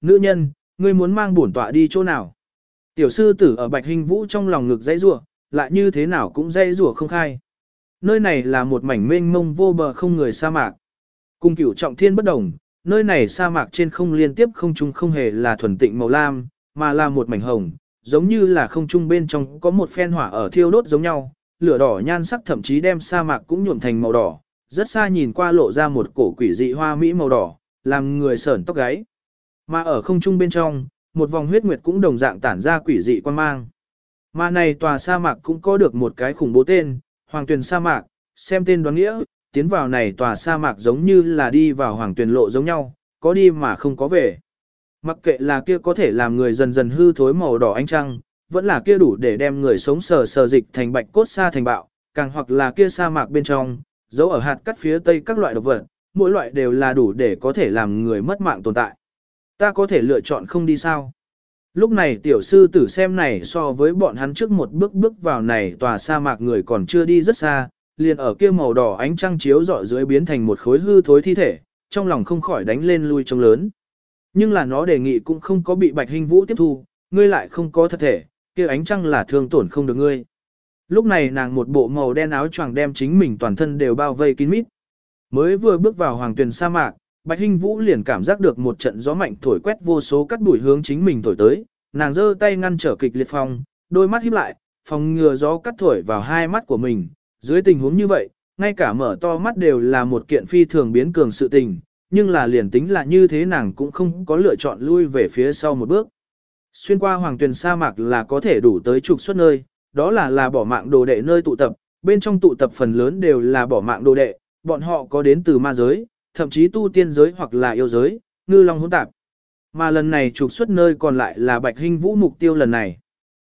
nữ nhân, ngươi muốn mang bổn tọa đi chỗ nào? Tiểu sư tử ở Bạch Hình Vũ trong lòng ngực dãy rủa, lại như thế nào cũng dãy rủa không khai. Nơi này là một mảnh mênh mông vô bờ không người sa mạc. Cùng cửu trọng thiên bất đồng, nơi này sa mạc trên không liên tiếp không trung không hề là thuần tịnh màu lam, mà là một mảnh hồng, giống như là không trung bên trong có một phen hỏa ở thiêu đốt giống nhau, lửa đỏ nhan sắc thậm chí đem sa mạc cũng nhuộm thành màu đỏ, rất xa nhìn qua lộ ra một cổ quỷ dị hoa mỹ màu đỏ, làm người sởn tóc gáy. Mà ở không trung bên trong, một vòng huyết nguyệt cũng đồng dạng tản ra quỷ dị quan mang. Mà này tòa sa mạc cũng có được một cái khủng bố tên, Hoàng Tuyền sa mạc, xem tên đoán nghĩa, tiến vào này tòa sa mạc giống như là đi vào Hoàng Tuyền lộ giống nhau, có đi mà không có về. Mặc kệ là kia có thể làm người dần dần hư thối màu đỏ ánh trăng, vẫn là kia đủ để đem người sống sờ sờ dịch thành bạch cốt sa thành bạo, càng hoặc là kia sa mạc bên trong, giấu ở hạt cắt phía tây các loại độc vật, mỗi loại đều là đủ để có thể làm người mất mạng tồn tại. Ta có thể lựa chọn không đi sao? Lúc này tiểu sư tử xem này so với bọn hắn trước một bước bước vào này tòa sa mạc người còn chưa đi rất xa, liền ở kia màu đỏ ánh trăng chiếu rọi dưới biến thành một khối hư thối thi thể, trong lòng không khỏi đánh lên lui trông lớn. Nhưng là nó đề nghị cũng không có bị Bạch Hình Vũ tiếp thu, ngươi lại không có thật thể, kia ánh trăng là thương tổn không được ngươi. Lúc này nàng một bộ màu đen áo choàng đem chính mình toàn thân đều bao vây kín mít. Mới vừa bước vào hoàng tuyển sa mạc, Bạch Hinh Vũ liền cảm giác được một trận gió mạnh thổi quét vô số cắt đuổi hướng chính mình thổi tới, nàng giơ tay ngăn trở kịch liệt phong, đôi mắt híp lại, phòng ngừa gió cắt thổi vào hai mắt của mình. Dưới tình huống như vậy, ngay cả mở to mắt đều là một kiện phi thường biến cường sự tình, nhưng là liền tính là như thế nàng cũng không có lựa chọn lui về phía sau một bước. Xuyên qua hoàng tuyền sa mạc là có thể đủ tới trục xuất nơi, đó là là bỏ mạng đồ đệ nơi tụ tập, bên trong tụ tập phần lớn đều là bỏ mạng đồ đệ, bọn họ có đến từ ma giới, thậm chí tu tiên giới hoặc là yêu giới, ngư long hỗn tạp. Mà lần này trục xuất nơi còn lại là Bạch Hinh Vũ mục tiêu lần này.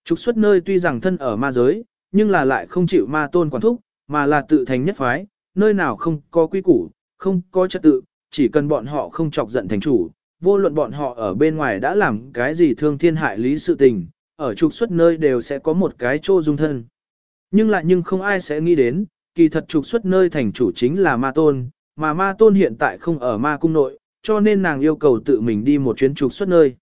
Trục xuất nơi tuy rằng thân ở ma giới, nhưng là lại không chịu ma tôn quản thúc, mà là tự thành nhất phái, nơi nào không có quy củ, không có trật tự, chỉ cần bọn họ không chọc giận thành chủ, vô luận bọn họ ở bên ngoài đã làm cái gì thương thiên hại lý sự tình, ở trục xuất nơi đều sẽ có một cái chỗ dung thân. Nhưng lại nhưng không ai sẽ nghĩ đến, kỳ thật trục xuất nơi thành chủ chính là ma tôn, mà ma tôn hiện tại không ở ma cung nội, cho nên nàng yêu cầu tự mình đi một chuyến trục xuất nơi.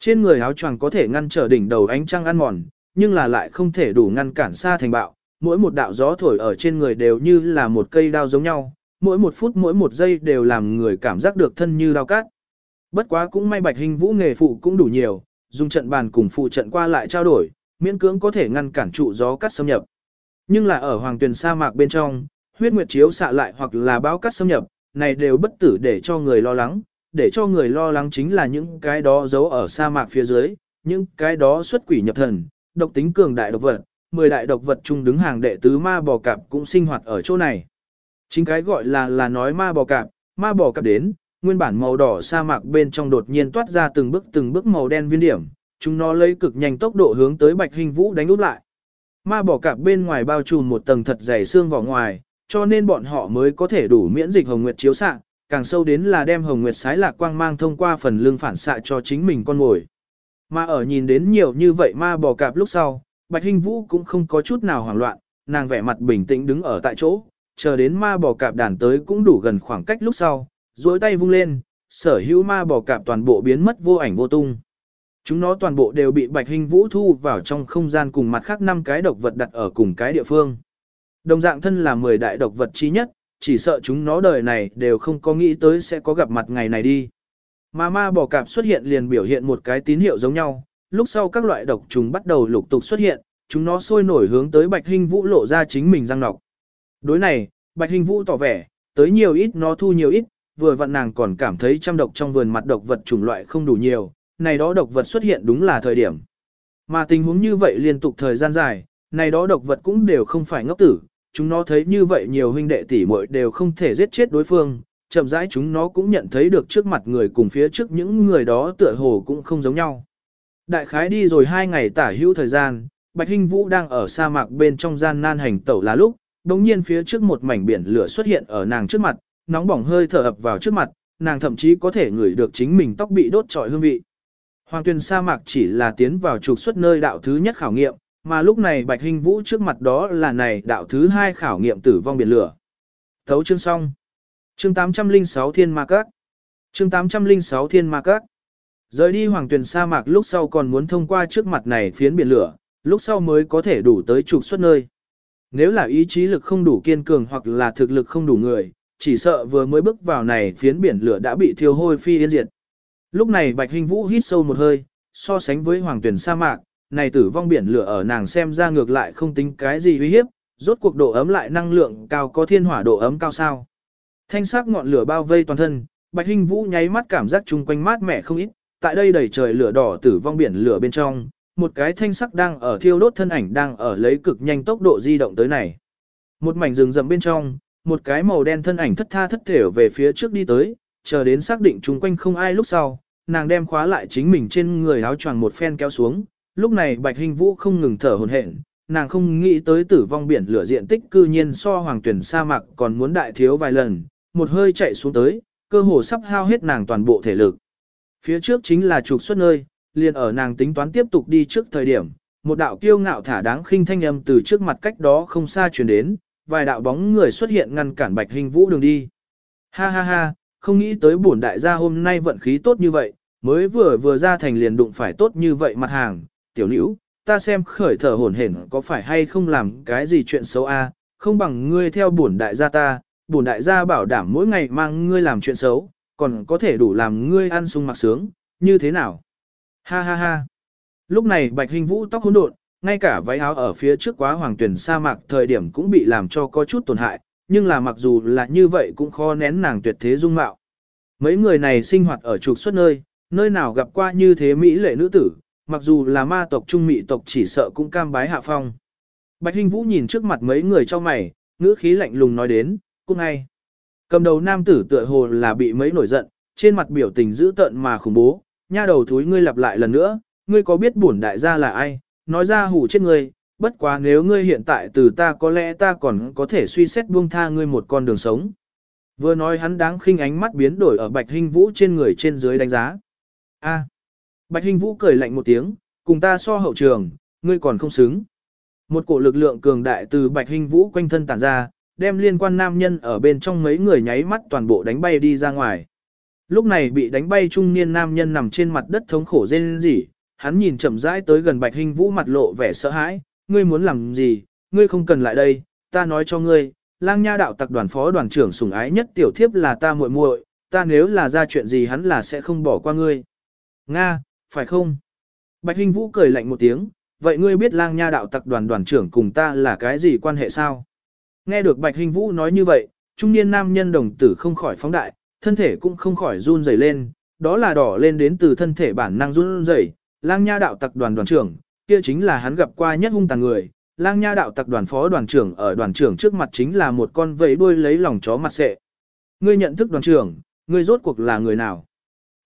Trên người áo choàng có thể ngăn trở đỉnh đầu ánh trăng ăn mòn, nhưng là lại không thể đủ ngăn cản xa thành bạo, mỗi một đạo gió thổi ở trên người đều như là một cây đao giống nhau, mỗi một phút mỗi một giây đều làm người cảm giác được thân như đao cát. Bất quá cũng may bạch hình vũ nghề phụ cũng đủ nhiều, dùng trận bàn cùng phụ trận qua lại trao đổi, miễn cưỡng có thể ngăn cản trụ gió cắt xâm nhập. Nhưng là ở hoàng tuyền sa mạc bên trong, huyết nguyệt chiếu xạ lại hoặc là báo cắt xâm nhập, này đều bất tử để cho người lo lắng, để cho người lo lắng chính là những cái đó giấu ở sa mạc phía dưới, những cái đó xuất quỷ nhập thần, độc tính cường đại độc vật, 10 đại độc vật chung đứng hàng đệ tứ ma bò cạp cũng sinh hoạt ở chỗ này. Chính cái gọi là là nói ma bò cạp, ma bò cạp đến, nguyên bản màu đỏ sa mạc bên trong đột nhiên toát ra từng bước từng bước màu đen viên điểm, chúng nó lấy cực nhanh tốc độ hướng tới Bạch Hình Vũ đánh úp lại. Ma bò cạp bên ngoài bao trùm một tầng thật dày xương vỏ ngoài, cho nên bọn họ mới có thể đủ miễn dịch hồng nguyệt chiếu xạ, càng sâu đến là đem hồng nguyệt sái lạc quang mang thông qua phần lưng phản xạ cho chính mình con ngồi. Mà ở nhìn đến nhiều như vậy ma bò cạp lúc sau, Bạch Hinh Vũ cũng không có chút nào hoảng loạn, nàng vẻ mặt bình tĩnh đứng ở tại chỗ, chờ đến ma bò cạp đàn tới cũng đủ gần khoảng cách lúc sau, duỗi tay vung lên, sở hữu ma bò cạp toàn bộ biến mất vô ảnh vô tung. Chúng nó toàn bộ đều bị Bạch Hình Vũ thu vào trong không gian cùng mặt khác năm cái độc vật đặt ở cùng cái địa phương. Đồng dạng thân là 10 đại độc vật chí nhất, chỉ sợ chúng nó đời này đều không có nghĩ tới sẽ có gặp mặt ngày này đi. Mà ma bò cạp xuất hiện liền biểu hiện một cái tín hiệu giống nhau, lúc sau các loại độc trùng bắt đầu lục tục xuất hiện, chúng nó sôi nổi hướng tới Bạch Hình Vũ lộ ra chính mình răng nọc. Đối này, Bạch Hình Vũ tỏ vẻ, tới nhiều ít nó thu nhiều ít, vừa vặn nàng còn cảm thấy trăm độc trong vườn mặt độc vật chủng loại không đủ nhiều, này đó độc vật xuất hiện đúng là thời điểm. Mà tình huống như vậy liên tục thời gian dài, này đó độc vật cũng đều không phải ngốc tử, chúng nó thấy như vậy nhiều huynh đệ tỷ muội đều không thể giết chết đối phương, chậm rãi chúng nó cũng nhận thấy được trước mặt người cùng phía trước những người đó tựa hồ cũng không giống nhau. Đại khái đi rồi hai ngày tả hữu thời gian, Bạch Hinh Vũ đang ở sa mạc bên trong gian nan hành tẩu là lúc, đồng nhiên phía trước một mảnh biển lửa xuất hiện ở nàng trước mặt, nóng bỏng hơi thở ập vào trước mặt, nàng thậm chí có thể ngửi được chính mình tóc bị đốt trọi hương vị. Hoàng tuyên sa mạc chỉ là tiến vào trục xuất nơi đạo thứ nhất khảo nghiệm, mà lúc này Bạch Hình Vũ trước mặt đó là này đạo thứ hai khảo nghiệm tử vong biển lửa. Thấu chương xong. Chương 806 Thiên Ma Các. Chương 806 Thiên Ma Các. Rời đi hoàng tuyển sa mạc lúc sau còn muốn thông qua trước mặt này phiến biển lửa, lúc sau mới có thể đủ tới trục xuất nơi. Nếu là ý chí lực không đủ kiên cường hoặc là thực lực không đủ người, chỉ sợ vừa mới bước vào này phiến biển lửa đã bị thiêu hôi phi yên diệt. Lúc này Bạch Hình Vũ hít sâu một hơi, so sánh với hoàng tuyển sa mạc, này tử vong biển lửa ở nàng xem ra ngược lại không tính cái gì uy hiếp, rốt cuộc độ ấm lại năng lượng cao có thiên hỏa độ ấm cao sao. Thanh sắc ngọn lửa bao vây toàn thân, Bạch Hinh Vũ nháy mắt cảm giác chung quanh mát mẻ không ít, tại đây đầy trời lửa đỏ tử vong biển lửa bên trong, một cái thanh sắc đang ở thiêu đốt thân ảnh đang ở lấy cực nhanh tốc độ di động tới này. Một mảnh rừng rậm bên trong, một cái màu đen thân ảnh thất tha thất thểu về phía trước đi tới, chờ đến xác định chung quanh không ai lúc sau, nàng đem khóa lại chính mình trên người áo choàng một phen kéo xuống, lúc này Bạch Hình Vũ không ngừng thở hổn hển, nàng không nghĩ tới tử vong biển lửa diện tích cư nhiên so hoàng tuyển sa mạc còn muốn đại thiếu vài lần, một hơi chạy xuống tới, cơ hồ sắp hao hết nàng toàn bộ thể lực. Phía trước chính là trục xuất nơi, liền ở nàng tính toán tiếp tục đi trước thời điểm, một đạo kiêu ngạo thả đáng khinh thanh âm từ trước mặt cách đó không xa truyền đến, vài đạo bóng người xuất hiện ngăn cản Bạch Hình Vũ đường đi. Ha ha ha, không nghĩ tới bổn đại gia hôm nay vận khí tốt như vậy, mới vừa vừa ra thành liền đụng phải tốt như vậy mặt hàng, tiểu nữ, ta xem khởi thở hổn hển có phải hay không làm cái gì chuyện xấu a, không bằng ngươi theo bổn đại gia ta, bổn đại gia bảo đảm mỗi ngày mang ngươi làm chuyện xấu, còn có thể đủ làm ngươi ăn sung mặc sướng, như thế nào? Ha ha ha. Lúc này Bạch Hình Vũ tóc hỗn độn, ngay cả váy áo ở phía trước quá hoàng tuyển sa mạc thời điểm cũng bị làm cho có chút tổn hại, nhưng là mặc dù là như vậy cũng khó nén nàng tuyệt thế dung mạo. Mấy người này sinh hoạt ở trục xuất nơi, nơi nào gặp qua như thế mỹ lệ nữ tử, mặc dù là ma tộc trung mỹ tộc chỉ sợ cũng cam bái hạ phong. Bạch Hinh Vũ nhìn trước mặt mấy người cho mày, ngữ khí lạnh lùng nói đến, cũng ngay. Cầm đầu nam tử tựa hồ là bị mấy nổi giận, trên mặt biểu tình dữ tợn mà khủng bố, nha đầu thúi ngươi lặp lại lần nữa, ngươi có biết bổn đại gia là ai, nói ra hủ chết ngươi, bất quá nếu ngươi hiện tại từ ta có lẽ ta còn có thể suy xét buông tha ngươi một con đường sống. Vừa nói hắn đáng khinh ánh mắt biến đổi ở Bạch Hinh Vũ trên người trên dưới đánh giá. A. Bạch Hinh Vũ cười lạnh một tiếng, cùng ta so hậu trường, ngươi còn không xứng. Một cổ lực lượng cường đại từ Bạch Hinh Vũ quanh thân tản ra, đem liên quan nam nhân ở bên trong mấy người nháy mắt toàn bộ đánh bay đi ra ngoài. Lúc này bị đánh bay trung niên nam nhân nằm trên mặt đất thống khổ rên rỉ, hắn nhìn chậm rãi tới gần Bạch Hinh Vũ mặt lộ vẻ sợ hãi, ngươi muốn làm gì, ngươi không cần lại đây, ta nói cho ngươi, lang nha đạo tặc đoàn phó đoàn trưởng sủng ái nhất tiểu thiếp là ta muội muội, ta nếu là ra chuyện gì hắn là sẽ không bỏ qua ngươi. Nga, phải không? Bạch Hinh Vũ cười lạnh một tiếng, vậy ngươi biết lang nha đạo tặc đoàn đoàn trưởng cùng ta là cái gì quan hệ sao? Nghe được Bạch Hinh Vũ nói như vậy, trung niên nam nhân đồng tử không khỏi phóng đại, thân thể cũng không khỏi run rẩy lên, đó là đỏ lên đến từ thân thể bản năng run rẩy. Lang Nha đạo tặc đoàn đoàn trưởng, kia chính là hắn gặp qua nhất hung tàn người. Lang Nha đạo tặc đoàn phó đoàn trưởng ở đoàn trưởng trước mặt chính là một con vẫy đuôi lấy lòng chó mặt sệ. Ngươi nhận thức đoàn trưởng, ngươi rốt cuộc là người nào?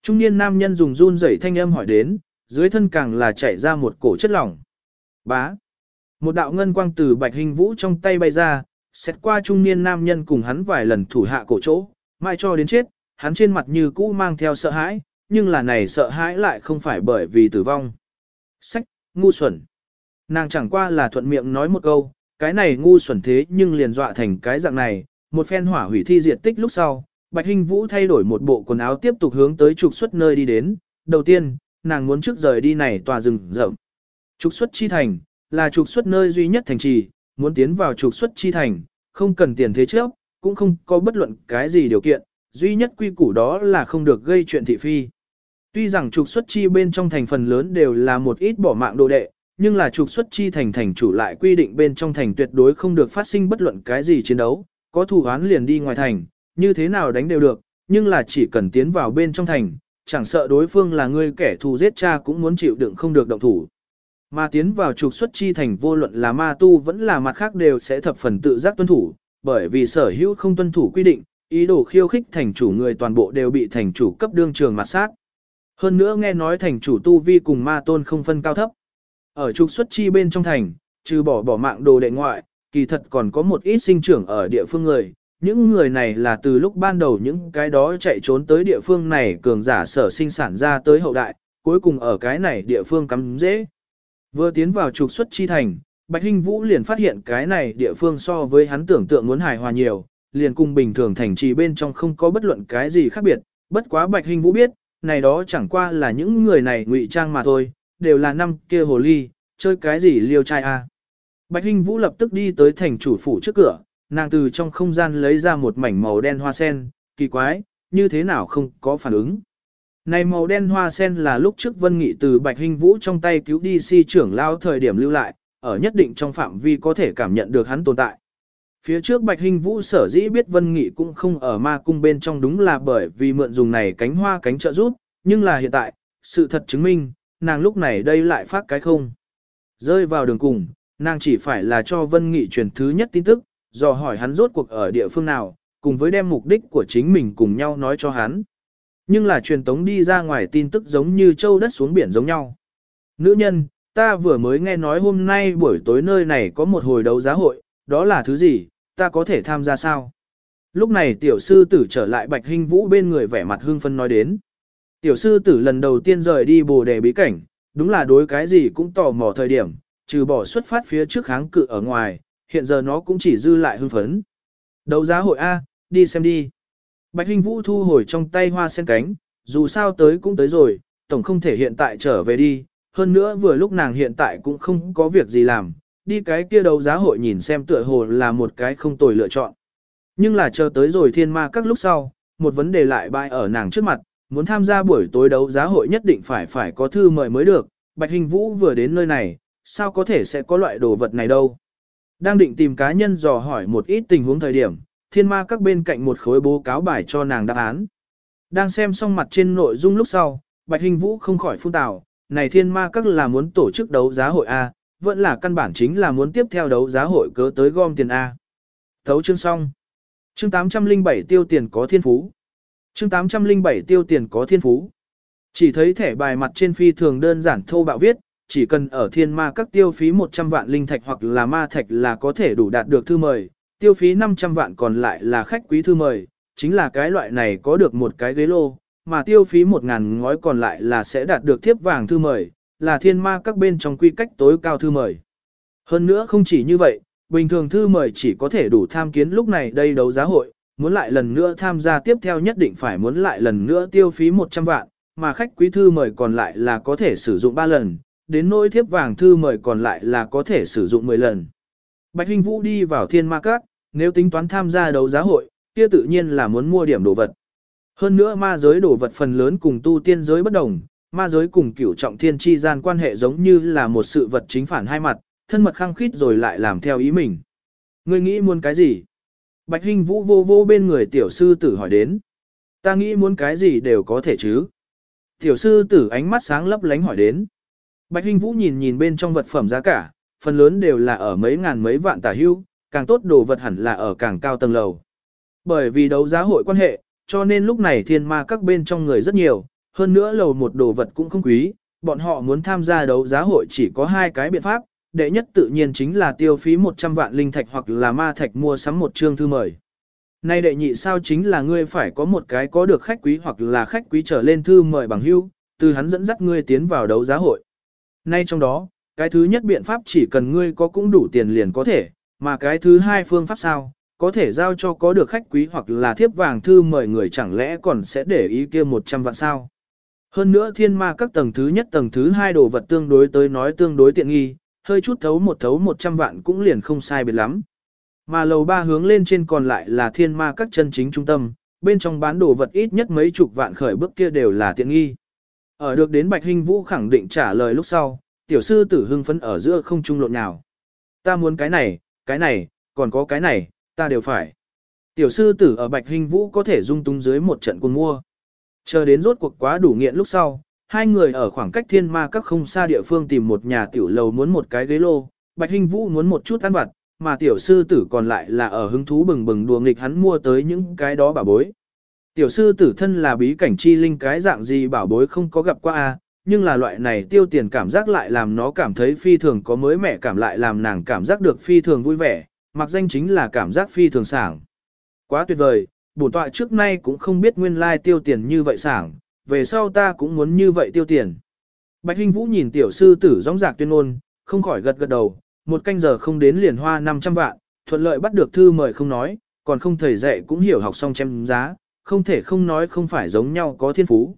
Trung niên nam nhân dùng run rẩy thanh âm hỏi đến, dưới thân càng là chảy ra một cổ chất lỏng. Bá. Một đạo ngân quang từ bạch hình vũ trong tay bay ra, xét qua trung niên nam nhân cùng hắn vài lần thủ hạ cổ chỗ, mai cho đến chết, hắn trên mặt như cũ mang theo sợ hãi, nhưng là này sợ hãi lại không phải bởi vì tử vong. Sách, ngu xuẩn. Nàng chẳng qua là thuận miệng nói một câu, cái này ngu xuẩn thế nhưng liền dọa thành cái dạng này, một phen hỏa hủy thi diệt tích lúc sau, Bạch Hinh Vũ thay đổi một bộ quần áo tiếp tục hướng tới trục xuất nơi đi đến, đầu tiên, nàng muốn trước rời đi này tòa rừng rậm. Trục xuất chi thành, là trục xuất nơi duy nhất thành trì, muốn tiến vào trục xuất chi thành, không cần tiền thế trước, cũng không có bất luận cái gì điều kiện, duy nhất quy củ đó là không được gây chuyện thị phi. Tuy rằng trục xuất chi bên trong thành phần lớn đều là một ít bỏ mạng đồ đệ, nhưng là trục xuất chi thành thành chủ lại quy định bên trong thành tuyệt đối không được phát sinh bất luận cái gì chiến đấu, có thủ án liền đi ngoài thành, như thế nào đánh đều được, nhưng là chỉ cần tiến vào bên trong thành, chẳng sợ đối phương là người kẻ thù giết cha cũng muốn chịu đựng không được động thủ. Mà tiến vào trục xuất chi thành vô luận là ma tu vẫn là mặt khác đều sẽ thập phần tự giác tuân thủ, bởi vì sở hữu không tuân thủ quy định, ý đồ khiêu khích thành chủ người toàn bộ đều bị thành chủ cấp đương trường mặt sát. Hơn nữa nghe nói thành chủ tu vi cùng ma tôn không phân cao thấp. Ở trục xuất chi bên trong thành, trừ bỏ bỏ mạng đồ đệ ngoại, kỳ thật còn có một ít sinh trưởng ở địa phương người. Những người này là từ lúc ban đầu những cái đó chạy trốn tới địa phương này cường giả sở sinh sản ra tới hậu đại, cuối cùng ở cái này địa phương cắm dễ. Vừa tiến vào trục xuất chi thành, Bạch Hinh Vũ liền phát hiện cái này địa phương so với hắn tưởng tượng muốn hài hòa nhiều, liền cùng bình thường thành trì bên trong không có bất luận cái gì khác biệt, bất quá Bạch Hinh Vũ biết, này đó chẳng qua là những người này ngụy trang mà thôi, đều là năm kia hồ ly, chơi cái gì liêu trai a. Bạch Hinh Vũ lập tức đi tới thành chủ phủ trước cửa, nàng từ trong không gian lấy ra một mảnh màu đen hoa sen, kỳ quái, như thế nào không có phản ứng. Này màu đen hoa sen là lúc trước Vân Nghị từ Bạch Hinh Vũ trong tay cứu đi si trưởng lao thời điểm lưu lại, ở nhất định trong phạm vi có thể cảm nhận được hắn tồn tại. Phía trước Bạch Hinh Vũ sở dĩ biết Vân Nghị cũng không ở ma cung bên trong đúng là bởi vì mượn dùng này cánh hoa cánh trợ rút, nhưng là hiện tại, sự thật chứng minh, nàng lúc này đây lại phát cái không. Rơi vào đường cùng, nàng chỉ phải là cho Vân Nghị truyền thứ nhất tin tức, dò hỏi hắn rốt cuộc ở địa phương nào, cùng với đem mục đích của chính mình cùng nhau nói cho hắn. Nhưng là truyền tống đi ra ngoài tin tức giống như châu đất xuống biển giống nhau. Nữ nhân, ta vừa mới nghe nói hôm nay buổi tối nơi này có một hồi đấu giá hội, đó là thứ gì, ta có thể tham gia sao? Lúc này tiểu sư tử trở lại bạch hình vũ bên người vẻ mặt hương phân nói đến. Tiểu sư tử lần đầu tiên rời đi bồ đề bí cảnh, đúng là đối cái gì cũng tò mò thời điểm, trừ bỏ xuất phát phía trước kháng cự ở ngoài, hiện giờ nó cũng chỉ dư lại hưng phấn. Đấu giá hội A, đi xem đi. Bạch Hinh Vũ thu hồi trong tay hoa sen cánh, dù sao tới cũng tới rồi, tổng không thể hiện tại trở về đi, hơn nữa vừa lúc nàng hiện tại cũng không có việc gì làm, đi cái kia đấu giá hội nhìn xem tựa hồ là một cái không tồi lựa chọn. Nhưng là chờ tới rồi thiên ma các lúc sau, một vấn đề lại bại ở nàng trước mặt, muốn tham gia buổi tối đấu giá hội nhất định phải phải có thư mời mới được, Bạch Hình Vũ vừa đến nơi này, sao có thể sẽ có loại đồ vật này đâu. Đang định tìm cá nhân dò hỏi một ít tình huống thời điểm, thiên ma các bên cạnh một khối bố cáo bài cho nàng đáp án. Đang xem xong mặt trên nội dung lúc sau, Bạch Hình Vũ không khỏi phun tào, này thiên ma các là muốn tổ chức đấu giá hội A, vẫn là căn bản chính là muốn tiếp theo đấu giá hội cớ tới gom tiền A. Thấu chương xong. Chương 807 tiêu tiền có thiên phú. Chương 807 tiêu tiền có thiên phú. Chỉ thấy thẻ bài mặt trên phi thường đơn giản thô bạo viết, chỉ cần ở thiên ma các tiêu phí 100 vạn linh thạch hoặc là ma thạch là có thể đủ đạt được thư mời, tiêu phí 500 vạn còn lại là khách quý thư mời, chính là cái loại này có được một cái ghế lô, mà tiêu phí 1.000 ngói còn lại là sẽ đạt được thiếp vàng thư mời, là thiên ma các bên trong quy cách tối cao thư mời. Hơn nữa không chỉ như vậy, bình thường thư mời chỉ có thể đủ tham kiến lúc này đây đấu giá hội, muốn lại lần nữa tham gia tiếp theo nhất định phải muốn lại lần nữa tiêu phí 100 vạn, mà khách quý thư mời còn lại là có thể sử dụng 3 lần, đến nỗi thiếp vàng thư mời còn lại là có thể sử dụng 10 lần. Bạch Hinh Vũ đi vào thiên ma các, nếu tính toán tham gia đấu giá hội, kia tự nhiên là muốn mua điểm đồ vật. Hơn nữa ma giới đồ vật phần lớn cùng tu tiên giới bất đồng, ma giới cùng cửu trọng thiên chi gian quan hệ giống như là một sự vật chính phản hai mặt, thân mật khăng khít rồi lại làm theo ý mình. Ngươi nghĩ muốn cái gì? Bạch Hinh Vũ vô vô bên người tiểu sư tử hỏi đến. Ta nghĩ muốn cái gì đều có thể chứ? Tiểu sư tử ánh mắt sáng lấp lánh hỏi đến. Bạch Hinh Vũ nhìn nhìn bên trong vật phẩm giá cả, phần lớn đều là ở mấy ngàn mấy vạn tả hưu, càng tốt đồ vật hẳn là ở càng cao tầng lầu. Bởi vì đấu giá hội quan hệ, cho nên lúc này thiên ma các bên trong người rất nhiều, hơn nữa lầu một đồ vật cũng không quý, bọn họ muốn tham gia đấu giá hội chỉ có hai cái biện pháp, đệ nhất tự nhiên chính là tiêu phí 100 vạn linh thạch hoặc là ma thạch mua sắm một chương thư mời. Nay đệ nhị sao chính là ngươi phải có một cái có được khách quý hoặc là khách quý trở lên thư mời bằng hưu, từ hắn dẫn dắt ngươi tiến vào đấu giá hội. Nay trong đó, cái thứ nhất biện pháp chỉ cần ngươi có cũng đủ tiền liền có thể, mà cái thứ hai phương pháp sao, có thể giao cho có được khách quý hoặc là thiếp vàng thư mời người chẳng lẽ còn sẽ để ý kia 100 vạn sao. Hơn nữa thiên ma các tầng thứ nhất tầng thứ hai đồ vật tương đối tới nói tương đối tiện nghi, hơi chút thấu một thấu 100 vạn cũng liền không sai biệt lắm. Mà lầu ba hướng lên trên còn lại là thiên ma các chân chính trung tâm, bên trong bán đồ vật ít nhất mấy chục vạn khởi bước kia đều là tiện nghi. Ở được đến Bạch Hình Vũ khẳng định trả lời lúc sau, tiểu sư tử hưng phấn ở giữa không trung lộn nào. Ta muốn cái này, cái này, còn có cái này, ta đều phải. Tiểu sư tử ở Bạch Hình Vũ có thể dung tung dưới một trận cuồng mua. Chờ đến rốt cuộc quá đủ nghiện lúc sau, hai người ở khoảng cách thiên ma các không xa địa phương tìm một nhà tiểu lầu muốn một cái ghế lô, Bạch Hình Vũ muốn một chút ăn vặt, mà tiểu sư tử còn lại là ở hứng thú bừng bừng đùa nghịch hắn mua tới những cái đó bà bối. Tiểu sư tử thân là bí cảnh chi linh cái dạng gì bảo bối không có gặp qua a, nhưng là loại này tiêu tiền cảm giác lại làm nó cảm thấy phi thường có mới mẻ cảm lại làm nàng cảm giác được phi thường vui vẻ, mặc danh chính là cảm giác phi thường sảng. Quá tuyệt vời, bổn tọa trước nay cũng không biết nguyên lai tiêu tiền như vậy sảng, về sau ta cũng muốn như vậy tiêu tiền. Bạch Hinh Vũ nhìn tiểu sư tử rõng rạc tuyên ngôn, không khỏi gật gật đầu, một canh giờ không đến liền hoa 500 vạn, thuận lợi bắt được thư mời không nói, còn không thầy dạy cũng hiểu học xong chém giá, không thể không nói không phải giống nhau có thiên phú.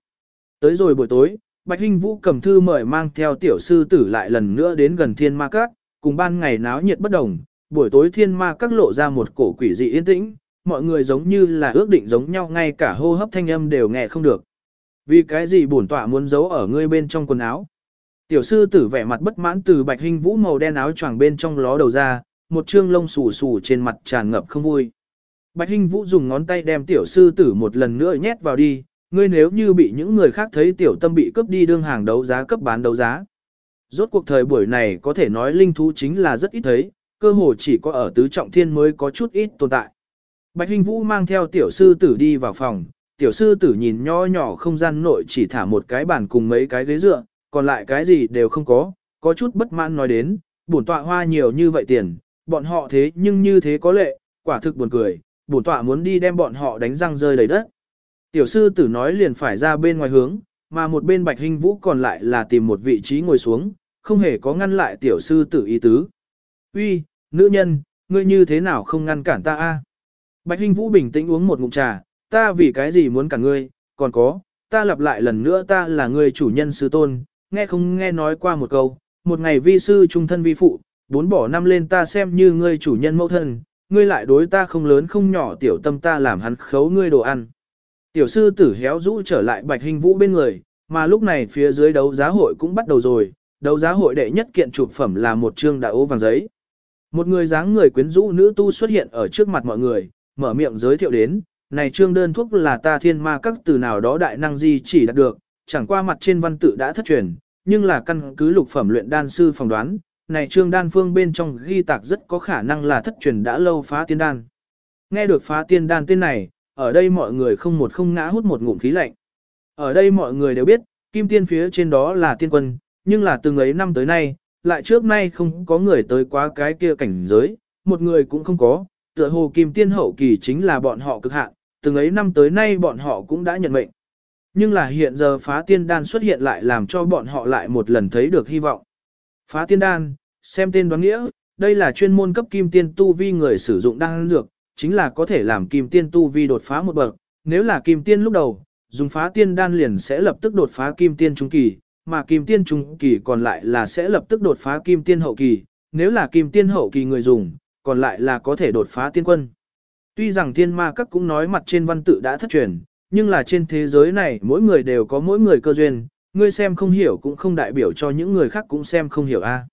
Tới rồi buổi tối, Bạch Hinh Vũ cầm thư mời mang theo tiểu sư tử lại lần nữa đến gần thiên ma các, cùng ban ngày náo nhiệt bất đồng, buổi tối thiên ma các lộ ra một cổ quỷ dị yên tĩnh, mọi người giống như là ước định giống nhau ngay cả hô hấp thanh âm đều nghe không được. Vì cái gì bổn tọa muốn giấu ở ngươi bên trong quần áo? Tiểu sư tử vẻ mặt bất mãn từ Bạch Hinh Vũ màu đen áo choàng bên trong ló đầu ra, một trương lông xù xù trên mặt tràn ngập không vui. Bạch Hinh Vũ dùng ngón tay đem tiểu sư tử một lần nữa nhét vào đi, ngươi nếu như bị những người khác thấy tiểu tâm bị cướp đi đương hàng đấu giá cấp bán đấu giá. Rốt cuộc thời buổi này có thể nói linh thú chính là rất ít thấy, cơ hồ chỉ có ở tứ trọng thiên mới có chút ít tồn tại. Bạch Hinh Vũ mang theo tiểu sư tử đi vào phòng, tiểu sư tử nhìn nho nhỏ không gian nội chỉ thả một cái bàn cùng mấy cái ghế dựa, còn lại cái gì đều không có, có chút bất mãn nói đến, bổn tọa hoa nhiều như vậy tiền, bọn họ thế nhưng như thế có lệ, quả thực buồn cười, bổn tọa muốn đi đem bọn họ đánh răng rơi đầy đất. Tiểu sư tử nói liền phải ra bên ngoài hướng, mà một bên bạch hình vũ còn lại là tìm một vị trí ngồi xuống, không hề có ngăn lại tiểu sư tử ý tứ. Uy, nữ nhân, ngươi như thế nào không ngăn cản ta a? Bạch hình vũ bình tĩnh uống một ngụm trà, ta vì cái gì muốn cả ngươi, còn có, ta lặp lại lần nữa ta là người chủ nhân sư tôn, nghe không nghe nói qua một câu, một ngày vi sư trung thân vi phụ, bốn bỏ năm lên ta xem như ngươi chủ nhân mẫu thân, ngươi lại đối ta không lớn không nhỏ tiểu tâm ta làm hắn khấu ngươi đồ ăn. Tiểu sư tử héo rũ trở lại bạch hình vũ bên người, mà lúc này phía dưới đấu giá hội cũng bắt đầu rồi, đấu giá hội đệ nhất kiện chụp phẩm là một trương đại ố vàng giấy. Một người dáng người quyến rũ nữ tu xuất hiện ở trước mặt mọi người, mở miệng giới thiệu đến, này trương đơn thuốc là ta thiên ma các từ nào đó đại năng di chỉ đạt được, chẳng qua mặt trên văn tự đã thất truyền, nhưng là căn cứ lục phẩm luyện đan sư phỏng đoán, này trương đan phương bên trong ghi tạc rất có khả năng là thất truyền đã lâu phá tiên đan. Nghe được phá tiên đan tên này, ở đây mọi người không một không ngã hút một ngụm khí lạnh. Ở đây mọi người đều biết, kim tiên phía trên đó là tiên quân, nhưng là từng ấy năm tới nay, lại trước nay không có người tới quá cái kia cảnh giới, một người cũng không có, tựa hồ kim tiên hậu kỳ chính là bọn họ cực hạn, từng ấy năm tới nay bọn họ cũng đã nhận mệnh. Nhưng là hiện giờ phá tiên đan xuất hiện lại làm cho bọn họ lại một lần thấy được hy vọng. Phá tiên đan, xem tên đoán nghĩa, đây là chuyên môn cấp kim tiên tu vi người sử dụng đan dược, chính là có thể làm kim tiên tu vi đột phá một bậc. Nếu là kim tiên lúc đầu, dùng phá tiên đan liền sẽ lập tức đột phá kim tiên trung kỳ, mà kim tiên trung kỳ còn lại là sẽ lập tức đột phá kim tiên hậu kỳ, nếu là kim tiên hậu kỳ người dùng, còn lại là có thể đột phá tiên quân. Tuy rằng thiên ma các cũng nói mặt trên văn tự đã thất truyền, nhưng là trên thế giới này mỗi người đều có mỗi người cơ duyên, ngươi xem không hiểu cũng không đại biểu cho những người khác cũng xem không hiểu a.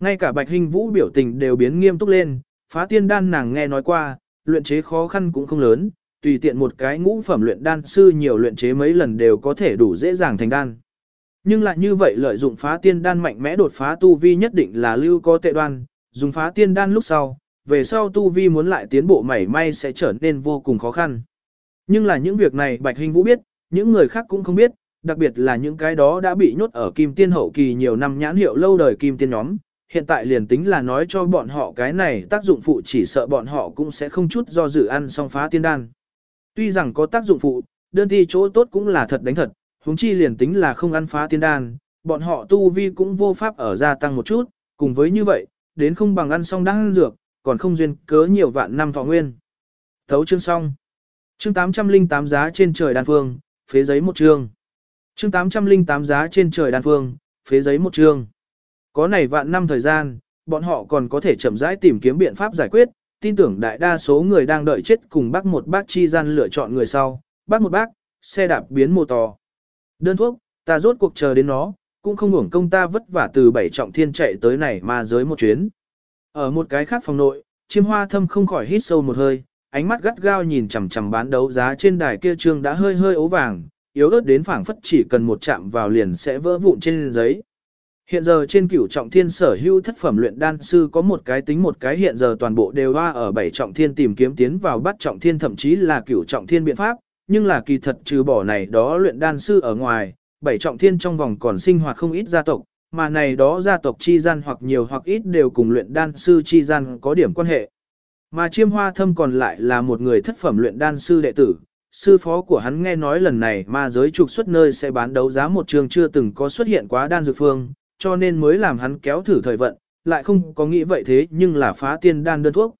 Ngay cả Bạch Hình Vũ biểu tình đều biến nghiêm túc lên, phá tiên đan nàng nghe nói qua, luyện chế khó khăn cũng không lớn, tùy tiện một cái ngũ phẩm luyện đan sư nhiều luyện chế mấy lần đều có thể đủ dễ dàng thành đan. Nhưng lại như vậy lợi dụng phá tiên đan mạnh mẽ đột phá tu vi nhất định là lưu có tệ đoan, dùng phá tiên đan lúc sau, về sau tu vi muốn lại tiến bộ mảy may sẽ trở nên vô cùng khó khăn. Nhưng là những việc này Bạch Hình Vũ biết, những người khác cũng không biết, đặc biệt là những cái đó đã bị nhốt ở kim tiên hậu kỳ nhiều năm nhãn hiệu lâu đời kim tiên nhóm. Hiện tại liền tính là nói cho bọn họ cái này tác dụng phụ chỉ sợ bọn họ cũng sẽ không chút do dự ăn xong phá tiên đan. Tuy rằng có tác dụng phụ, đơn thi chỗ tốt cũng là thật đánh thật, huống chi liền tính là không ăn phá tiên đan, bọn họ tu vi cũng vô pháp ở gia tăng một chút, cùng với như vậy, đến không bằng ăn xong đan dược, còn không duyên cớ nhiều vạn năm thọ nguyên. Thấu chương xong. Chương 808 giá trên trời đan phương, phế giấy một chương. Chương 808 giá trên trời đan phương, phế giấy một chương. Có này vạn năm thời gian, bọn họ còn có thể chậm rãi tìm kiếm biện pháp giải quyết, tin tưởng đại đa số người đang đợi chết cùng bác một bác chi gian lựa chọn người sau, bác một bác, xe đạp biến mô tò. Đơn thuốc, ta rốt cuộc chờ đến nó, cũng không hưởng công ta vất vả từ bảy trọng thiên chạy tới này mà giới một chuyến. Ở một cái khác phòng nội, chiêm hoa thâm không khỏi hít sâu một hơi, ánh mắt gắt gao nhìn chằm chằm bán đấu giá trên đài kia trương đã hơi hơi ố vàng, yếu ớt đến phảng phất chỉ cần một chạm vào liền sẽ vỡ vụn trên giấy. Hiện giờ trên cửu trọng thiên sở hữu thất phẩm luyện đan sư có một cái tính một cái hiện giờ toàn bộ đều hoa ở bảy trọng thiên tìm kiếm tiến vào bắt trọng thiên thậm chí là cửu trọng thiên biện pháp, nhưng là kỳ thật trừ bỏ này đó luyện đan sư ở ngoài, bảy trọng thiên trong vòng còn sinh hoạt không ít gia tộc, mà này đó gia tộc chi gian hoặc nhiều hoặc ít đều cùng luyện đan sư chi gian có điểm quan hệ. Mà chiêm hoa thâm còn lại là một người thất phẩm luyện đan sư đệ tử, sư phó của hắn nghe nói lần này ma giới trục xuất nơi sẽ bán đấu giá một trường chưa từng có xuất hiện quá đan dược phương, cho nên mới làm hắn kéo thử thời vận, lại không có nghĩ vậy thế nhưng là phá tiên đan đơn thuốc.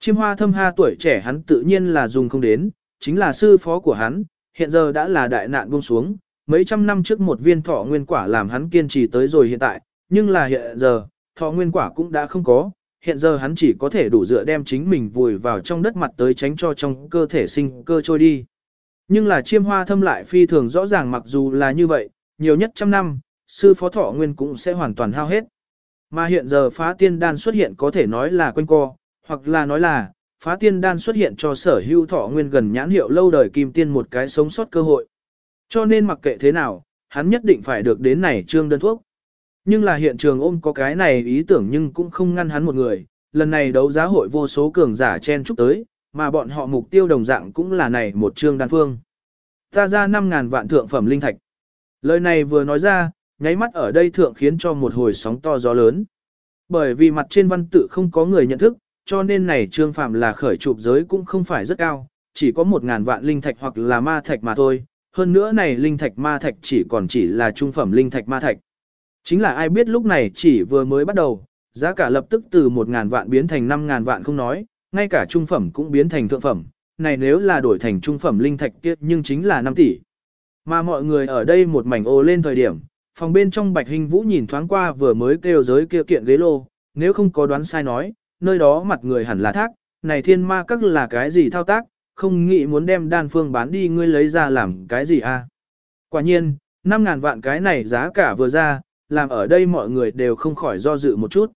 Chiêm hoa thâm ha tuổi trẻ hắn tự nhiên là dùng không đến, chính là sư phó của hắn, hiện giờ đã là đại nạn buông xuống, mấy trăm năm trước một viên thọ nguyên quả làm hắn kiên trì tới rồi hiện tại, nhưng là hiện giờ, thọ nguyên quả cũng đã không có, hiện giờ hắn chỉ có thể đủ dựa đem chính mình vùi vào trong đất mặt tới tránh cho trong cơ thể sinh cơ trôi đi. Nhưng là chiêm hoa thâm lại phi thường rõ ràng mặc dù là như vậy, nhiều nhất trăm năm, sư phó thọ nguyên cũng sẽ hoàn toàn hao hết. Mà hiện giờ phá tiên đan xuất hiện có thể nói là quanh co, hoặc là nói là, phá tiên đan xuất hiện cho sở hữu thọ nguyên gần nhãn hiệu lâu đời kim tiên một cái sống sót cơ hội. Cho nên mặc kệ thế nào, hắn nhất định phải được đến này trương đơn thuốc. Nhưng là hiện trường ôm có cái này ý tưởng nhưng cũng không ngăn hắn một người, lần này đấu giá hội vô số cường giả chen chúc tới, mà bọn họ mục tiêu đồng dạng cũng là này một trương đan phương. Ta ra 5.000 vạn thượng phẩm linh thạch. Lời này vừa nói ra, nháy mắt ở đây thượng khiến cho một hồi sóng to gió lớn. Bởi vì mặt trên văn tự không có người nhận thức, cho nên này trương phạm là khởi chụp giới cũng không phải rất cao, chỉ có một ngàn vạn linh thạch hoặc là ma thạch mà thôi. Hơn nữa này linh thạch ma thạch chỉ còn chỉ là trung phẩm linh thạch ma thạch. Chính là ai biết lúc này chỉ vừa mới bắt đầu, giá cả lập tức từ 1.000 vạn biến thành 5.000 vạn không nói, ngay cả trung phẩm cũng biến thành thượng phẩm, này nếu là đổi thành trung phẩm linh thạch kia, nhưng chính là 5 tỷ. Mà mọi người ở đây một mảnh ô lên thời điểm, phòng bên trong Bạch Hình Vũ nhìn thoáng qua vừa mới kêu giới kia kiện ghế lô, nếu không có đoán sai nói, nơi đó mặt người hẳn là thác, này thiên ma các là cái gì thao tác, không nghĩ muốn đem đan phương bán đi ngươi lấy ra làm cái gì? À? Quả nhiên, 5.000 vạn cái này giá cả vừa ra, làm ở đây mọi người đều không khỏi do dự một chút.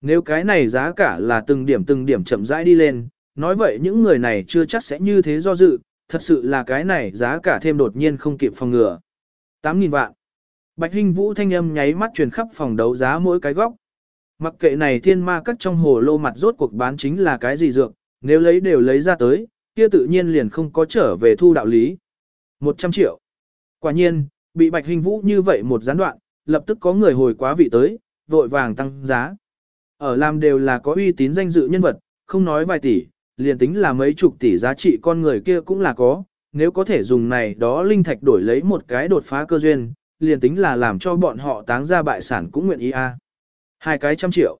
Nếu cái này giá cả là từng điểm từng điểm chậm rãi đi lên, nói vậy những người này chưa chắc sẽ như thế do dự, thật sự là cái này giá cả thêm đột nhiên không kịp phòng ngừa. 8.000 vạn. Bạch Hinh Vũ thanh âm nháy mắt truyền khắp phòng đấu giá mỗi cái góc. Mặc kệ này thiên ma cắt trong hồ lô mặt rốt cuộc bán chính là cái gì dược, nếu lấy đều lấy ra tới, kia tự nhiên liền không có trở về thu đạo lý. 100 triệu. Quả nhiên, bị Bạch Hinh Vũ như vậy một gián đoạn, lập tức có người hồi quá vị tới, vội vàng tăng giá. Ở làm đều là có uy tín danh dự nhân vật, không nói vài tỷ, liền tính là mấy chục tỷ giá trị con người kia cũng là có, nếu có thể dùng này đó linh thạch đổi lấy một cái đột phá cơ duyên, liền tính là làm cho bọn họ táng ra bại sản cũng nguyện ý a. Hai cái trăm triệu.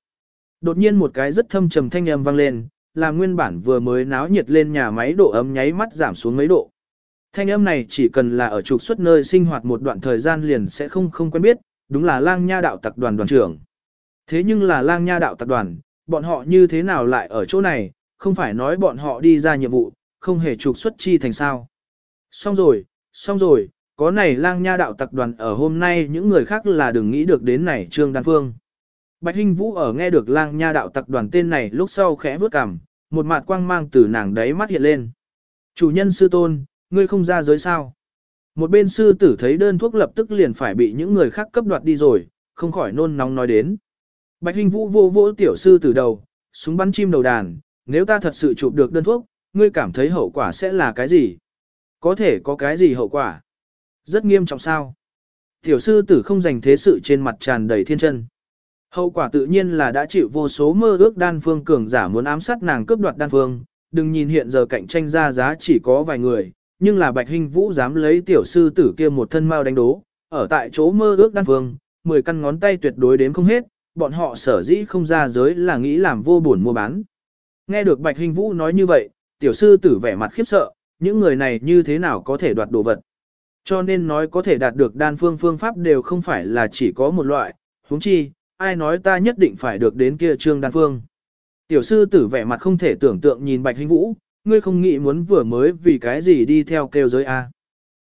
Đột nhiên một cái rất thâm trầm thanh âm vang lên, là nguyên bản vừa mới náo nhiệt lên nhà máy độ ấm nháy mắt giảm xuống mấy độ. Thanh âm này chỉ cần là ở trục xuất nơi sinh hoạt một đoạn thời gian liền sẽ không không quen biết, đúng là lang nha đạo tặc đoàn đoàn trưởng. Thế nhưng là lang nha đạo tặc đoàn, bọn họ như thế nào lại ở chỗ này, không phải nói bọn họ đi ra nhiệm vụ, không hề trục xuất chi thành sao. Xong rồi, xong rồi, có này lang nha đạo tặc đoàn ở hôm nay những người khác là đừng nghĩ được đến này Trương Đan Phương. Bạch Hinh Vũ ở nghe được lang nha đạo tặc đoàn tên này lúc sau khẽ vớt cằm, một mặt quang mang từ nàng đấy mắt hiện lên. Chủ nhân sư tôn, ngươi không ra giới sao? Một bên sư tử thấy đơn thuốc lập tức liền phải bị những người khác cấp đoạt đi rồi, không khỏi nôn nóng nói đến. Bạch Hinh Vũ vô vỗ tiểu sư tử đầu, súng bắn chim đầu đàn, nếu ta thật sự chụp được đơn thuốc, ngươi cảm thấy hậu quả sẽ là cái gì? Có thể có cái gì hậu quả? Rất nghiêm trọng sao? Tiểu sư tử không dành thế sự trên mặt tràn đầy thiên chân. Hậu quả tự nhiên là đã chịu vô số mơ ước đan phương cường giả muốn ám sát nàng cướp đoạt đan phương, đừng nhìn hiện giờ cạnh tranh ra giá chỉ có vài người, nhưng là Bạch Hinh Vũ dám lấy tiểu sư tử kia một thân mau đánh đố, ở tại chỗ mơ ước đan phương, 10 căn ngón tay tuyệt đối đếm không hết, bọn họ sở dĩ không ra giới là nghĩ làm vô buồn mua bán. Nghe được Bạch Hinh Vũ nói như vậy, tiểu sư tử vẻ mặt khiếp sợ, những người này như thế nào có thể đoạt đồ vật. Cho nên nói có thể đạt được đan phương phương pháp đều không phải là chỉ có một loại, huống chi, ai nói ta nhất định phải được đến kia trương đan phương. Tiểu sư tử vẻ mặt không thể tưởng tượng nhìn Bạch Hinh Vũ, ngươi không nghĩ muốn vừa mới vì cái gì đi theo kêu giới A.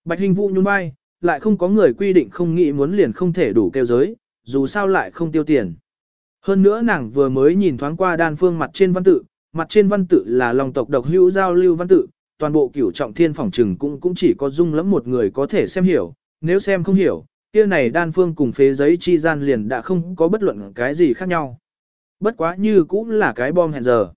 Bạch Hinh Vũ nhún vai, lại không có người quy định không nghĩ muốn liền không thể đủ kêu giới, dù sao lại không tiêu tiền. Hơn nữa nàng vừa mới nhìn thoáng qua đan phương mặt trên văn tự, mặt trên văn tự là lòng tộc độc hữu giao lưu văn tự, toàn bộ cửu trọng thiên phòng trừng cũng cũng chỉ có dung lắm một người có thể xem hiểu, nếu xem không hiểu, kia này đan phương cùng phế giấy chi gian liền đã không có bất luận cái gì khác nhau. Bất quá như cũng là cái bom hẹn giờ.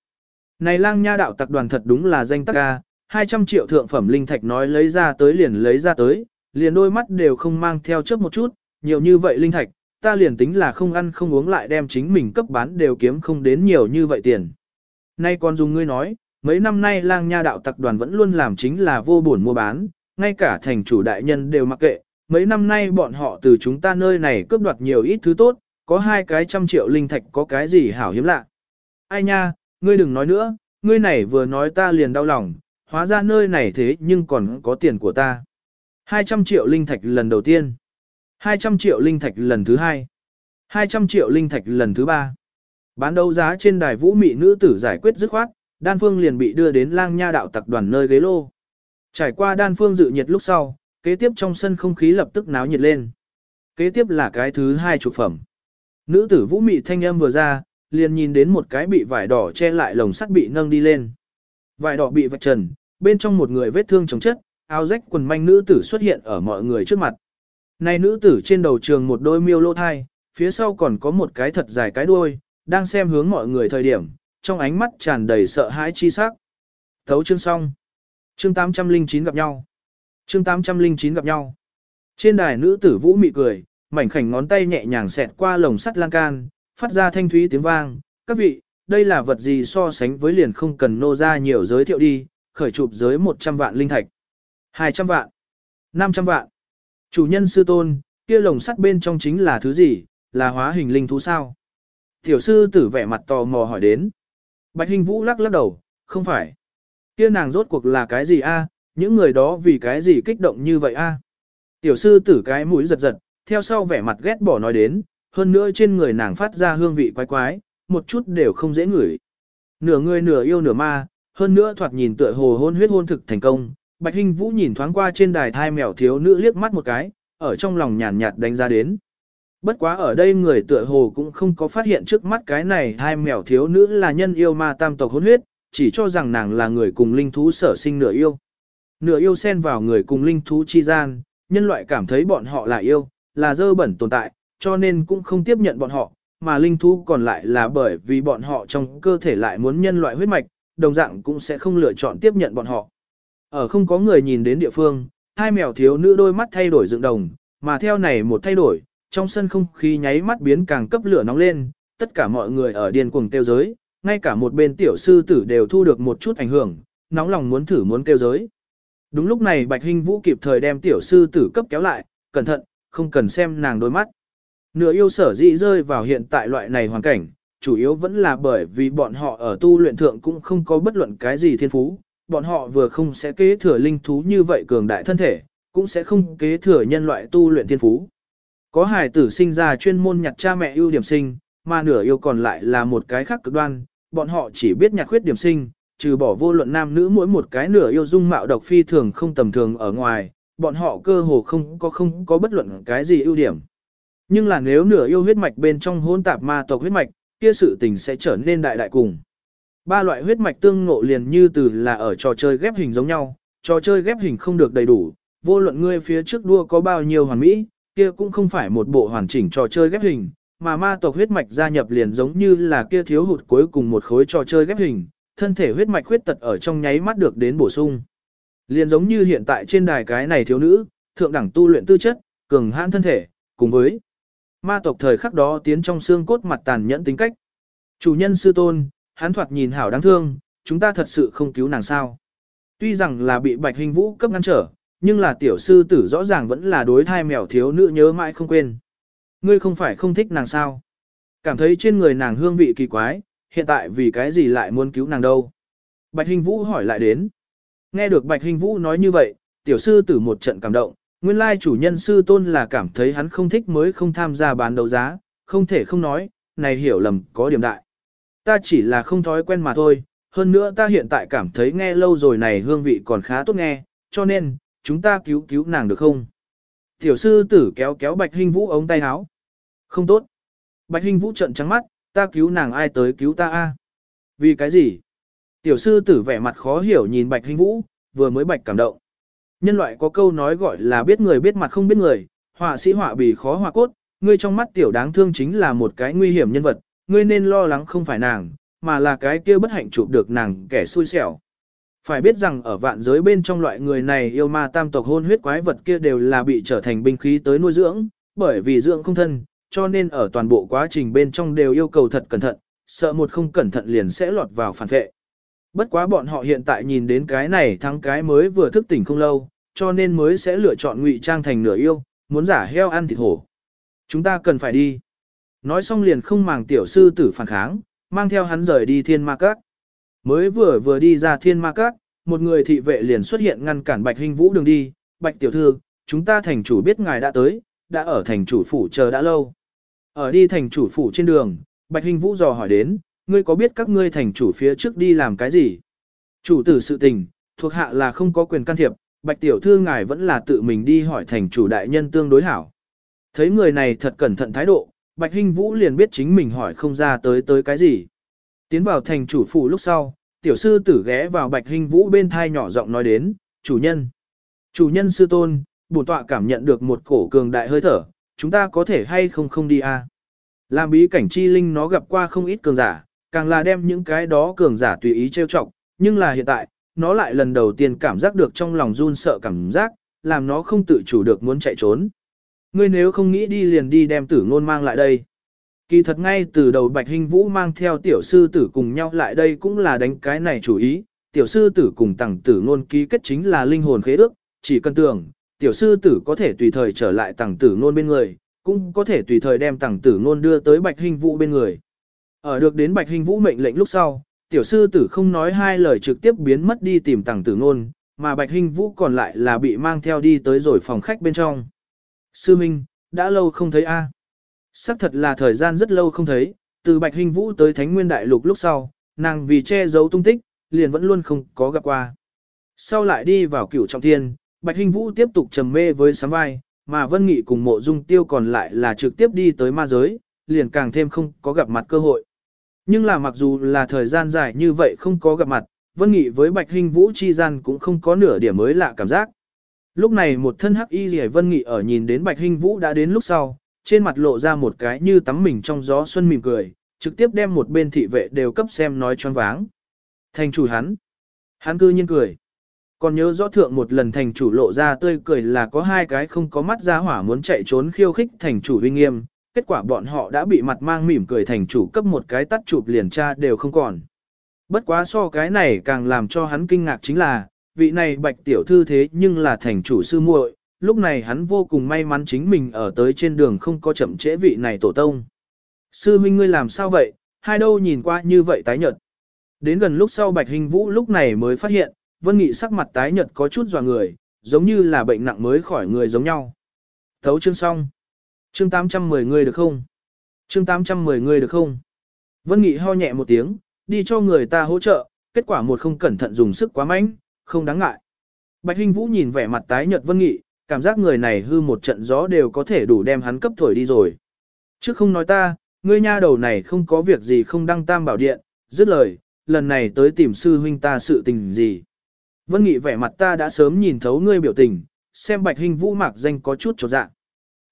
Này lang nha đạo tặc đoàn thật đúng là danh tắc ca, 200 triệu thượng phẩm linh thạch nói lấy ra tới liền lấy ra tới, liền đôi mắt đều không mang theo chớp một chút, nhiều như vậy linh thạch, ta liền tính là không ăn không uống lại đem chính mình cấp bán đều kiếm không đến nhiều như vậy tiền. Nay còn dùng ngươi nói, mấy năm nay lang nha đạo tặc đoàn vẫn luôn làm chính là vô buồn mua bán, ngay cả thành chủ đại nhân đều mặc kệ, mấy năm nay bọn họ từ chúng ta nơi này cướp đoạt nhiều ít thứ tốt, có hai cái trăm triệu linh thạch có cái gì hảo hiếm lạ. Ai nha, ngươi đừng nói nữa, ngươi này vừa nói ta liền đau lòng, hóa ra nơi này thế nhưng còn có tiền của ta. 200 triệu linh thạch lần đầu tiên. 200 triệu linh thạch lần thứ hai. 200 triệu linh thạch lần thứ ba. Bán đấu giá trên đài vũ mị nữ tử giải quyết dứt khoát, đan phương liền bị đưa đến lang nha đạo tặc đoàn nơi ghế lô. Trải qua đan phương dự nhiệt lúc sau, kế tiếp trong sân không khí lập tức náo nhiệt lên. Kế tiếp là cái thứ hai chụp phẩm. Nữ tử vũ mị thanh âm vừa ra, liền nhìn đến một cái bị vải đỏ che lại lồng sắt bị nâng đi lên. Vải đỏ bị vạch trần, bên trong một người vết thương chống chất, áo rách quần manh nữ tử xuất hiện ở mọi người trước mặt. Này nữ tử trên đầu trường một đôi miêu lô thai, phía sau còn có một cái thật dài cái đuôi, đang xem hướng mọi người thời điểm, trong ánh mắt tràn đầy sợ hãi chi sắc. Thấu chương xong. Chương 809 gặp nhau. Chương 809 gặp nhau. Trên đài nữ tử vũ mị cười, mảnh khảnh ngón tay nhẹ nhàng xẹt qua lồng sắt lan can, phát ra thanh thúy tiếng vang. Các vị, đây là vật gì so sánh với liền không cần nô ra nhiều giới thiệu đi, khởi chụp giới 100 vạn linh thạch. 200 vạn. 500 vạn. Chủ nhân sư tôn, kia lồng sắt bên trong chính là thứ gì, là hóa hình linh thú sao? Tiểu sư tử vẻ mặt tò mò hỏi đến. Bạch Hình Vũ lắc lắc đầu, không phải. Kia nàng rốt cuộc là cái gì a? À? những người đó vì cái gì kích động như vậy a? À? Tiểu sư tử cái mũi giật giật, theo sau vẻ mặt ghét bỏ nói đến, hơn nữa trên người nàng phát ra hương vị quái quái, một chút đều không dễ ngửi. Nửa người nửa yêu nửa ma, hơn nữa thoạt nhìn tựa hồ hôn huyết hôn thực thành công. Bạch Hinh Vũ nhìn thoáng qua trên đài thai mèo thiếu nữ liếc mắt một cái, ở trong lòng nhàn nhạt đánh giá đến. Bất quá ở đây người tựa hồ cũng không có phát hiện trước mắt cái này hai mèo thiếu nữ là nhân yêu ma tam tộc hôn huyết, chỉ cho rằng nàng là người cùng linh thú sở sinh nửa yêu. Nửa yêu xen vào người cùng linh thú chi gian, nhân loại cảm thấy bọn họ là yêu, là dơ bẩn tồn tại, cho nên cũng không tiếp nhận bọn họ, mà linh thú còn lại là bởi vì bọn họ trong cơ thể lại muốn nhân loại huyết mạch, đồng dạng cũng sẽ không lựa chọn tiếp nhận bọn họ. Ở không có người nhìn đến địa phương, hai mèo thiếu nữ đôi mắt thay đổi dựng đồng, mà theo này một thay đổi, trong sân không khí nháy mắt biến càng cấp lửa nóng lên, tất cả mọi người ở điên cuồng tiêu giới, ngay cả một bên tiểu sư tử đều thu được một chút ảnh hưởng, nóng lòng muốn thử muốn kêu giới. Đúng lúc này Bạch Hinh Vũ kịp thời đem tiểu sư tử cấp kéo lại, cẩn thận, không cần xem nàng đôi mắt. Nửa yêu sở dị rơi vào hiện tại loại này hoàn cảnh, chủ yếu vẫn là bởi vì bọn họ ở tu luyện thượng cũng không có bất luận cái gì thiên phú, bọn họ vừa không sẽ kế thừa linh thú như vậy cường đại thân thể, cũng sẽ không kế thừa nhân loại tu luyện thiên phú. Có hài tử sinh ra chuyên môn nhặt cha mẹ ưu điểm sinh, mà nửa yêu còn lại là một cái khác cực đoan, bọn họ chỉ biết nhặt khuyết điểm sinh, trừ bỏ vô luận nam nữ mỗi một cái nửa yêu dung mạo độc phi thường không tầm thường ở ngoài, bọn họ cơ hồ không có không có bất luận cái gì ưu điểm. Nhưng là nếu nửa yêu huyết mạch bên trong hôn tạp ma tộc huyết mạch, kia sự tình sẽ trở nên đại đại cùng. Ba loại huyết mạch tương ngộ liền như từ là ở trò chơi ghép hình giống nhau, trò chơi ghép hình không được đầy đủ, vô luận ngươi phía trước đua có bao nhiêu hoàn mỹ, kia cũng không phải một bộ hoàn chỉnh trò chơi ghép hình, mà ma tộc huyết mạch gia nhập liền giống như là kia thiếu hụt cuối cùng một khối trò chơi ghép hình, thân thể huyết mạch huyết tật ở trong nháy mắt được đến bổ sung. Liền giống như hiện tại trên đài cái này thiếu nữ, thượng đẳng tu luyện tư chất, cường hãn thân thể, cùng với ma tộc thời khắc đó tiến trong xương cốt mặt tàn nhẫn tính cách. Chủ nhân sư tôn, hắn thoạt nhìn hảo đáng thương, chúng ta thật sự không cứu nàng sao. Tuy rằng là bị bạch hình vũ cấp ngăn trở, nhưng là tiểu sư tử rõ ràng vẫn là đối thai mèo thiếu nữ nhớ mãi không quên. Ngươi không phải không thích nàng sao? Cảm thấy trên người nàng hương vị kỳ quái, hiện tại vì cái gì lại muốn cứu nàng đâu? Bạch Hình Vũ hỏi lại đến. Nghe được Bạch Hình Vũ nói như vậy, tiểu sư tử một trận cảm động, nguyên lai chủ nhân sư tôn là cảm thấy hắn không thích mới không tham gia bán đấu giá, không thể không nói, này hiểu lầm có điểm đại. Ta chỉ là không thói quen mà thôi, hơn nữa ta hiện tại cảm thấy nghe lâu rồi này hương vị còn khá tốt nghe, cho nên, chúng ta cứu cứu nàng được không? Tiểu sư tử kéo kéo Bạch Hinh Vũ ống tay áo. Không tốt. Bạch Hinh Vũ trợn trắng mắt, ta cứu nàng ai tới cứu ta a? Vì cái gì? Tiểu sư tử vẻ mặt khó hiểu nhìn Bạch Hinh Vũ, vừa mới bạch cảm động. Nhân loại có câu nói gọi là biết người biết mặt không biết người, họa sĩ họa bì khó họa cốt, ngươi trong mắt tiểu đáng thương chính là một cái nguy hiểm nhân vật, ngươi nên lo lắng không phải nàng, mà là cái kia bất hạnh chụp được nàng kẻ xui xẻo. Phải biết rằng ở vạn giới bên trong loại người này yêu ma tam tộc hôn huyết quái vật kia đều là bị trở thành binh khí tới nuôi dưỡng, bởi vì dưỡng không thân, cho nên ở toàn bộ quá trình bên trong đều yêu cầu thật cẩn thận, sợ một không cẩn thận liền sẽ lọt vào phản vệ. Bất quá bọn họ hiện tại nhìn đến cái này thắng cái mới vừa thức tỉnh không lâu, cho nên mới sẽ lựa chọn ngụy trang thành nửa yêu, muốn giả heo ăn thịt hổ. Chúng ta cần phải đi. Nói xong liền không màng tiểu sư tử phản kháng, mang theo hắn rời đi thiên ma các. Mới vừa vừa đi ra thiên ma các, một người thị vệ liền xuất hiện ngăn cản Bạch Hình Vũ đường đi, Bạch tiểu thư, chúng ta thành chủ biết ngài đã tới, đã ở thành chủ phủ chờ đã lâu. Ở đi thành chủ phủ trên đường, Bạch Hình Vũ dò hỏi đến, ngươi có biết các ngươi thành chủ phía trước đi làm cái gì? Chủ tử sự tình, thuộc hạ là không có quyền can thiệp, Bạch Tiểu Thư ngài vẫn là tự mình đi hỏi thành chủ đại nhân tương đối hảo. Thấy người này thật cẩn thận thái độ, Bạch Hinh Vũ liền biết chính mình hỏi không ra tới tới cái gì. Tiến vào thành chủ phủ lúc sau, tiểu sư tử ghé vào Bạch hình Vũ bên thai nhỏ giọng nói đến, chủ nhân. Chủ nhân sư tôn, bổn tọa cảm nhận được một cổ cường đại hơi thở, chúng ta có thể hay không không đi a? À? Làm bí cảnh chi linh nó gặp qua không ít cường giả, càng là đem những cái đó cường giả tùy ý trêu chọc, nhưng là hiện tại, nó lại lần đầu tiên cảm giác được trong lòng run sợ cảm giác, làm nó không tự chủ được muốn chạy trốn. Ngươi nếu không nghĩ đi liền đi đem tử ngôn mang lại đây. Kỳ thật ngay từ đầu Bạch Hình Vũ mang theo tiểu sư tử cùng nhau lại đây cũng là đánh cái này chủ ý, tiểu sư tử cùng tặng tử ngôn ký kết chính là linh hồn khế ước, chỉ cần tưởng, tiểu sư tử có thể tùy thời trở lại tặng tử ngôn bên người, cũng có thể tùy thời đem tặng tử ngôn đưa tới Bạch Hình Vũ bên người. Ở được đến Bạch Hình Vũ mệnh lệnh lúc sau, tiểu sư tử không nói hai lời trực tiếp biến mất đi tìm tặng tử ngôn, mà Bạch Hình Vũ còn lại là bị mang theo đi tới rồi phòng khách bên trong. Sư Minh, đã lâu không thấy a. À. Sắc thật là thời gian rất lâu không thấy, từ Bạch Hình Vũ tới Thánh Nguyên Đại Lục lúc sau, nàng vì che giấu tung tích, liền vẫn luôn không có gặp qua. Sau lại đi vào cửu trọng thiên, Bạch Hình Vũ tiếp tục trầm mê với sám vai, mà Vân Nghị cùng mộ dung tiêu còn lại là trực tiếp đi tới ma giới, liền càng thêm không có gặp mặt cơ hội. Nhưng là mặc dù là thời gian dài như vậy không có gặp mặt, Vân Nghị với Bạch Hình Vũ chi gian cũng không có nửa điểm mới lạ cảm giác. Lúc này một thân hắc y rìa Vân Nghị ở nhìn đến Bạch Hình Vũ đã đến lúc sau, trên mặt lộ ra một cái như tắm mình trong gió xuân mỉm cười, trực tiếp đem một bên thị vệ đều cấp xem nói choáng váng. Thành chủ hắn. Hắn cư nhiên cười. Còn nhớ rõ thượng một lần thành chủ lộ ra tươi cười là có hai cái không có mắt ra hỏa muốn chạy trốn khiêu khích thành chủ uy nghiêm, kết quả bọn họ đã bị mặt mang mỉm cười thành chủ cấp một cái tắt chụp liền tra đều không còn. Bất quá so cái này càng làm cho hắn kinh ngạc chính là, vị này bạch tiểu thư thế nhưng là thành chủ sư muội, lúc này hắn vô cùng may mắn chính mình ở tới trên đường không có chậm trễ vị này tổ tông. Sư huynh ngươi làm sao vậy, hai đâu nhìn qua như vậy tái nhợt. Đến gần lúc sau bạch hình vũ lúc này mới phát hiện, vân nghị sắc mặt tái nhợt có chút dò người, giống như là bệnh nặng mới khỏi người giống nhau. Thấu chương xong. Chương 810 người được không? Chương 810 người được không? Vân Nghị ho nhẹ một tiếng, đi cho người ta hỗ trợ, kết quả một không cẩn thận dùng sức quá mạnh, không đáng ngại. Bạch Hình Vũ nhìn vẻ mặt tái nhợt Vân Nghị, cảm giác người này hư một trận gió đều có thể đủ đem hắn cấp thổi đi rồi. Trước không nói ta, ngươi nha đầu này không có việc gì không đăng tam bảo điện, dứt lời, lần này tới tìm sư huynh ta sự tình gì. Vân Nghị vẻ mặt ta đã sớm nhìn thấu ngươi biểu tình, xem Bạch hình Vũ mạc danh có chút trột dạ.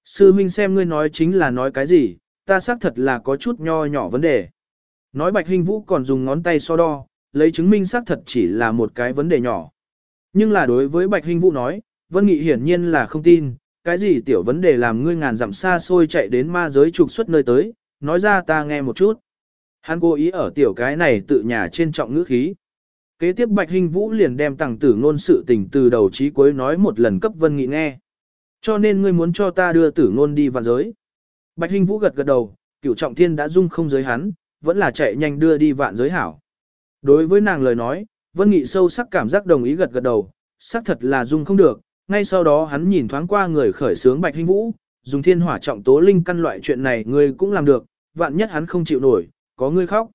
Sư huynh xem ngươi nói chính là nói cái gì, ta xác thật là có chút nho nhỏ vấn đề. Nói Bạch hình Vũ còn dùng ngón tay so đo, lấy chứng minh xác thật chỉ là một cái vấn đề nhỏ. Nhưng là đối với Bạch hình Vũ nói, Vân Nghị hiển nhiên là không tin, cái gì tiểu vấn đề làm ngươi ngàn dặm xa xôi chạy đến ma giới trục xuất nơi tới, nói ra ta nghe một chút. Hắn cố ý ở tiểu cái này tự nhà trên trọng ngữ khí. Kế tiếp Bạch Hinh Vũ liền đem tàng tử ngôn sự tình từ đầu chí cuối nói một lần cấp Vân Nghị nghe. Cho nên ngươi muốn cho ta đưa tử ngôn đi vạn giới. Bạch Hinh Vũ gật gật đầu, cửu trọng thiên đã dung không giới hắn, vẫn là chạy nhanh đưa đi vạn giới hảo. Đối với nàng lời nói, Vân Nghị sâu sắc cảm giác đồng ý gật gật đầu, xác thật là dung không được, ngay sau đó hắn nhìn thoáng qua người khởi sướng Bạch Hinh Vũ, dùng thiên hỏa trọng tố linh căn loại chuyện này ngươi cũng làm được, vạn nhất hắn không chịu nổi, có ngươi khóc.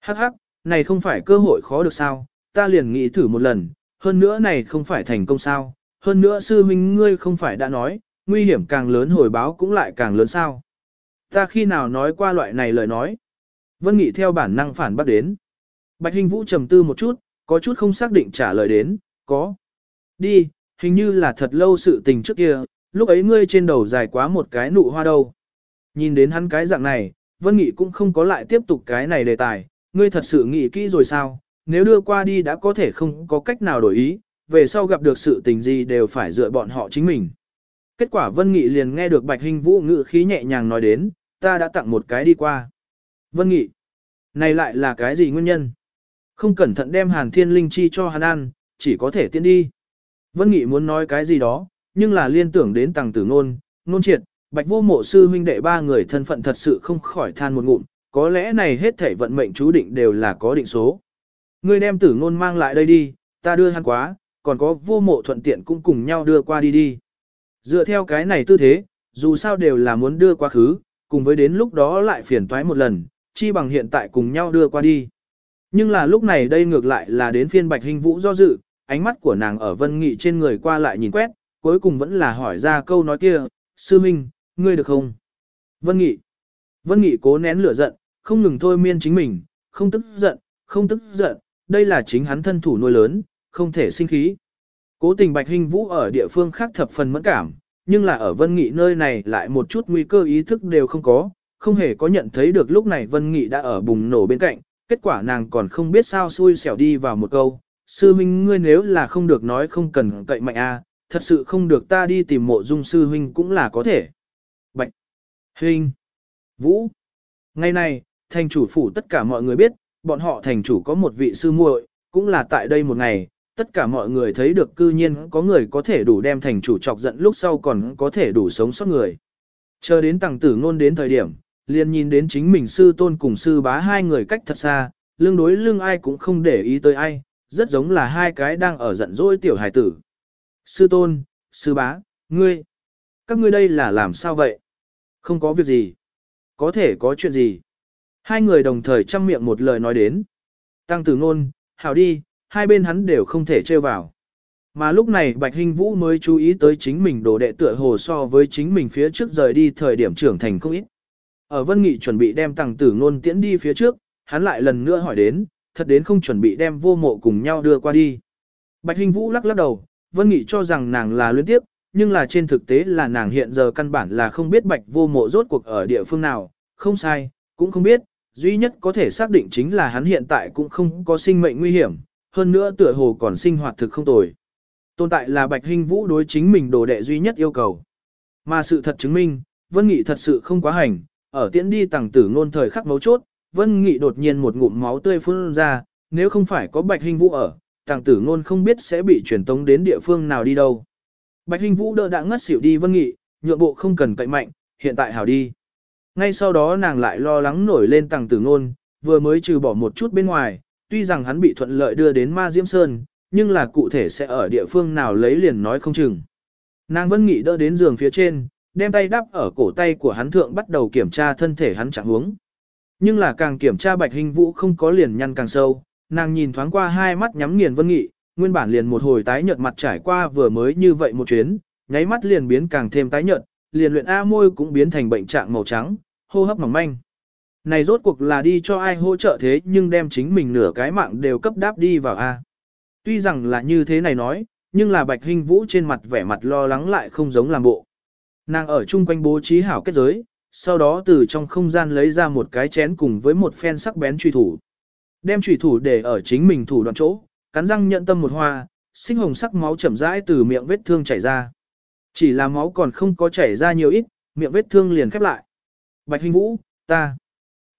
Hắc hắc, này không phải cơ hội khó được sao, ta liền nghĩ thử một lần, hơn nữa này không phải thành công sao, hơn nữa sư huynh ngươi không phải đã nói, nguy hiểm càng lớn hồi báo cũng lại càng lớn sao. Ta khi nào nói qua loại này lời nói. Vân Nghị theo bản năng phản bác đến. Bạch Hình Vũ trầm tư một chút, có chút không xác định trả lời đến, có. Đi, hình như là thật lâu sự tình trước kia, lúc ấy ngươi trên đầu dài quá một cái nụ hoa đâu. Nhìn đến hắn cái dạng này, Vân Nghị cũng không có lại tiếp tục cái này đề tài, ngươi thật sự nghĩ kỹ rồi sao, nếu đưa qua đi đã có thể không có cách nào đổi ý, về sau gặp được sự tình gì đều phải dựa bọn họ chính mình. Kết quả Vân Nghị liền nghe được Bạch Hình Vũ ngự khí nhẹ nhàng nói đến, ta đã tặng một cái đi qua. Vân Nghị, này lại là cái gì nguyên nhân? Không cẩn thận đem Hàn Thiên Linh chi cho hắn ăn, chỉ có thể tiến đi. Vân Nghị muốn nói cái gì đó, nhưng là liên tưởng đến tàng tử ngôn, ngôn triệt, Bạch vô mộ sư huynh đệ ba người thân phận thật sự không khỏi than một ngụm, có lẽ này hết thể vận mệnh chú định đều là có định số. Ngươi đem tử ngôn mang lại đây đi, ta đưa hắn quá, còn có vô mộ thuận tiện cũng cùng nhau đưa qua đi đi. Dựa theo cái này tư thế, dù sao đều là muốn đưa quá khứ, cùng với đến lúc đó lại phiền toái một lần, chi bằng hiện tại cùng nhau đưa qua đi. Nhưng là lúc này đây ngược lại là đến phiên Bạch Hình Vũ do dự, ánh mắt của nàng ở Vân Nghị trên người qua lại nhìn quét, cuối cùng vẫn là hỏi ra câu nói kia, sư minh, ngươi được không? Vân Nghị. Vân Nghị cố nén lửa giận, không ngừng thôi miên chính mình, không tức giận, không tức giận, đây là chính hắn thân thủ nuôi lớn, không thể sinh khí. Cố tình Bạch Hình Vũ ở địa phương khác thập phần mẫn cảm, nhưng là ở Vân Nghị nơi này lại một chút nguy cơ ý thức đều không có, không hề có nhận thấy được lúc này Vân Nghị đã ở bùng nổ bên cạnh, kết quả nàng còn không biết sao xui xẻo đi vào một câu, sư huynh ngươi nếu là không được nói không cần cậy mạnh a, thật sự không được ta đi tìm mộ dung sư huynh cũng là có thể. Bạch, huynh, vũ, ngày nay thành chủ phủ tất cả mọi người biết, bọn họ thành chủ có một vị sư muội, cũng là tại đây một ngày, tất cả mọi người thấy được cư nhiên có người có thể đủ đem thành chủ chọc giận lúc sau còn có thể đủ sống sót người. Chờ đến tàng tử ngôn đến thời điểm, liền nhìn đến chính mình sư tôn cùng sư bá hai người cách thật xa, lương đối lương ai cũng không để ý tới ai, rất giống là hai cái đang ở giận dỗi tiểu hài tử. Sư tôn, sư bá, ngươi, các ngươi đây là làm sao vậy? Không có việc gì. Có thể có chuyện gì? Hai người đồng thời chăm miệng một lời nói đến. Tăng tử ngôn, hảo đi, hai bên hắn đều không thể trêu vào. Mà lúc này Bạch Hinh Vũ mới chú ý tới chính mình đồ đệ tựa hồ so với chính mình phía trước rời đi thời điểm trưởng thành không ít. Ở Vân Nghị chuẩn bị đem tăng tử ngôn tiễn đi phía trước, hắn lại lần nữa hỏi đến, thật đến không chuẩn bị đem vô mộ cùng nhau đưa qua đi. Bạch Hinh Vũ lắc lắc đầu, Vân Nghị cho rằng nàng là luyến tiếp, nhưng là trên thực tế là nàng hiện giờ căn bản là không biết Bạch vô mộ rốt cuộc ở địa phương nào, không sai, cũng không biết, duy nhất có thể xác định chính là hắn hiện tại cũng không có sinh mệnh nguy hiểm, hơn nữa tựa hồ còn sinh hoạt thực không tồi. Tồn tại là Bạch Hinh Vũ đối chính mình đồ đệ duy nhất yêu cầu. Mà sự thật chứng minh, Vân Nghị thật sự không quá hành, ở tiễn đi tàng tử ngôn thời khắc mấu chốt, Vân Nghị đột nhiên một ngụm máu tươi phun ra, nếu không phải có Bạch Hinh Vũ ở, tàng tử ngôn không biết sẽ bị truyền tống đến địa phương nào đi đâu. Bạch Hinh Vũ đỡ đã ngất xỉu đi Vân Nghị, nhượng bộ không cần cậy mạnh, hiện tại hảo đi. Ngay sau đó nàng lại lo lắng nổi lên tàng tử ngôn, vừa mới trừ bỏ một chút bên ngoài, tuy rằng hắn bị thuận lợi đưa đến Ma Diễm Sơn, nhưng là cụ thể sẽ ở địa phương nào lấy liền nói không chừng. Nàng Vân Nghị đỡ đến giường phía trên, đem tay đắp ở cổ tay của hắn thượng bắt đầu kiểm tra thân thể hắn trạng huống. Nhưng là càng kiểm tra Bạch Hình Vũ không có liền nhăn càng sâu, nàng nhìn thoáng qua hai mắt nhắm nghiền Vân Nghị, nguyên bản liền một hồi tái nhợt mặt trải qua vừa mới như vậy một chuyến, nháy mắt liền biến càng thêm tái nhợt, liền luyện A môi cũng biến thành bệnh trạng màu trắng, hô hấp mỏng manh. Này rốt cuộc là đi cho ai hỗ trợ thế nhưng đem chính mình nửa cái mạng đều cấp đáp đi vào A. Tuy rằng là như thế này nói, nhưng là Bạch hình Vũ trên mặt vẻ mặt lo lắng lại không giống làm bộ. Nàng ở chung quanh bố trí hảo kết giới, sau đó từ trong không gian lấy ra một cái chén cùng với một phen sắc bén truy thủ. Đem truy thủ để ở chính mình thủ đoạn chỗ, cắn răng nhận tâm một hoa, sinh hồng sắc máu chậm rãi từ miệng vết thương chảy ra. Chỉ là máu còn không có chảy ra nhiều ít, miệng vết thương liền khép lại. Bạch Hinh Vũ, ta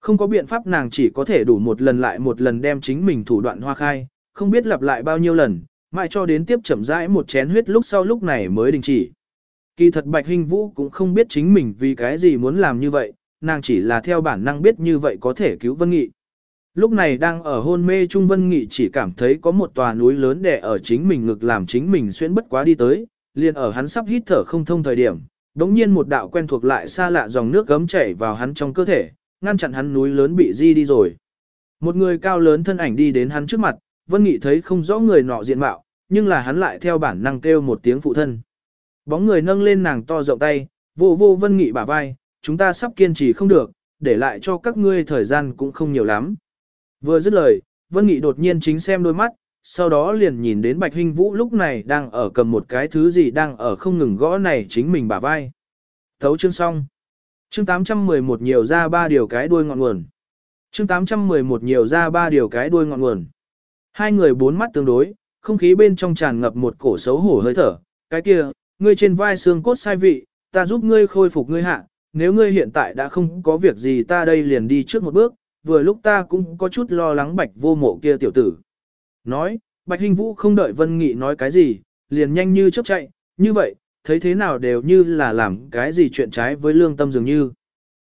không có biện pháp nàng chỉ có thể đủ một lần lại một lần đem chính mình thủ đoạn hoa khai, không biết lặp lại bao nhiêu lần, mãi cho đến tiếp chậm rãi một chén huyết lúc sau lúc này mới đình chỉ. Kỳ thật Bạch Hinh Vũ cũng không biết chính mình vì cái gì muốn làm như vậy, nàng chỉ là theo bản năng biết như vậy có thể cứu Vân Nghị. Lúc này đang ở hôn mê Trung Vân Nghị chỉ cảm thấy có một tòa núi lớn đè ở chính mình ngực làm chính mình xuyên bất quá đi tới, liền ở hắn sắp hít thở không thông thời điểm, đống nhiên một đạo quen thuộc lại xa lạ dòng nước gấm chảy vào hắn trong cơ thể, ngăn chặn hắn núi lớn bị di đi rồi. Một người cao lớn thân ảnh đi đến hắn trước mặt, Vân Nghị thấy không rõ người nọ diện mạo, nhưng là hắn lại theo bản năng kêu một tiếng phụ thân. Bóng người nâng lên nàng to rộng tay, vô vô Vân Nghị bả vai, chúng ta sắp kiên trì không được, để lại cho các ngươi thời gian cũng không nhiều lắm. Vừa dứt lời, Vân Nghị đột nhiên chính xem đôi mắt, sau đó liền nhìn đến Bạch Hinh Vũ lúc này đang ở cầm một cái thứ gì đang ở không ngừng gõ này chính mình bả vai. Thấu chương xong. Chương 811 nhiều ra ba điều cái đuôi ngọn nguồn. Chương 811 nhiều ra ba điều cái đuôi ngọn nguồn. Hai người bốn mắt tương đối, không khí bên trong tràn ngập một cổ xấu hổ hơi thở. Cái kia, ngươi trên vai xương cốt sai vị, ta giúp ngươi khôi phục ngươi hạ, nếu ngươi hiện tại đã không có việc gì ta đây liền đi trước một bước, vừa lúc ta cũng có chút lo lắng bạch vô mộ kia tiểu tử. Nói, bạch hình vũ không đợi Vân Nghị nói cái gì, liền nhanh như chớp chạy, như vậy, thấy thế nào đều như là làm cái gì chuyện trái với lương tâm dường như.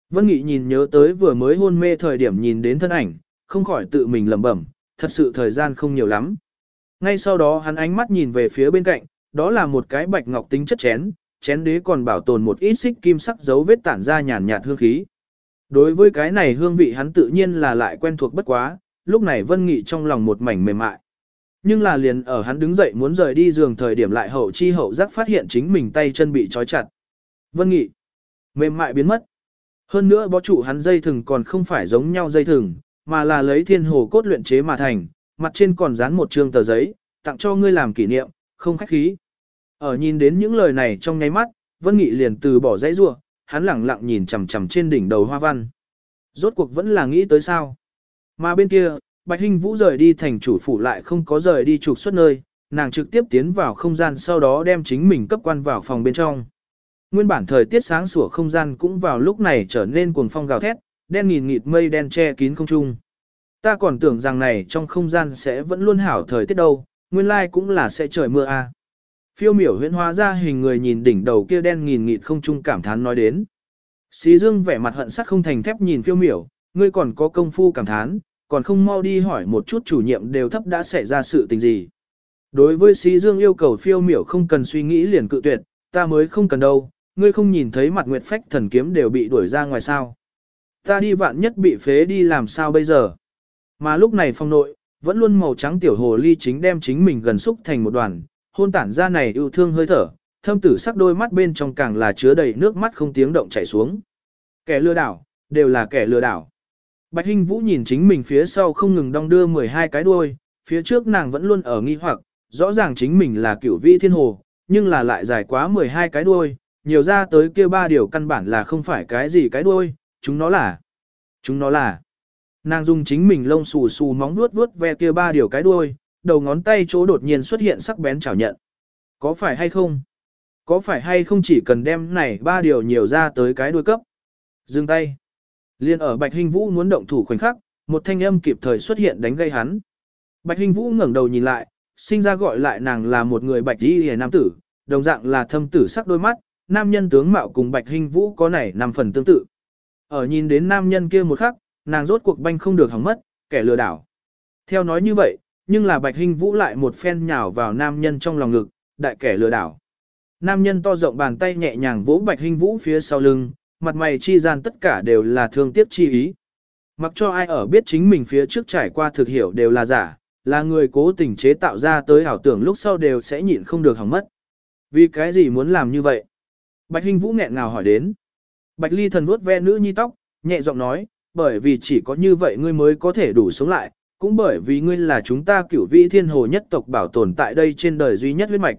Vân Nghị nhìn nhớ tới vừa mới hôn mê thời điểm nhìn đến thân ảnh, không khỏi tự mình lẩm bẩm, thật sự thời gian không nhiều lắm. Ngay sau đó hắn ánh mắt nhìn về phía bên cạnh, đó là một cái bạch ngọc tính chất chén, chén đế còn bảo tồn một ít xích kim sắc dấu vết tản ra nhàn nhạt hương khí. Đối với cái này hương vị hắn tự nhiên là lại quen thuộc bất quá, lúc này Vân Nghị trong lòng một mảnh mềm mại. Nhưng là liền ở hắn đứng dậy muốn rời đi giường thời điểm lại hậu chi hậu giác phát hiện chính mình tay chân bị trói chặt. Vân Nghị, mềm mại biến mất. Hơn nữa bó trụ hắn dây thừng còn không phải giống nhau dây thừng, mà là lấy thiên hồ cốt luyện chế mà thành, mặt trên còn dán một trương tờ giấy, tặng cho ngươi làm kỷ niệm, không khách khí. Ở nhìn đến những lời này trong nháy mắt, Vân Nghị liền từ bỏ dãy rua, hắn lẳng lặng nhìn chằm chằm trên đỉnh đầu hoa văn. Rốt cuộc vẫn là nghĩ tới sao. Mà bên kia, Bạch Hinh Vũ rời đi thành chủ phủ lại không có rời đi trục xuất nơi, nàng trực tiếp tiến vào không gian sau đó đem chính mình cấp quan vào phòng bên trong. Nguyên bản thời tiết sáng sủa không gian cũng vào lúc này trở nên cuồng phong gào thét, đen nghìn nghịt mây đen che kín không trung. Ta còn tưởng rằng này trong không gian sẽ vẫn luôn hảo thời tiết đâu, nguyên lai cũng là sẽ trời mưa a. À. Phiêu miểu huyễn hóa ra hình người nhìn đỉnh đầu kia đen nghìn nghịt không trung cảm thán nói đến. Xí Dương vẻ mặt hận sắt không thành thép nhìn phiêu miểu, ngươi còn có công phu cảm thán, còn không mau đi hỏi một chút chủ nhiệm đều thấp đã xảy ra sự tình gì. Đối với Xí Dương yêu cầu phiêu miểu không cần suy nghĩ liền cự tuyệt, ta mới không cần đâu, ngươi không nhìn thấy mặt nguyệt phách thần kiếm đều bị đuổi ra ngoài sao. Ta đi vạn nhất bị phế đi làm sao bây giờ. Mà lúc này phong nội, vẫn luôn màu trắng tiểu hồ ly chính đem chính mình gần xúc thành một đoàn, hôn tản ra này yêu thương hơi thở, thâm tử sắc đôi mắt bên trong càng là chứa đầy nước mắt không tiếng động chảy xuống. Kẻ lừa đảo, đều là kẻ lừa đảo. Bạch Hinh Vũ nhìn chính mình phía sau không ngừng đong đưa 12 cái đuôi, phía trước nàng vẫn luôn ở nghi hoặc, rõ ràng chính mình là cửu vi thiên hồ, nhưng là lại dài quá 12 cái đuôi, nhiều ra tới kia ba điều căn bản là không phải cái gì cái đuôi, chúng nó là, chúng nó là. Nàng dùng chính mình lông xù xù móng vuốt vuốt ve kia ba điều cái đuôi, đầu ngón tay chỗ đột nhiên xuất hiện sắc bén chảo nhận. Có phải hay không? Có phải hay không chỉ cần đem này ba điều nhiều ra tới cái đuôi cấp? Dừng tay. Liên ở Bạch Hình Vũ muốn động thủ khoảnh khắc, một thanh âm kịp thời xuất hiện đánh gây hắn. Bạch Hình Vũ ngẩng đầu nhìn lại, sinh ra gọi lại nàng là một người bạch y hề nam tử, đồng dạng là thâm tử sắc đôi mắt, nam nhân tướng mạo cùng Bạch Hình Vũ có này nằm phần tương tự. Ở nhìn đến nam nhân kia một khắc, nàng rốt cuộc banh không được hỏng mất, kẻ lừa đảo. Theo nói như vậy, nhưng là Bạch Hình Vũ lại một phen nhào vào nam nhân trong lòng ngực, đại kẻ lừa đảo. Nam nhân to rộng bàn tay nhẹ nhàng vỗ Bạch Hình Vũ phía sau lưng, mặt mày chi gian tất cả đều là thương tiếc chi ý. Mặc cho ai ở biết chính mình phía trước trải qua thực hiểu đều là giả, là người cố tình chế tạo ra tới ảo tưởng lúc sau đều sẽ nhịn không được hỏng mất. Vì cái gì muốn làm như vậy? Bạch Hinh Vũ nghẹn ngào hỏi đến. Bạch Ly thần vuốt ve nữ nhi tóc, nhẹ giọng nói, bởi vì chỉ có như vậy ngươi mới có thể đủ sống lại, cũng bởi vì ngươi là chúng ta cửu vĩ thiên hồ nhất tộc bảo tồn tại đây trên đời duy nhất huyết mạch.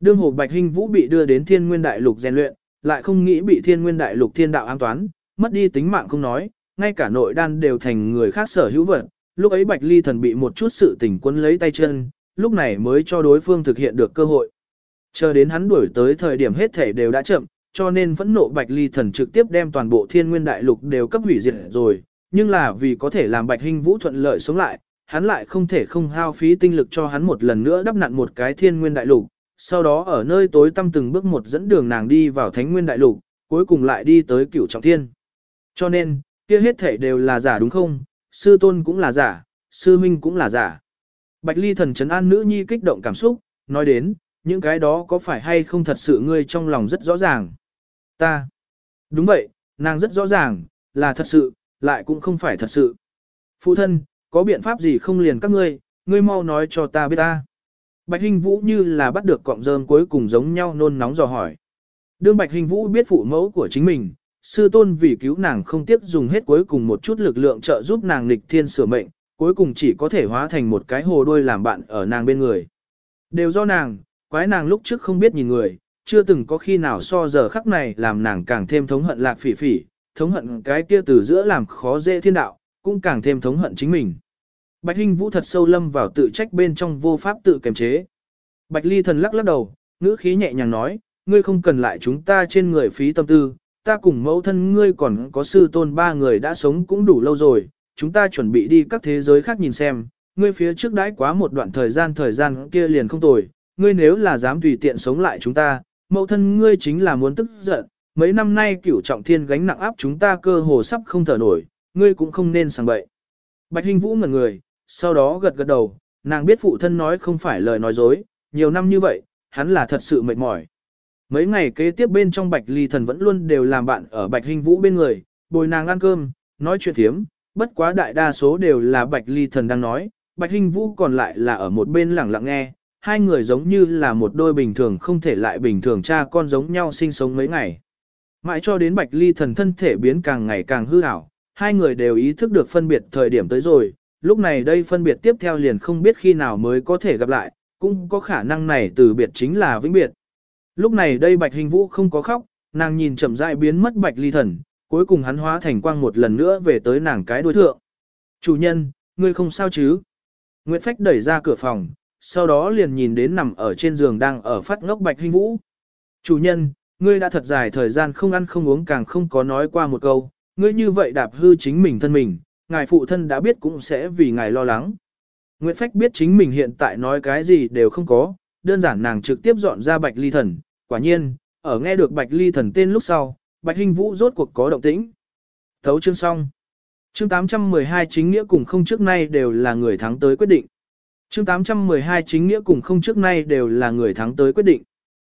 Đương hồ Bạch Hinh Vũ bị đưa đến thiên nguyên đại lục rèn luyện, lại không nghĩ bị thiên nguyên đại lục thiên đạo an toán, mất đi tính mạng không nói, ngay cả nội đan đều thành người khác sở hữu vật. Lúc ấy Bạch Ly thần bị một chút sự tình quân lấy tay chân, lúc này mới cho đối phương thực hiện được cơ hội. Chờ đến hắn đuổi tới thời điểm hết thể đều đã chậm, cho nên vẫn nộ Bạch Ly thần trực tiếp đem toàn bộ thiên nguyên đại lục đều cấp hủy diệt rồi, nhưng là vì có thể làm Bạch Hinh Vũ thuận lợi sống lại, hắn lại không thể không hao phí tinh lực cho hắn một lần nữa đắp nặn một cái thiên nguyên đại lục, sau đó ở nơi tối tăm từng bước một dẫn đường nàng đi vào thánh nguyên đại lục, cuối cùng lại đi tới cửu trọng thiên. Cho nên, kia hết thể đều là giả đúng không? Sư tôn cũng là giả, sư minh cũng là giả. Bạch ly thần trấn an nữ nhi kích động cảm xúc, nói đến, những cái đó có phải hay không thật sự ngươi trong lòng rất rõ ràng. Ta. Đúng vậy, nàng rất rõ ràng, là thật sự, lại cũng không phải thật sự. Phụ thân, có biện pháp gì không liền các ngươi, ngươi mau nói cho ta biết ta. Bạch Hình Vũ như là bắt được cọng rơm cuối cùng giống nhau nôn nóng dò hỏi. Đương Bạch Hình Vũ biết phụ mẫu của chính mình, sư tôn vì cứu nàng không tiếc dùng hết cuối cùng một chút lực lượng trợ giúp nàng nghịch thiên sửa mệnh, cuối cùng chỉ có thể hóa thành một cái hồ đôi làm bạn ở nàng bên người. Đều do nàng, quái nàng lúc trước không biết nhìn người, chưa từng có khi nào so giờ khắc này làm nàng càng thêm thống hận lạc phỉ phỉ, thống hận cái kia từ giữa làm khó dễ thiên đạo, cũng càng thêm thống hận chính mình. Bạch Hinh Vũ thật sâu lâm vào tự trách bên trong vô pháp tự kiềm chế. Bạch Ly thần lắc lắc đầu, ngữ khí nhẹ nhàng nói, ngươi không cần lại chúng ta trên người phí tâm tư, ta cùng mẫu thân ngươi còn có sư tôn ba người đã sống cũng đủ lâu rồi, chúng ta chuẩn bị đi các thế giới khác nhìn xem, ngươi phía trước đãi quá một đoạn thời gian thời gian kia liền không tồi, ngươi nếu là dám tùy tiện sống lại chúng ta, mẫu thân ngươi chính là muốn tức giận, mấy năm nay cửu trọng thiên gánh nặng áp chúng ta cơ hồ sắp không thở nổi, ngươi cũng không nên sang bậy. Bạch Hinh Vũ ngẩn người, sau đó gật gật đầu, nàng biết phụ thân nói không phải lời nói dối, nhiều năm như vậy, hắn là thật sự mệt mỏi. Mấy ngày kế tiếp bên trong Bạch Ly Thần vẫn luôn đều làm bạn ở Bạch Hình Vũ bên người, bồi nàng ăn cơm, nói chuyện thiếm, bất quá đại đa số đều là Bạch Ly Thần đang nói, Bạch Hình Vũ còn lại là ở một bên lặng lặng nghe, hai người giống như là một đôi bình thường không thể lại bình thường cha con giống nhau sinh sống mấy ngày. Mãi cho đến Bạch Ly Thần thân thể biến càng ngày càng hư ảo, hai người đều ý thức được phân biệt thời điểm tới rồi, lúc này đây phân biệt tiếp theo liền không biết khi nào mới có thể gặp lại, cũng có khả năng này từ biệt chính là vĩnh biệt. Lúc này đây Bạch Hình Vũ không có khóc, nàng nhìn chậm rãi biến mất Bạch Ly Thần, cuối cùng hắn hóa thành quang một lần nữa về tới nàng cái đối thượng. Chủ nhân, ngươi không sao chứ? Nguyệt Phách đẩy ra cửa phòng, sau đó liền nhìn đến nằm ở trên giường đang ở phát ngốc Bạch Hình Vũ. Chủ nhân, ngươi đã thật dài thời gian không ăn không uống càng không có nói qua một câu, ngươi như vậy đạp hư chính mình thân mình, ngài phụ thân đã biết cũng sẽ vì ngài lo lắng. Nguyễn Phách biết chính mình hiện tại nói cái gì đều không có, đơn giản nàng trực tiếp dọn ra Bạch Ly Thần, quả nhiên, ở nghe được Bạch Ly Thần tên lúc sau, Bạch Hình Vũ rốt cuộc có động tĩnh. Thấu chương xong. Chương 812 chính nghĩa cùng không trước nay đều là người thắng tới quyết định. Chương 812 chính nghĩa cùng không trước nay đều là người thắng tới quyết định.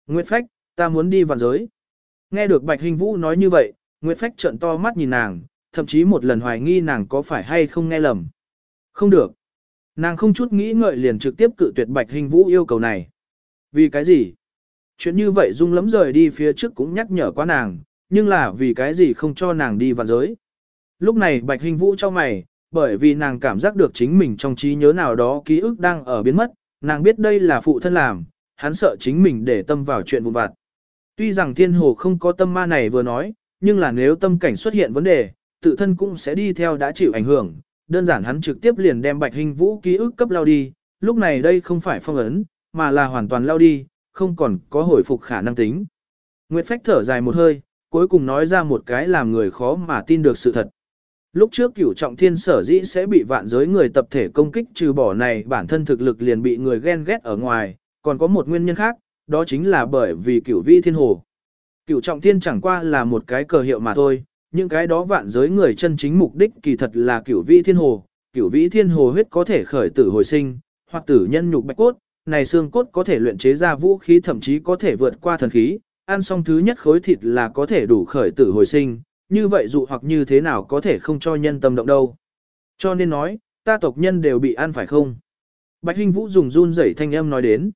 Nguyễn Phách, ta muốn đi vạn giới. Nghe được Bạch Hình Vũ nói như vậy, Nguyệt Phách trợn to mắt nhìn nàng, thậm chí một lần hoài nghi nàng có phải hay không nghe lầm. Không được. Nàng không chút nghĩ ngợi liền trực tiếp cự tuyệt Bạch Hình Vũ yêu cầu này. Vì cái gì? Chuyện như vậy Dung lắm rời đi phía trước cũng nhắc nhở qua nàng, nhưng là vì cái gì không cho nàng đi vạn giới. Lúc này Bạch Hình Vũ cho mày, bởi vì nàng cảm giác được chính mình trong trí nhớ nào đó ký ức đang ở biến mất, nàng biết đây là phụ thân làm, hắn sợ chính mình để tâm vào chuyện vụn vặt. Tuy rằng thiên hồ không có tâm ma này vừa nói, nhưng là nếu tâm cảnh xuất hiện vấn đề, tự thân cũng sẽ đi theo đã chịu ảnh hưởng, đơn giản hắn trực tiếp liền đem bạch hình vũ ký ức cấp lao đi, lúc này đây không phải phong ấn, mà là hoàn toàn lao đi, không còn có hồi phục khả năng tính. Nguyệt Phách thở dài một hơi, cuối cùng nói ra một cái làm người khó mà tin được sự thật. Lúc trước cửu trọng thiên sở dĩ sẽ bị vạn giới người tập thể công kích trừ bỏ này bản thân thực lực liền bị người ghen ghét ở ngoài, còn có một nguyên nhân khác, đó chính là bởi vì cửu vi thiên hồ. Cửu trọng thiên chẳng qua là một cái cờ hiệu mà thôi, những cái đó vạn giới người chân chính mục đích kỳ thật là cửu vi thiên hồ, cửu vĩ thiên hồ huyết có thể khởi tử hồi sinh, hoặc tử nhân nhục bạch cốt, này xương cốt có thể luyện chế ra vũ khí thậm chí có thể vượt qua thần khí, ăn xong thứ nhất khối thịt là có thể đủ khởi tử hồi sinh, như vậy dụ hoặc như thế nào có thể không cho nhân tâm động đâu. Cho nên nói, ta tộc nhân đều bị ăn phải không? Bạch Hinh Vũ dùng run rẩy thanh âm nói đến.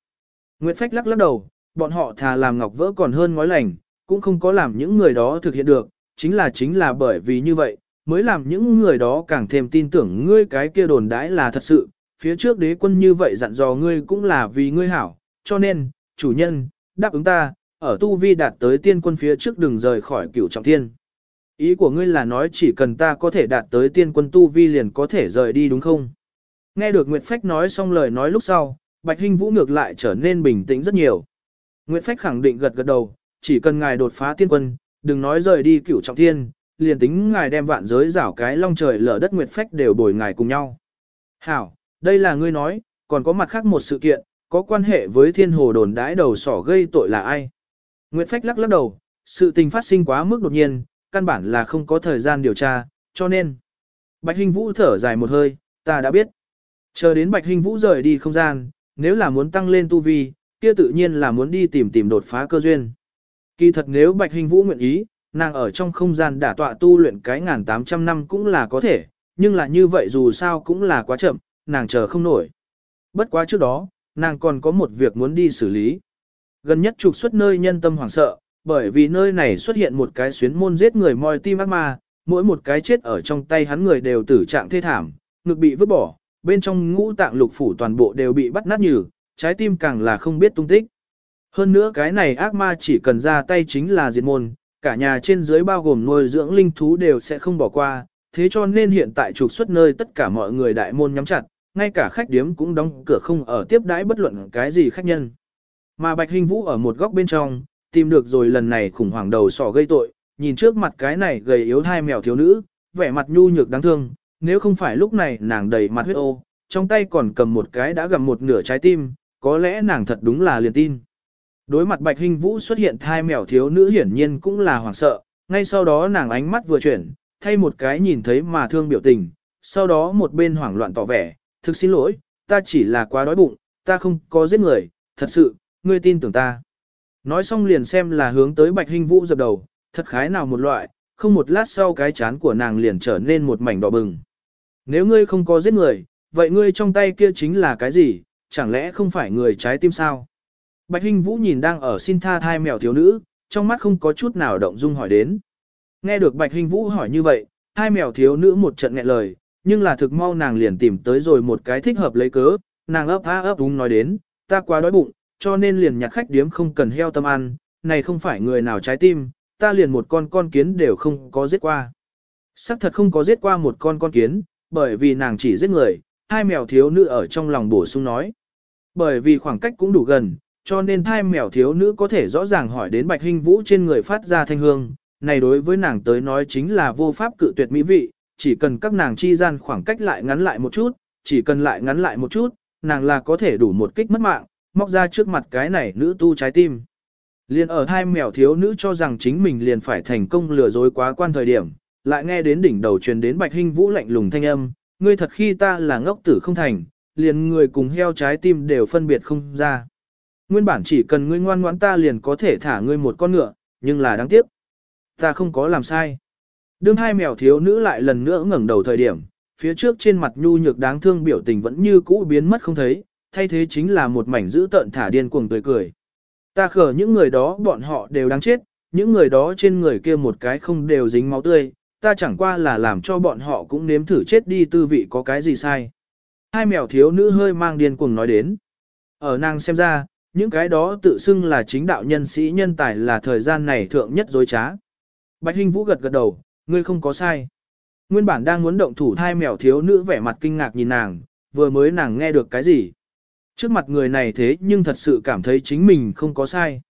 Nguyệt Phách lắc lắc đầu, bọn họ thà làm ngọc vỡ còn hơn ngói lành, cũng không có làm những người đó thực hiện được, chính là chính là bởi vì như vậy, mới làm những người đó càng thêm tin tưởng ngươi cái kia đồn đãi là thật sự, phía trước đế quân như vậy dặn dò ngươi cũng là vì ngươi hảo, cho nên, chủ nhân, đáp ứng ta, ở tu vi đạt tới tiên quân phía trước đừng rời khỏi cửu trọng thiên. Ý của ngươi là nói chỉ cần ta có thể đạt tới tiên quân tu vi liền có thể rời đi đúng không? Nghe được Nguyệt Phách nói xong lời nói lúc sau, Bạch Hinh Vũ ngược lại trở nên bình tĩnh rất nhiều. Nguyệt Phách khẳng định gật gật đầu, chỉ cần ngài đột phá tiên quân, đừng nói rời đi cửu trọng thiên, liền tính ngài đem vạn giới rảo cái long trời lở đất Nguyệt Phách đều bồi ngài cùng nhau. Hảo, đây là ngươi nói, còn có mặt khác một sự kiện, có quan hệ với thiên hồ đồn đãi đầu sỏ gây tội là ai? Nguyệt Phách lắc lắc đầu, sự tình phát sinh quá mức đột nhiên, căn bản là không có thời gian điều tra, cho nên. Bạch Hinh Vũ thở dài một hơi, ta đã biết. Chờ đến Bạch Hinh Vũ rời đi không gian, nếu là muốn tăng lên tu vi, kia tự nhiên là muốn đi tìm tìm đột phá cơ duyên. Kỳ thật nếu Bạch Hình Vũ nguyện ý, nàng ở trong không gian đả tọa tu luyện cái ngàn tám trăm năm cũng là có thể, nhưng là như vậy dù sao cũng là quá chậm, nàng chờ không nổi. Bất quá trước đó, nàng còn có một việc muốn đi xử lý. Gần nhất trục xuất nơi nhân tâm hoảng sợ, bởi vì nơi này xuất hiện một cái xuyến môn giết người moi tim ác ma, mỗi một cái chết ở trong tay hắn người đều tử trạng thê thảm, ngực bị vứt bỏ, bên trong ngũ tạng lục phủ toàn bộ đều bị bắt nát nhừ, trái tim càng là không biết tung tích. Hơn nữa cái này ác ma chỉ cần ra tay chính là diệt môn, cả nhà trên dưới bao gồm nuôi dưỡng linh thú đều sẽ không bỏ qua, thế cho nên hiện tại trục xuất nơi tất cả mọi người đại môn nhắm chặt, ngay cả khách điếm cũng đóng cửa không ở tiếp đãi bất luận cái gì khách nhân. Mà Bạch Hình Vũ ở một góc bên trong, tìm được rồi lần này khủng hoảng đầu sỏ gây tội, nhìn trước mặt cái này gầy yếu hai mèo thiếu nữ, vẻ mặt nhu nhược đáng thương, nếu không phải lúc này nàng đầy mặt huyết ô, trong tay còn cầm một cái đã gặm một nửa trái tim, có lẽ nàng thật đúng là liền tin. Đối mặt Bạch Hình Vũ xuất hiện thai mèo thiếu nữ hiển nhiên cũng là hoảng sợ, ngay sau đó nàng ánh mắt vừa chuyển, thay một cái nhìn thấy mà thương biểu tình, sau đó một bên hoảng loạn tỏ vẻ, thực xin lỗi, ta chỉ là quá đói bụng, ta không có giết người, thật sự, ngươi tin tưởng ta. Nói xong liền xem là hướng tới Bạch Hình Vũ dập đầu, thật khái nào một loại, không một lát sau cái chán của nàng liền trở nên một mảnh đỏ bừng. Nếu ngươi không có giết người, vậy ngươi trong tay kia chính là cái gì, chẳng lẽ không phải người trái tim sao? Bạch Hinh Vũ nhìn đang ở xin tha thai mèo thiếu nữ, trong mắt không có chút nào động dung hỏi đến. Nghe được Bạch Hinh Vũ hỏi như vậy, hai mèo thiếu nữ một trận nghẹn lời, nhưng là thực mau nàng liền tìm tới rồi một cái thích hợp lấy cớ, nàng ấp há ấp đúng nói đến, ta quá đói bụng, cho nên liền nhặt khách điếm không cần heo tâm ăn, này không phải người nào trái tim, ta liền một con con kiến đều không có giết qua. Sắc thật không có giết qua một con con kiến, bởi vì nàng chỉ giết người, hai mèo thiếu nữ ở trong lòng bổ sung nói. Bởi vì khoảng cách cũng đủ gần, cho nên hai mèo thiếu nữ có thể rõ ràng hỏi đến bạch hình vũ trên người phát ra thanh hương, này đối với nàng tới nói chính là vô pháp cự tuyệt mỹ vị, chỉ cần các nàng chi gian khoảng cách lại ngắn lại một chút, chỉ cần lại ngắn lại một chút, nàng là có thể đủ một kích mất mạng, móc ra trước mặt cái này nữ tu trái tim. Liên ở hai mèo thiếu nữ cho rằng chính mình liền phải thành công lừa dối quá quan thời điểm, lại nghe đến đỉnh đầu truyền đến bạch hình vũ lạnh lùng thanh âm, ngươi thật khi ta là ngốc tử không thành, liền người cùng heo trái tim đều phân biệt không ra. Nguyên bản chỉ cần ngươi ngoan ngoãn ta liền có thể thả ngươi một con ngựa, nhưng là đáng tiếc. Ta không có làm sai. Đương hai mèo thiếu nữ lại lần nữa ngẩng đầu thời điểm, phía trước trên mặt nhu nhược đáng thương biểu tình vẫn như cũ biến mất không thấy, thay thế chính là một mảnh dữ tợn thả điên cuồng tươi cười. Ta khở những người đó bọn họ đều đáng chết, những người đó trên người kia một cái không đều dính máu tươi, ta chẳng qua là làm cho bọn họ cũng nếm thử chết đi tư vị có cái gì sai. Hai mèo thiếu nữ hơi mang điên cuồng nói đến. Ở nàng xem ra, những cái đó tự xưng là chính đạo nhân sĩ nhân tài là thời gian này thượng nhất dối trá. Bạch Hinh Vũ gật gật đầu, ngươi không có sai. Nguyên bản đang muốn động thủ hai mèo thiếu nữ vẻ mặt kinh ngạc nhìn nàng, vừa mới nàng nghe được cái gì. Trước mặt người này thế nhưng thật sự cảm thấy chính mình không có sai.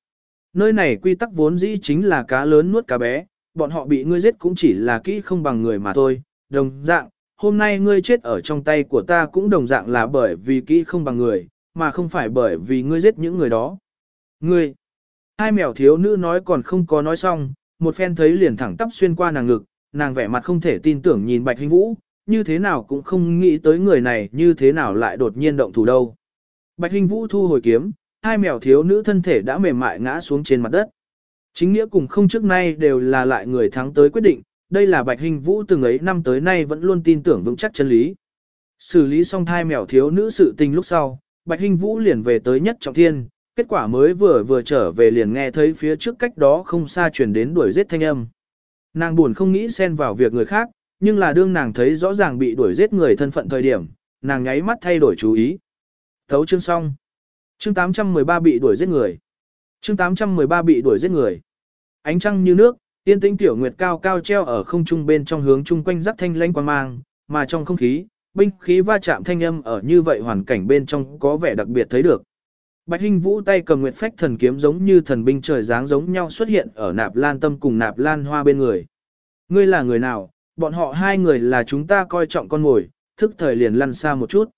Nơi này quy tắc vốn dĩ chính là cá lớn nuốt cá bé, bọn họ bị ngươi giết cũng chỉ là kỹ không bằng người mà thôi. Đồng dạng, hôm nay ngươi chết ở trong tay của ta cũng đồng dạng là bởi vì kỹ không bằng người, mà không phải bởi vì ngươi giết những người đó. Ngươi, hai mèo thiếu nữ nói còn không có nói xong, một phen thấy liền thẳng tắp xuyên qua nàng ngực, nàng vẻ mặt không thể tin tưởng nhìn Bạch Hình Vũ, như thế nào cũng không nghĩ tới người này như thế nào lại đột nhiên động thủ đâu. Bạch Hình Vũ thu hồi kiếm, hai mèo thiếu nữ thân thể đã mềm mại ngã xuống trên mặt đất. Chính nghĩa cùng không trước nay đều là lại người thắng tới quyết định, đây là Bạch Hình Vũ từng ấy năm tới nay vẫn luôn tin tưởng vững chắc chân lý. Xử lý xong thai mèo thiếu nữ sự tình lúc sau, Bạch Hình Vũ liền về tới nhất trọng thiên, kết quả mới vừa vừa trở về liền nghe thấy phía trước cách đó không xa truyền đến đuổi giết thanh âm. Nàng buồn không nghĩ xen vào việc người khác, nhưng là đương nàng thấy rõ ràng bị đuổi giết người thân phận thời điểm, nàng nháy mắt thay đổi chú ý. Thấu chương xong. Chương 813 bị đuổi giết người. Chương 813 bị đuổi giết người. Ánh trăng như nước, tiên tinh tiểu nguyệt cao cao treo ở không trung bên trong hướng chung quanh rắc thanh lanh quang mang, mà trong không khí, binh khí va chạm thanh âm ở như vậy hoàn cảnh bên trong có vẻ đặc biệt thấy được. Bạch Hinh Vũ tay cầm Nguyệt Phách thần kiếm giống như thần binh trời dáng giống nhau xuất hiện ở Nạp Lan Tâm cùng Nạp Lan Hoa bên người. Ngươi là người nào? Bọn họ hai người là chúng ta coi trọng con mồi, thức thời liền lăn xa một chút.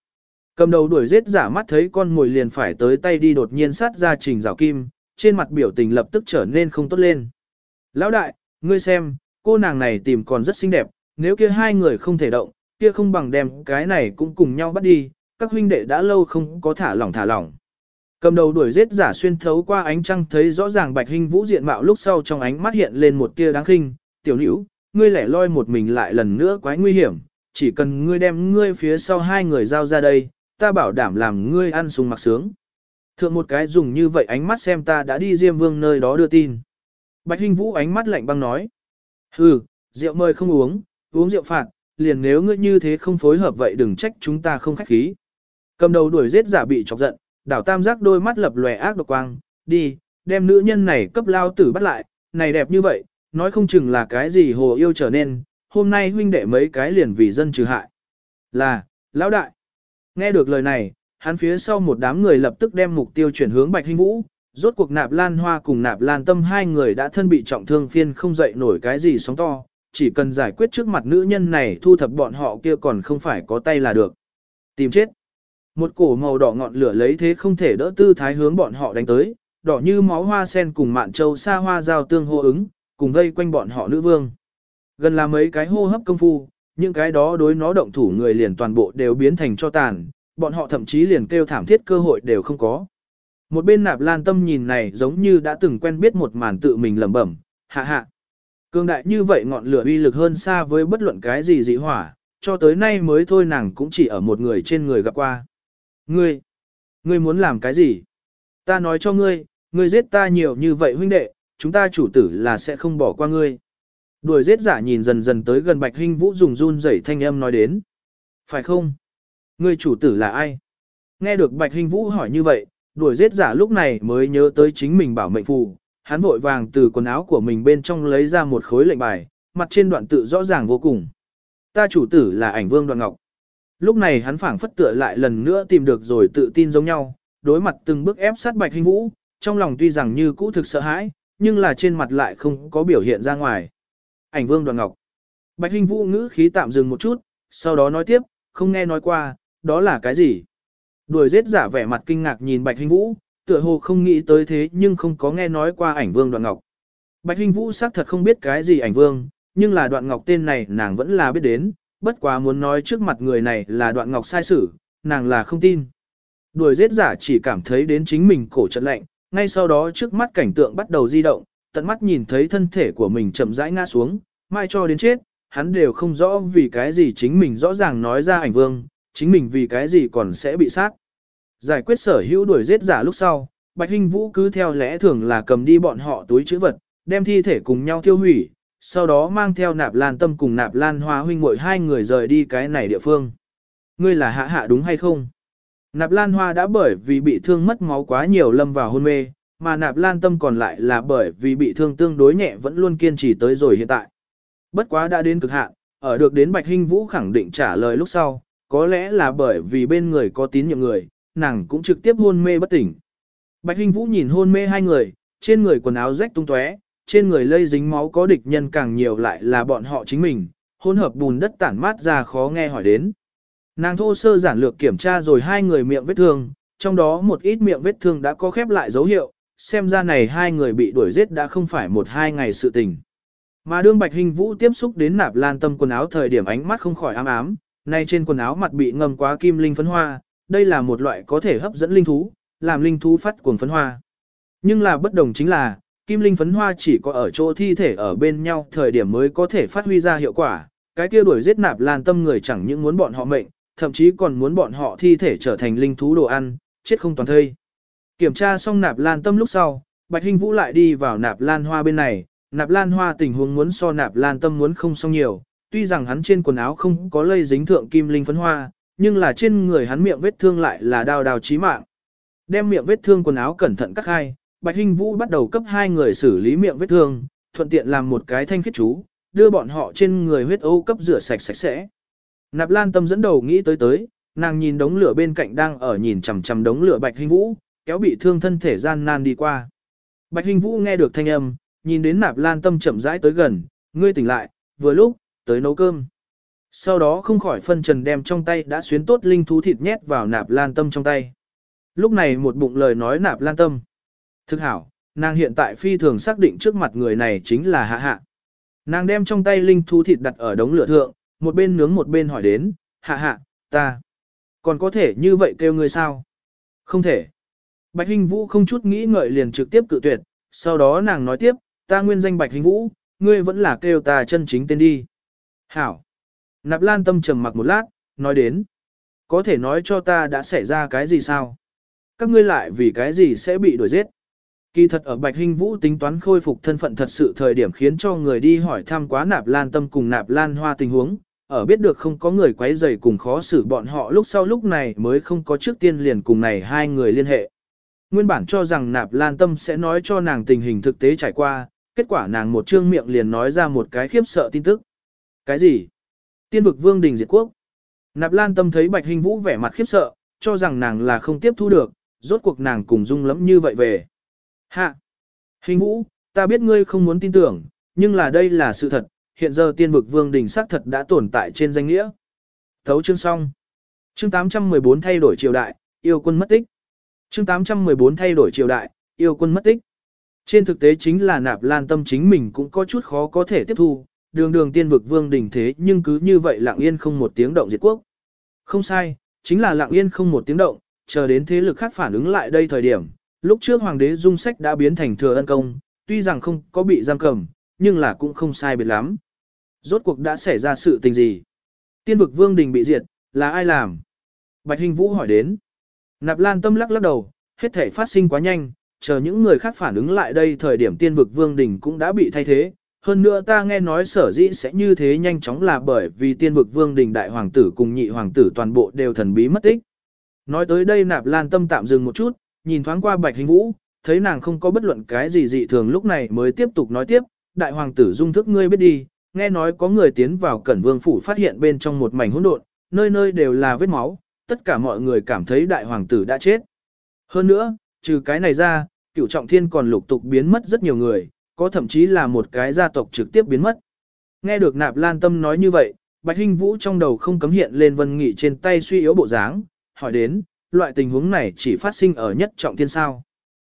Cầm đầu đuổi giết giả mắt thấy con mồi liền phải tới tay đi đột nhiên sát ra trình rào kim, trên mặt biểu tình lập tức trở nên không tốt lên. Lão đại, ngươi xem, cô nàng này tìm còn rất xinh đẹp, nếu kia hai người không thể động, kia không bằng đem cái này cũng cùng nhau bắt đi, các huynh đệ đã lâu không có thả lỏng thả lỏng. Cầm đầu đuổi giết giả xuyên thấu qua ánh trăng thấy rõ ràng bạch hình vũ diện mạo lúc sau trong ánh mắt hiện lên một tia đáng khinh, tiểu nữ, ngươi lẻ loi một mình lại lần nữa quái nguy hiểm, chỉ cần ngươi đem ngươi phía sau hai người giao ra đây, ta bảo đảm làm ngươi ăn sung mặc sướng. Thượng một cái dùng như vậy ánh mắt xem ta đã đi Diêm Vương nơi đó đưa tin. Bạch Hinh Vũ ánh mắt lạnh băng nói. Hừ, rượu mời không uống, uống rượu phạt, liền nếu ngươi như thế không phối hợp vậy đừng trách chúng ta không khách khí. Cầm đầu đuổi giết giả bị chọc giận, đảo tam giác đôi mắt lập lòe ác độc quang, đi, đem nữ nhân này cấp lao tử bắt lại, này đẹp như vậy, nói không chừng là cái gì hồ yêu trở nên, hôm nay huynh đệ mấy cái liền vì dân trừ hại. Là, lão đại. Nghe được lời này, hắn phía sau một đám người lập tức đem mục tiêu chuyển hướng Bạch Hinh Vũ, rốt cuộc nạp lan hoa cùng nạp lan tâm hai người đã thân bị trọng thương phiên không dậy nổi cái gì sóng to, chỉ cần giải quyết trước mặt nữ nhân này thu thập bọn họ kia còn không phải có tay là được. Tìm chết. Một cổ màu đỏ ngọn lửa lấy thế không thể đỡ tư thái hướng bọn họ đánh tới, đỏ như máu hoa sen cùng mạn châu xa hoa giao tương hô ứng, cùng vây quanh bọn họ nữ vương. Gần là mấy cái hô hấp công phu, những cái đó đối nó động thủ người liền toàn bộ đều biến thành cho tàn, bọn họ thậm chí liền kêu thảm thiết cơ hội đều không có. Một bên nạp lan tâm nhìn này giống như đã từng quen biết một màn tự mình lẩm bẩm, hạ hạ. Cương đại như vậy ngọn lửa uy lực hơn xa với bất luận cái gì dị hỏa, cho tới nay mới thôi nàng cũng chỉ ở một người trên người gặp qua. Ngươi, ngươi muốn làm cái gì? Ta nói cho ngươi, ngươi giết ta nhiều như vậy huynh đệ, chúng ta chủ tử là sẽ không bỏ qua ngươi. Đuổi giết giả nhìn dần dần tới gần Bạch Hinh Vũ dùng run rẩy thanh âm nói đến. Phải không? Ngươi chủ tử là ai? Nghe được Bạch Hinh Vũ hỏi như vậy, đuổi giết giả lúc này mới nhớ tới chính mình bảo mệnh phù. Hắn vội vàng từ quần áo của mình bên trong lấy ra một khối lệnh bài, mặt trên đoạn tự rõ ràng vô cùng. Ta chủ tử là ảnh vương đoạn ngọc. Lúc này hắn phảng phất tựa lại lần nữa tìm được rồi tự tin giống nhau, đối mặt từng bước ép sát Bạch hình Vũ, trong lòng tuy rằng như cũ thực sợ hãi, nhưng là trên mặt lại không có biểu hiện ra ngoài. Ảnh vương đoạn ngọc. Bạch hình Vũ ngữ khí tạm dừng một chút, sau đó nói tiếp, không nghe nói qua, đó là cái gì? Đuổi giết giả vẻ mặt kinh ngạc nhìn Bạch Hinh Vũ, tựa hồ không nghĩ tới thế nhưng không có nghe nói qua ảnh vương đoạn ngọc. Bạch Hinh Vũ xác thật không biết cái gì ảnh vương, nhưng là đoạn ngọc tên này nàng vẫn là biết đến, bất quá muốn nói trước mặt người này là đoạn ngọc sai sử, nàng là không tin. Đuổi giết giả chỉ cảm thấy đến chính mình cổ chật lạnh, ngay sau đó trước mắt cảnh tượng bắt đầu di động, tận mắt nhìn thấy thân thể của mình chậm rãi ngã xuống, mai cho đến chết, hắn đều không rõ vì cái gì chính mình rõ ràng nói ra ảnh vương, chính mình vì cái gì còn sẽ bị sát. Giải quyết sở hữu đuổi giết giả lúc sau, Bạch Hinh Vũ cứ theo lẽ thường là cầm đi bọn họ túi chữ vật, đem thi thể cùng nhau tiêu hủy, sau đó mang theo nạp lan tâm cùng nạp lan hoa huynh muội hai người rời đi cái này địa phương. Ngươi là hạ hạ đúng hay không? Nạp lan hoa đã bởi vì bị thương mất máu quá nhiều lâm vào hôn mê, mà nạp lan tâm còn lại là bởi vì bị thương tương đối nhẹ vẫn luôn kiên trì tới rồi hiện tại. Bất quá đã đến cực hạn, ở được đến Bạch Hinh Vũ khẳng định trả lời lúc sau, có lẽ là bởi vì bên người có tín nhiệm người, nàng cũng trực tiếp hôn mê bất tỉnh. Bạch Hinh Vũ nhìn hôn mê hai người, trên người quần áo rách tung tóe, trên người lây dính máu có địch nhân càng nhiều lại là bọn họ chính mình, hôn hợp bùn đất tản mát ra khó nghe hỏi đến. Nàng thô sơ giản lược kiểm tra rồi hai người miệng vết thương, trong đó một ít miệng vết thương đã có khép lại dấu hiệu, xem ra này hai người bị đuổi giết đã không phải một hai ngày sự tình. Mà đương Bạch Hình Vũ tiếp xúc đến nạp lan tâm quần áo thời điểm ánh mắt không khỏi ám ám, nay trên quần áo mặt bị ngâm quá kim linh phấn hoa, đây là một loại có thể hấp dẫn linh thú, làm linh thú phát cuồng phấn hoa. Nhưng là bất đồng chính là, kim linh phấn hoa chỉ có ở chỗ thi thể ở bên nhau thời điểm mới có thể phát huy ra hiệu quả, cái kia đuổi giết nạp lan tâm người chẳng những muốn bọn họ mệnh, thậm chí còn muốn bọn họ thi thể trở thành linh thú đồ ăn, chết không toàn thây. Kiểm tra xong nạp lan tâm lúc sau, Bạch Hinh Vũ lại đi vào nạp lan hoa bên này, nạp lan hoa tình huống muốn so nạp lan tâm muốn không xong nhiều, tuy rằng hắn trên quần áo không có lây dính thượng kim linh phấn hoa, nhưng là trên người hắn miệng vết thương lại là đao đao chí mạng. Đem miệng vết thương quần áo cẩn thận cắt hai, Bạch Hinh Vũ bắt đầu cấp hai người xử lý miệng vết thương, thuận tiện làm một cái thanh khiết chú, đưa bọn họ trên người huyết ô cấp rửa sạch sạch sẽ. Nạp Lan Tâm dẫn đầu nghĩ tới tới, nàng nhìn đống lửa bên cạnh đang ở nhìn chằm chằm đống lửa Bạch Hinh Vũ, kéo bị thương thân thể gian nan đi qua. Bạch Hinh Vũ nghe được thanh âm, nhìn đến Nạp Lan Tâm chậm rãi tới gần, ngươi tỉnh lại, vừa lúc, tới nấu cơm. Sau đó không khỏi phân trần đem trong tay đã xuyến tốt linh thú thịt nhét vào Nạp Lan Tâm trong tay. Lúc này một bụng lời nói Nạp Lan Tâm. Thực hảo, nàng hiện tại phi thường xác định trước mặt người này chính là hạ hạ. Nàng đem trong tay linh thú thịt đặt ở đống lửa thượng, một bên nướng một bên hỏi đến, hạ hạ, ta, còn có thể như vậy kêu ngươi sao? Không thể. Bạch Hình Vũ không chút nghĩ ngợi liền trực tiếp cự tuyệt, sau đó nàng nói tiếp, ta nguyên danh Bạch Hình Vũ, ngươi vẫn là kêu ta chân chính tên đi. Hảo. Nạp Lan tâm trầm mặc một lát, nói đến, có thể nói cho ta đã xảy ra cái gì sao? Các ngươi lại vì cái gì sẽ bị đuổi giết? Kỳ thật ở Bạch Hinh Vũ tính toán khôi phục thân phận thật sự thời điểm khiến cho người đi hỏi thăm quá nạp lan tâm cùng nạp lan hoa tình huống, ở biết được không có người quấy rầy cùng khó xử bọn họ lúc sau lúc này mới không có trước tiên liền cùng này hai người liên hệ. Nguyên bản cho rằng nạp lan tâm sẽ nói cho nàng tình hình thực tế trải qua, kết quả nàng một trương miệng liền nói ra một cái khiếp sợ tin tức. Cái gì? Tiên vực vương đình diệt quốc. Nạp lan tâm thấy bạch hình vũ vẻ mặt khiếp sợ, cho rằng nàng là không tiếp thu được, rốt cuộc nàng cùng dung lắm như vậy về. Hạ! Hình vũ, ta biết ngươi không muốn tin tưởng, nhưng là đây là sự thật, hiện giờ tiên vực vương đình xác thật đã tồn tại trên danh nghĩa. Thấu chương xong. Chương 814 thay đổi triều đại, yêu quân mất tích. Chương 814 thay đổi triều đại, yêu quân mất tích. Trên thực tế chính là nạp lan tâm chính mình cũng có chút khó có thể tiếp thu, đường đường tiên vực vương đỉnh thế nhưng cứ như vậy lặng yên không một tiếng động diệt quốc. Không sai, chính là lặng yên không một tiếng động, chờ đến thế lực khác phản ứng lại đây thời điểm, lúc trước hoàng đế dung sách đã biến thành thừa ân công, tuy rằng không có bị giam cầm, nhưng là cũng không sai biệt lắm. Rốt cuộc đã xảy ra sự tình gì? Tiên vực vương đình bị diệt, là ai làm? Bạch Hình Vũ hỏi đến. Nạp Lan Tâm lắc lắc đầu, hết thể phát sinh quá nhanh, chờ những người khác phản ứng lại đây thời điểm tiên vực vương đình cũng đã bị thay thế. Hơn nữa ta nghe nói sở dĩ sẽ như thế nhanh chóng là bởi vì tiên vực vương đình đại hoàng tử cùng nhị hoàng tử toàn bộ đều thần bí mất tích. Nói tới đây nạp lan tâm tạm dừng một chút, nhìn thoáng qua bạch hình vũ, thấy nàng không có bất luận cái gì dị thường lúc này mới tiếp tục nói tiếp, đại hoàng tử dung thức ngươi biết đi, nghe nói có người tiến vào cẩn vương phủ phát hiện bên trong một mảnh hỗn độn, nơi nơi đều là vết máu, tất cả mọi người cảm thấy đại hoàng tử đã chết. Hơn nữa, trừ cái này ra, cửu trọng thiên còn lục tục biến mất rất nhiều người, có thậm chí là một cái gia tộc trực tiếp biến mất. Nghe được nạp lan tâm nói như vậy, Bạch Hinh Vũ trong đầu không cấm hiện lên vân nghị trên tay suy yếu bộ dáng, hỏi đến, loại tình huống này chỉ phát sinh ở nhất trọng thiên sao.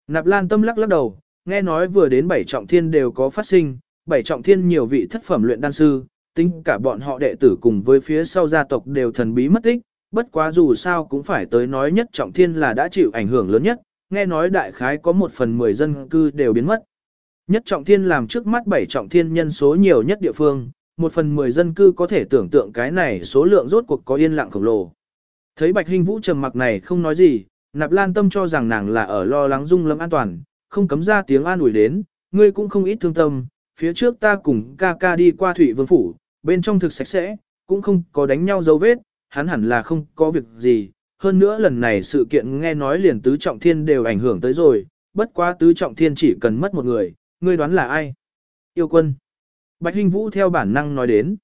Nạp lan tâm lắc lắc đầu, nghe nói vừa đến bảy trọng thiên đều có phát sinh, bảy trọng thiên nhiều vị thất phẩm luyện đan sư, tính cả bọn họ đệ tử cùng với phía sau gia tộc đều thần bí mất tích, bất quá dù sao cũng phải tới nói nhất trọng thiên là đã chịu ảnh hưởng lớn nhất, nghe nói đại khái có một phần mười dân cư đều biến mất. Nhất trọng thiên làm trước mắt bảy trọng thiên nhân số nhiều nhất địa phương, một phần mười dân cư có thể tưởng tượng cái này số lượng rốt cuộc có yên lặng khổng lồ. Thấy Bạch Hinh Vũ trầm mặc này không nói gì, Nạp Lan Tâm cho rằng nàng là ở lo lắng dung lâm an toàn, không cấm ra tiếng an ủi đến, ngươi cũng không ít thương tâm, phía trước ta cùng ca ca đi qua Thủy Vương Phủ, bên trong thực sạch sẽ, cũng không có đánh nhau dấu vết, hắn hẳn là không có việc gì. Hơn nữa lần này sự kiện nghe nói liền tứ trọng thiên đều ảnh hưởng tới rồi, bất quá tứ trọng thiên chỉ cần mất một người, ngươi đoán là ai? Yêu quân. Bạch Hinh Vũ theo bản năng nói đến.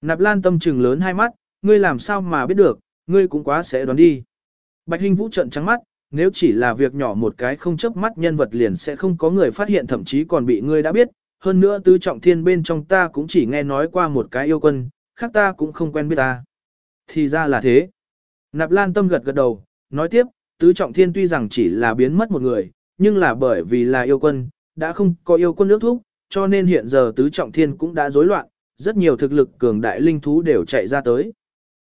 Nạp Lan tâm trừng lớn hai mắt, ngươi làm sao mà biết được, ngươi cũng quá sẽ đoán đi. Bạch Hinh Vũ trợn trắng mắt, nếu chỉ là việc nhỏ một cái không chớp mắt nhân vật liền sẽ không có người phát hiện thậm chí còn bị ngươi đã biết, hơn nữa tứ trọng thiên bên trong ta cũng chỉ nghe nói qua một cái yêu quân, khác ta cũng không quen biết ta. Thì ra là thế. Nạp Lan tâm gật gật đầu, nói tiếp, tứ trọng thiên tuy rằng chỉ là biến mất một người, nhưng là bởi vì là yêu quân, đã không có yêu quân nước thúc, cho nên hiện giờ tứ trọng thiên cũng đã rối loạn, rất nhiều thực lực cường đại linh thú đều chạy ra tới.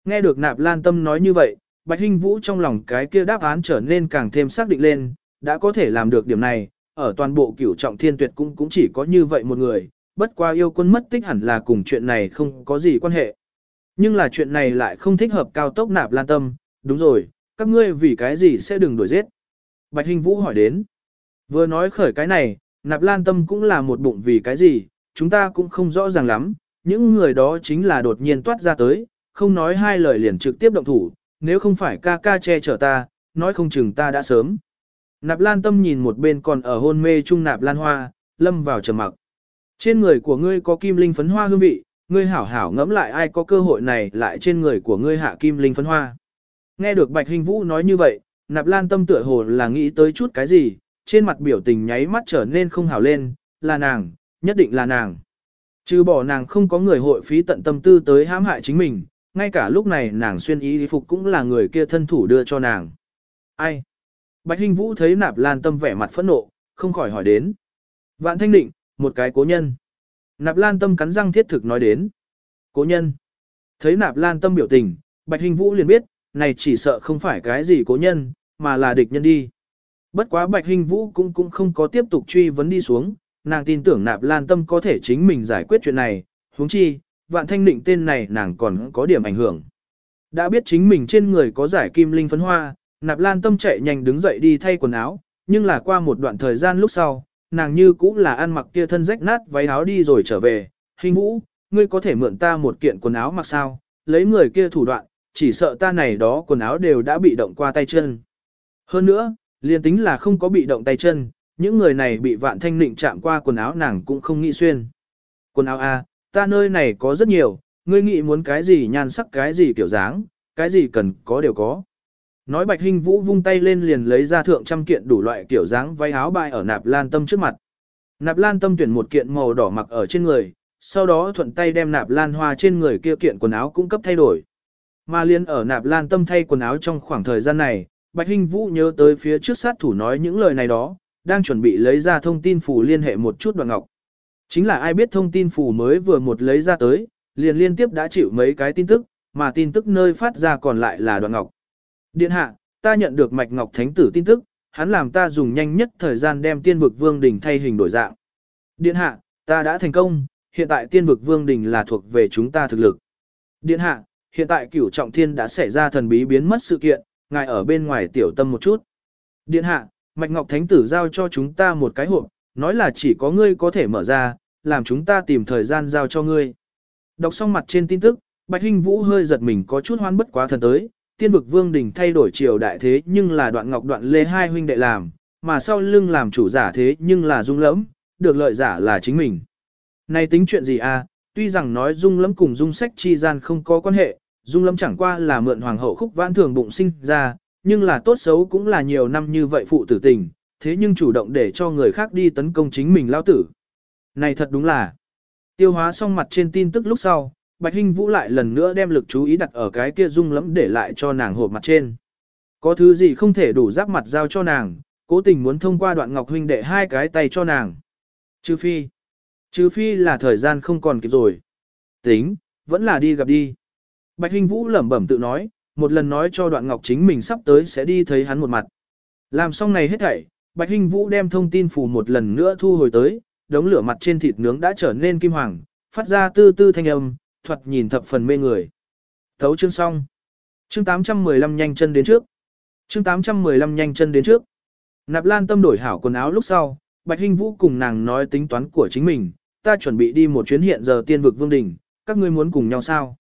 Nghe được nạp lan tâm nói như vậy, Bạch Hinh Vũ trong lòng cái kia đáp án trở nên càng thêm xác định lên, đã có thể làm được điểm này, ở toàn bộ cửu trọng thiên tuyệt cũng cũng chỉ có như vậy một người, bất qua yêu quân mất tích hẳn là cùng chuyện này không có gì quan hệ. Nhưng là chuyện này lại không thích hợp cao tốc nạp lan tâm, đúng rồi, các ngươi vì cái gì sẽ đừng đuổi giết. Bạch Hinh Vũ hỏi đến, vừa nói khởi cái này, nạp lan tâm cũng là một bụng vì cái gì, chúng ta cũng không rõ ràng lắm, những người đó chính là đột nhiên toát ra tới, không nói hai lời liền trực tiếp động thủ, nếu không phải ca ca che chở ta, nói không chừng ta đã sớm. Nạp lan tâm nhìn một bên còn ở hôn mê trung nạp lan hoa, lâm vào trầm mặc. Trên người của ngươi có kim linh phấn hoa hương vị, ngươi hảo hảo ngẫm lại ai có cơ hội này lại trên người của ngươi hạ kim linh phấn hoa. Nghe được Bạch Hình Vũ nói như vậy, nạp lan tâm tựa hồ là nghĩ tới chút cái gì, trên mặt biểu tình nháy mắt trở nên không hảo lên, là nàng, nhất định là nàng. Trừ bỏ nàng không có người hội phí tận tâm tư tới hãm hại chính mình, ngay cả lúc này nàng xuyên ý phục cũng là người kia thân thủ đưa cho nàng. Ai? Bạch Hinh Vũ thấy nạp lan tâm vẻ mặt phẫn nộ, không khỏi hỏi đến. Vạn thanh định, một cái cố nhân. Nạp lan tâm cắn răng thiết thực nói đến. Cố nhân. Thấy nạp lan tâm biểu tình, Bạch Hinh Vũ liền biết, này chỉ sợ không phải cái gì cố nhân, mà là địch nhân đi. Bất quá Bạch Hình Vũ cũng cũng không có tiếp tục truy vấn đi xuống, nàng tin tưởng nạp lan tâm có thể chính mình giải quyết chuyện này, huống chi, vạn thanh định tên này nàng còn có điểm ảnh hưởng. Đã biết chính mình trên người có giải kim linh phấn hoa, nạp lan tâm chạy nhanh đứng dậy đi thay quần áo, nhưng là qua một đoạn thời gian lúc sau, nàng như cũng là ăn mặc kia thân rách nát váy áo đi rồi trở về, hình vũ, ngươi có thể mượn ta một kiện quần áo mặc sao, lấy người kia thủ đoạn, chỉ sợ ta này đó quần áo đều đã bị động qua tay chân. Hơn nữa, liên tính là không có bị động tay chân, những người này bị vạn thanh định chạm qua quần áo nàng cũng không nghĩ xuyên. Quần áo A, ta nơi này có rất nhiều, ngươi nghĩ muốn cái gì nhan sắc cái gì kiểu dáng, cái gì cần có đều có. Nói bạch hình vũ vung tay lên liền lấy ra thượng trăm kiện đủ loại kiểu dáng váy áo bài ở nạp lan tâm trước mặt. Nạp lan tâm tuyển một kiện màu đỏ mặc ở trên người, sau đó thuận tay đem nạp lan hoa trên người kia kiện quần áo cung cấp thay đổi. Mà liên ở nạp lan tâm thay quần áo trong khoảng thời gian này, Bạch Hinh Vũ nhớ tới phía trước sát thủ nói những lời này đó, đang chuẩn bị lấy ra thông tin phù liên hệ một chút đoạn ngọc. Chính là ai biết thông tin phù mới vừa một lấy ra tới, liền liên tiếp đã chịu mấy cái tin tức, mà tin tức nơi phát ra còn lại là đoạn ngọc. Điện hạ, ta nhận được mạch ngọc thánh tử tin tức, hắn làm ta dùng nhanh nhất thời gian đem tiên vực vương đỉnh thay hình đổi dạng. Điện hạ, ta đã thành công, hiện tại tiên vực vương đỉnh là thuộc về chúng ta thực lực. Điện hạ, hiện tại cửu trọng thiên đã xảy ra thần bí biến mất sự kiện, ngài ở bên ngoài tiểu tâm một chút. Điện hạ, Mạch Ngọc Thánh Tử giao cho chúng ta một cái hộp, nói là chỉ có ngươi có thể mở ra, làm chúng ta tìm thời gian giao cho ngươi. Đọc xong mặt trên tin tức, Bạch Hinh Vũ hơi giật mình có chút hoan bất quá thần tới, tiên vực vương đình thay đổi triều đại thế nhưng là đoạn ngọc đoạn lê hai huynh đệ làm, mà sau lưng làm chủ giả thế nhưng là dung lẫm, được lợi giả là chính mình. Này tính chuyện gì à, tuy rằng nói dung lẫm cùng dung sách chi gian không có quan hệ, dung lâm chẳng qua là mượn hoàng hậu khúc vãn thường bụng sinh ra, nhưng là tốt xấu cũng là nhiều năm như vậy phụ tử tình, thế nhưng chủ động để cho người khác đi tấn công chính mình lao tử. Này thật đúng là, tiêu hóa xong mặt trên tin tức lúc sau, Bạch Hinh Vũ lại lần nữa đem lực chú ý đặt ở cái kia dung lâm để lại cho nàng hộp mặt trên. Có thứ gì không thể đủ giáp mặt giao cho nàng, cố tình muốn thông qua đoạn ngọc huynh đệ hai cái tay cho nàng. Trừ phi, trừ phi là thời gian không còn kịp rồi. Tính, vẫn là đi gặp đi. Bạch Hinh Vũ lẩm bẩm tự nói, một lần nói cho đoạn ngọc chính mình sắp tới sẽ đi thấy hắn một mặt. Làm xong này hết thảy, Bạch Hinh Vũ đem thông tin phù một lần nữa thu hồi tới, đống lửa mặt trên thịt nướng đã trở nên kim hoàng, phát ra tư tư thanh âm, thuật nhìn thập phần mê người. Thấu chương xong. Chương 815 nhanh chân đến trước. Chương 815 nhanh chân đến trước. Nạp Lan Tâm đổi hảo quần áo lúc sau, Bạch Hinh Vũ cùng nàng nói tính toán của chính mình, ta chuẩn bị đi một chuyến hiện giờ tiên vực vương đỉnh, các ngươi muốn cùng nhau sao?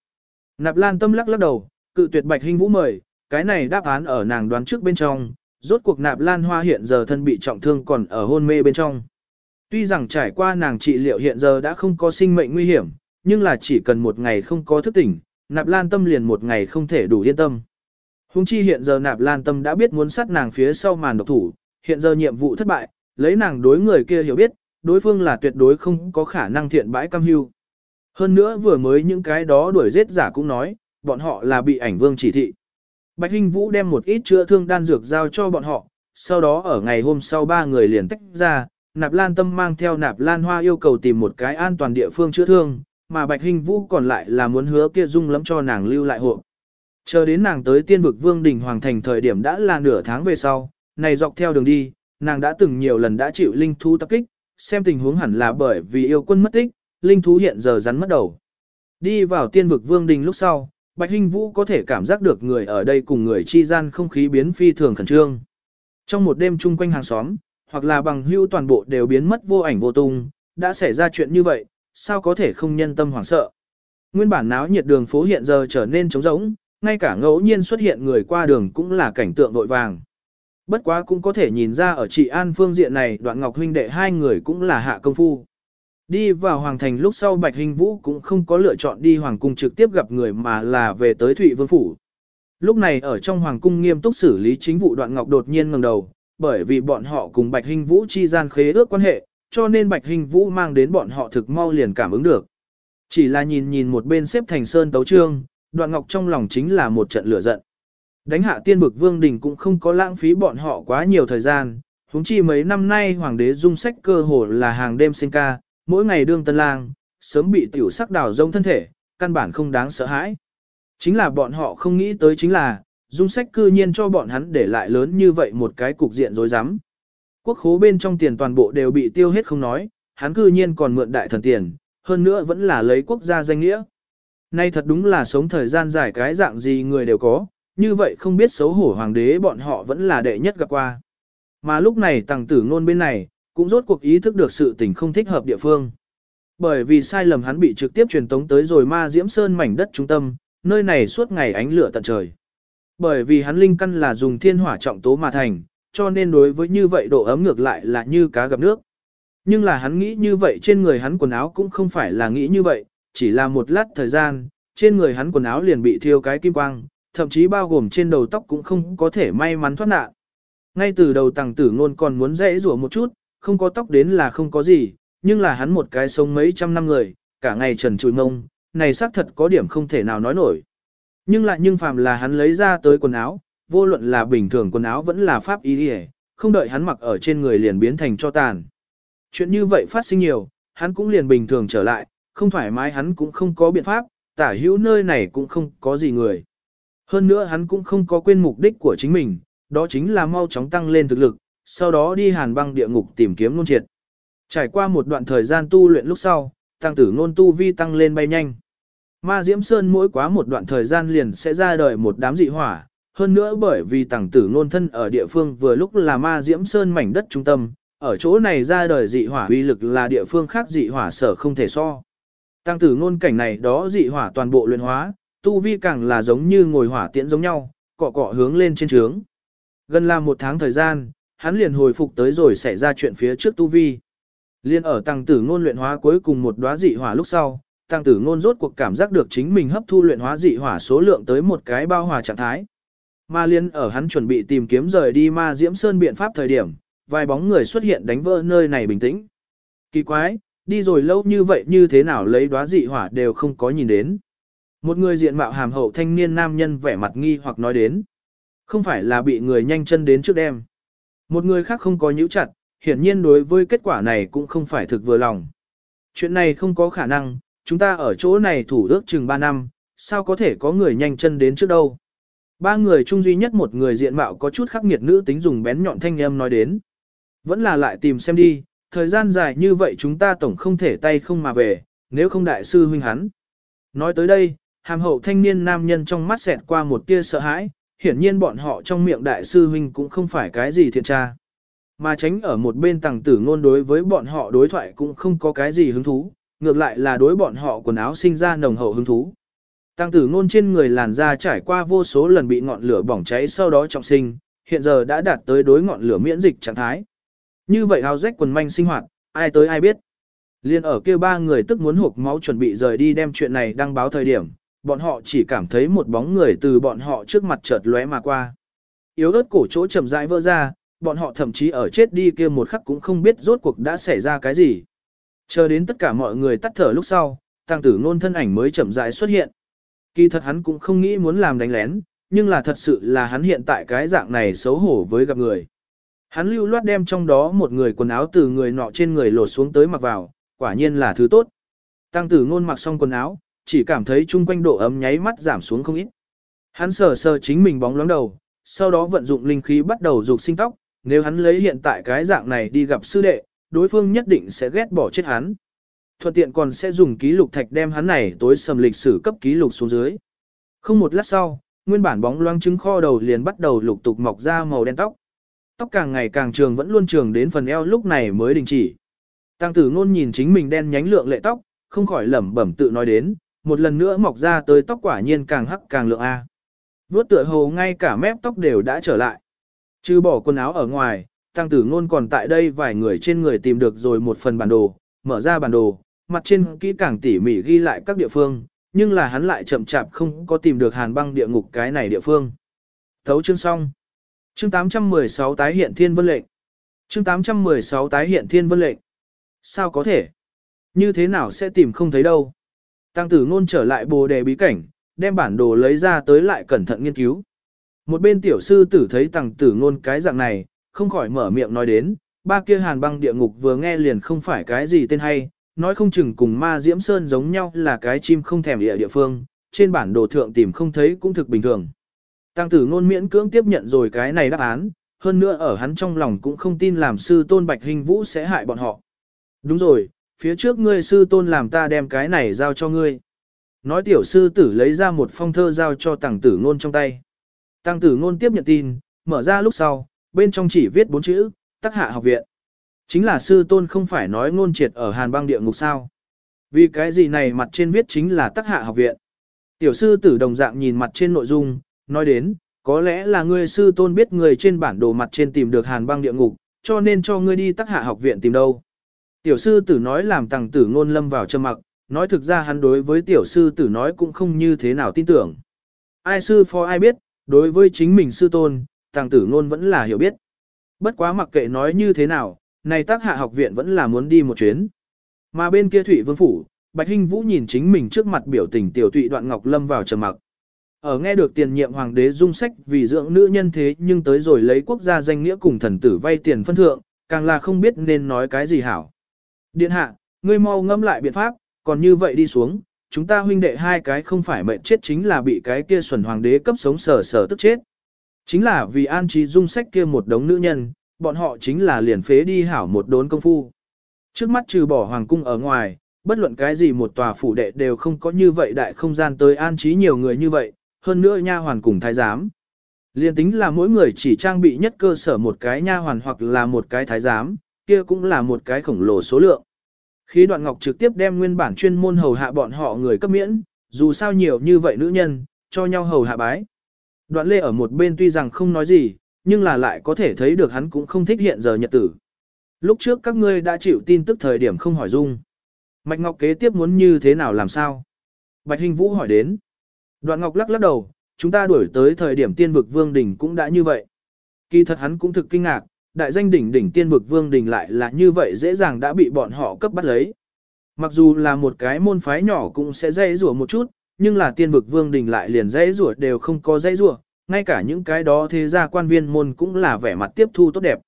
Nạp Lan Tâm lắc lắc đầu, cự tuyệt Bạch Hinh Vũ mời, cái này đáp án ở nàng đoán trước bên trong, rốt cuộc Nạp Lan Hoa hiện giờ thân bị trọng thương còn ở hôn mê bên trong. Tuy rằng trải qua nàng trị liệu hiện giờ đã không có sinh mệnh nguy hiểm, nhưng là chỉ cần một ngày không có thức tỉnh, Nạp Lan Tâm liền một ngày không thể đủ yên tâm. Hùng chi hiện giờ Nạp Lan Tâm đã biết muốn sát nàng phía sau màn độc thủ, hiện giờ nhiệm vụ thất bại, lấy nàng đối người kia hiểu biết, đối phương là tuyệt đối không có khả năng thiện bãi cam hưu. Hơn nữa vừa mới những cái đó đuổi giết giả cũng nói, bọn họ là bị ảnh vương chỉ thị. Bạch Hinh Vũ đem một ít chữa thương đan dược giao cho bọn họ, sau đó ở ngày hôm sau ba người liền tách ra, Nạp Lan Tâm mang theo Nạp Lan Hoa yêu cầu tìm một cái an toàn địa phương chữa thương, mà Bạch Hinh Vũ còn lại là muốn hứa kia dung lắm cho nàng lưu lại hộ. Chờ đến nàng tới tiên vực vương đỉnh hoàng thành thời điểm đã là nửa tháng về sau, này dọc theo đường đi, nàng đã từng nhiều lần đã chịu linh thú tập kích, xem tình huống hẳn là bởi vì yêu quân mất tích, linh thú hiện giờ rắn mất đầu. Đi vào tiên vực vương đình lúc sau, Bạch Hinh Vũ có thể cảm giác được người ở đây cùng người chi gian không khí biến phi thường khẩn trương. Trong một đêm chung quanh hàng xóm, hoặc là bằng hưu toàn bộ đều biến mất vô ảnh vô tung, đã xảy ra chuyện như vậy, sao có thể không nhân tâm hoảng sợ. Nguyên bản náo nhiệt đường phố hiện giờ trở nên trống rỗng, ngay cả ngẫu nhiên xuất hiện người qua đường cũng là cảnh tượng vội vàng. Bất quá cũng có thể nhìn ra ở trị an phương diện này đoạn ngọc huynh đệ hai người cũng là hạ công phu. Đi vào Hoàng Thành lúc sau Bạch Hình Vũ cũng không có lựa chọn đi Hoàng Cung trực tiếp gặp người mà là về tới Thụy Vương Phủ. Lúc này ở trong Hoàng Cung nghiêm túc xử lý chính vụ đoạn ngọc đột nhiên ngẩng đầu, bởi vì bọn họ cùng Bạch Hình Vũ chi gian khế ước quan hệ, cho nên Bạch Hình Vũ mang đến bọn họ thực mau liền cảm ứng được. Chỉ là nhìn nhìn một bên xếp thành sơn tấu trương, đoạn ngọc trong lòng chính là một trận lửa giận. Đánh hạ tiên bực vương đình cũng không có lãng phí bọn họ quá nhiều thời gian, huống chi mấy năm nay hoàng đế dung sách cơ hồ là hàng đêm sinh ca, mỗi ngày đương tân lang, sớm bị tiểu sắc đào rông thân thể, căn bản không đáng sợ hãi. Chính là bọn họ không nghĩ tới chính là, dung sách cư nhiên cho bọn hắn để lại lớn như vậy một cái cục diện rối rắm. Quốc khố bên trong tiền toàn bộ đều bị tiêu hết không nói, hắn cư nhiên còn mượn đại thần tiền, hơn nữa vẫn là lấy quốc gia danh nghĩa. Nay thật đúng là sống thời gian dài cái dạng gì người đều có, như vậy không biết xấu hổ hoàng đế bọn họ vẫn là đệ nhất gặp qua. Mà lúc này tàng tử ngôn bên này, cũng rốt cuộc ý thức được sự tình không thích hợp địa phương. Bởi vì sai lầm hắn bị trực tiếp truyền tống tới rồi ma diễm sơn mảnh đất trung tâm, nơi này suốt ngày ánh lửa tận trời. Bởi vì hắn linh căn là dùng thiên hỏa trọng tố mà thành, cho nên đối với như vậy độ ấm ngược lại là như cá gặp nước. Nhưng là hắn nghĩ như vậy trên người hắn quần áo cũng không phải là nghĩ như vậy, chỉ là một lát thời gian, trên người hắn quần áo liền bị thiêu cái kim quang, thậm chí bao gồm trên đầu tóc cũng không có thể may mắn thoát nạn. Ngay từ đầu tàng tử ngôn còn muốn dễ rủa một chút, không có tóc đến là không có gì, nhưng là hắn một cái sống mấy trăm năm người, cả ngày trần trụi mông, này xác thật có điểm không thể nào nói nổi. Nhưng lại nhưng phàm là hắn lấy ra tới quần áo, vô luận là bình thường quần áo vẫn là pháp y đi không đợi hắn mặc ở trên người liền biến thành cho tàn. Chuyện như vậy phát sinh nhiều, hắn cũng liền bình thường trở lại, không thoải mái hắn cũng không có biện pháp, tả hữu nơi này cũng không có gì người. Hơn nữa hắn cũng không có quên mục đích của chính mình, đó chính là mau chóng tăng lên thực lực, sau đó đi hàn băng địa ngục tìm kiếm nôn triệt. Trải qua một đoạn thời gian tu luyện lúc sau, tăng tử ngôn tu vi tăng lên bay nhanh. Ma Diễm Sơn mỗi quá một đoạn thời gian liền sẽ ra đời một đám dị hỏa, hơn nữa bởi vì tăng tử ngôn thân ở địa phương vừa lúc là Ma Diễm Sơn mảnh đất trung tâm, ở chỗ này ra đời dị hỏa uy lực là địa phương khác dị hỏa sở không thể so. Tăng tử ngôn cảnh này đó dị hỏa toàn bộ luyện hóa, tu vi càng là giống như ngồi hỏa tiễn giống nhau, cọ cọ hướng lên trên trướng. Gần là một tháng thời gian, hắn liền hồi phục tới rồi xảy ra chuyện phía trước tu vi. Liên ở tăng tử ngôn luyện hóa cuối cùng một đóa dị hỏa lúc sau, tăng tử ngôn rốt cuộc cảm giác được chính mình hấp thu luyện hóa dị hỏa số lượng tới một cái bao hòa trạng thái. Ma liên ở hắn chuẩn bị tìm kiếm rời đi ma diễm sơn biện pháp thời điểm, vài bóng người xuất hiện đánh vỡ nơi này bình tĩnh. Kỳ quái, đi rồi lâu như vậy như thế nào lấy đóa dị hỏa đều không có nhìn đến. Một người diện mạo hàm hậu thanh niên nam nhân vẻ mặt nghi hoặc nói đến. Không phải là bị người nhanh chân đến trước đêm. Một người khác không có nhữ chặt, hiển nhiên đối với kết quả này cũng không phải thực vừa lòng. Chuyện này không có khả năng, chúng ta ở chỗ này thủ ước chừng 3 năm, sao có thể có người nhanh chân đến trước đâu. Ba người chung duy nhất một người diện mạo có chút khắc nghiệt nữ tính dùng bén nhọn thanh âm nói đến. Vẫn là lại tìm xem đi, thời gian dài như vậy chúng ta tổng không thể tay không mà về, nếu không đại sư huynh hắn. Nói tới đây, hàm hậu thanh niên nam nhân trong mắt xẹt qua một tia sợ hãi, hiển nhiên bọn họ trong miệng đại sư huynh cũng không phải cái gì thiện tra. Mà tránh ở một bên tàng tử ngôn đối với bọn họ đối thoại cũng không có cái gì hứng thú, ngược lại là đối bọn họ quần áo sinh ra nồng hậu hứng thú. Tăng tử ngôn trên người làn da trải qua vô số lần bị ngọn lửa bỏng cháy sau đó trọng sinh, hiện giờ đã đạt tới đối ngọn lửa miễn dịch trạng thái. Như vậy áo rách quần manh sinh hoạt, ai tới ai biết. Liên ở kia ba người tức muốn hộp máu chuẩn bị rời đi đem chuyện này đăng báo thời điểm, bọn họ chỉ cảm thấy một bóng người từ bọn họ trước mặt chợt lóe mà qua. Yếu ớt cổ chỗ chậm rãi vỡ ra, bọn họ thậm chí ở chết đi kia một khắc cũng không biết rốt cuộc đã xảy ra cái gì. Chờ đến tất cả mọi người tắt thở lúc sau, tăng tử ngôn thân ảnh mới chậm rãi xuất hiện. Kỳ thật hắn cũng không nghĩ muốn làm đánh lén, nhưng là thật sự là hắn hiện tại cái dạng này xấu hổ với gặp người. Hắn lưu loát đem trong đó một người quần áo từ người nọ trên người lột xuống tới mặc vào, quả nhiên là thứ tốt. Tăng tử ngôn mặc xong quần áo, chỉ cảm thấy chung quanh độ ấm nháy mắt giảm xuống không ít. Hắn sờ sờ chính mình bóng loáng đầu, sau đó vận dụng linh khí bắt đầu dục sinh tóc, nếu hắn lấy hiện tại cái dạng này đi gặp sư đệ, đối phương nhất định sẽ ghét bỏ chết hắn. Thuận tiện còn sẽ dùng ký lục thạch đem hắn này tối sầm lịch sử cấp ký lục xuống dưới. Không một lát sau, nguyên bản bóng loáng trứng kho đầu liền bắt đầu lục tục mọc ra màu đen tóc. Tóc càng ngày càng trường vẫn luôn trường đến phần eo lúc này mới đình chỉ. Tăng tử ngôn nhìn chính mình đen nhánh lượng lệ tóc, không khỏi lẩm bẩm tự nói đến, một lần nữa mọc ra tới tóc quả nhiên càng hắc càng lượng A. Vuốt tựa hồ ngay cả mép tóc đều đã trở lại. Chứ bỏ quần áo ở ngoài, tăng tử ngôn còn tại đây vài người trên người tìm được rồi một phần bản đồ, mở ra bản đồ, mặt trên kỹ càng tỉ mỉ ghi lại các địa phương, nhưng là hắn lại chậm chạp không có tìm được hàn băng địa ngục cái này địa phương. Thấu chương xong. Chương 816 tái hiện thiên vân lệnh. Chương 816 tái hiện thiên vân lệnh. Sao có thể? Như thế nào sẽ tìm không thấy đâu? Tăng tử ngôn trở lại bồ đề bí cảnh, đem bản đồ lấy ra tới lại cẩn thận nghiên cứu. Một bên tiểu sư tử thấy tăng tử ngôn cái dạng này, không khỏi mở miệng nói đến, ba kia hàn băng địa ngục vừa nghe liền không phải cái gì tên hay, nói không chừng cùng ma diễm sơn giống nhau là cái chim không thèm địa địa phương, trên bản đồ thượng tìm không thấy cũng thực bình thường. Tăng tử ngôn miễn cưỡng tiếp nhận rồi cái này đáp án, hơn nữa ở hắn trong lòng cũng không tin làm sư tôn bạch hình vũ sẽ hại bọn họ. Đúng rồi, phía trước ngươi sư tôn làm ta đem cái này giao cho ngươi. Nói tiểu sư tử lấy ra một phong thơ giao cho tăng tử ngôn trong tay. Tăng tử ngôn tiếp nhận tin, mở ra lúc sau, bên trong chỉ viết bốn chữ, tắc hạ học viện. Chính là sư tôn không phải nói ngôn triệt ở hàn băng địa ngục sao. Vì cái gì này mặt trên viết chính là tắc hạ học viện. Tiểu sư tử đồng dạng nhìn mặt trên nội dung, nói đến, có lẽ là ngươi sư tôn biết người trên bản đồ mặt trên tìm được hàn băng địa ngục, cho nên cho ngươi đi tắc hạ học viện tìm đâu. Tiểu sư tử nói làm tàng tử ngôn lâm vào trầm mặc, nói thực ra hắn đối với tiểu sư tử nói cũng không như thế nào tin tưởng. Ai sư phó ai biết, đối với chính mình sư tôn, tàng tử ngôn vẫn là hiểu biết. Bất quá mặc kệ nói như thế nào, này tác hạ học viện vẫn là muốn đi một chuyến. Mà bên kia thủy Vương Phủ, Bạch Hinh Vũ nhìn chính mình trước mặt biểu tình tiểu tụy đoạn ngọc lâm vào trầm mặc. Ở nghe được tiền nhiệm hoàng đế dung sách vì dưỡng nữ nhân thế nhưng tới rồi lấy quốc gia danh nghĩa cùng thần tử vay tiền phân thượng, càng là không biết nên nói cái gì hảo. Điện hạ, ngươi mau ngẫm lại biện pháp, còn như vậy đi xuống, chúng ta huynh đệ hai cái không phải mệnh chết chính là bị cái kia xuẩn hoàng đế cấp sống sở sở tức chết. Chính là vì an trí dung sách kia một đống nữ nhân, bọn họ chính là liền phế đi hảo một đốn công phu. Trước mắt trừ bỏ hoàng cung ở ngoài, bất luận cái gì một tòa phủ đệ đều không có như vậy đại không gian tới an trí nhiều người như vậy, hơn nữa nha hoàn cùng thái giám. Liên tính là mỗi người chỉ trang bị nhất cơ sở một cái nha hoàn hoặc là một cái thái giám, kia cũng là một cái khổng lồ số lượng. Khi đoạn ngọc trực tiếp đem nguyên bản chuyên môn hầu hạ bọn họ người cấp miễn, dù sao nhiều như vậy nữ nhân, cho nhau hầu hạ bái. Đoạn lê ở một bên tuy rằng không nói gì, nhưng là lại có thể thấy được hắn cũng không thích hiện giờ nhật tử. Lúc trước các ngươi đã chịu tin tức thời điểm không hỏi dung. Mạch Ngọc kế tiếp muốn như thế nào làm sao? Bạch Hình Vũ hỏi đến. Đoạn Ngọc lắc lắc đầu, chúng ta đuổi tới thời điểm tiên vực vương đỉnh cũng đã như vậy. Kỳ thật hắn cũng thực kinh ngạc, đại danh đỉnh đỉnh tiên vực vương đỉnh lại là như vậy dễ dàng đã bị bọn họ cấp bắt lấy. Mặc dù là một cái môn phái nhỏ cũng sẽ dây rủa một chút, nhưng là tiên vực vương đỉnh lại liền dây rủa đều không có dây rủa, ngay cả những cái đó thế gia quan viên môn cũng là vẻ mặt tiếp thu tốt đẹp.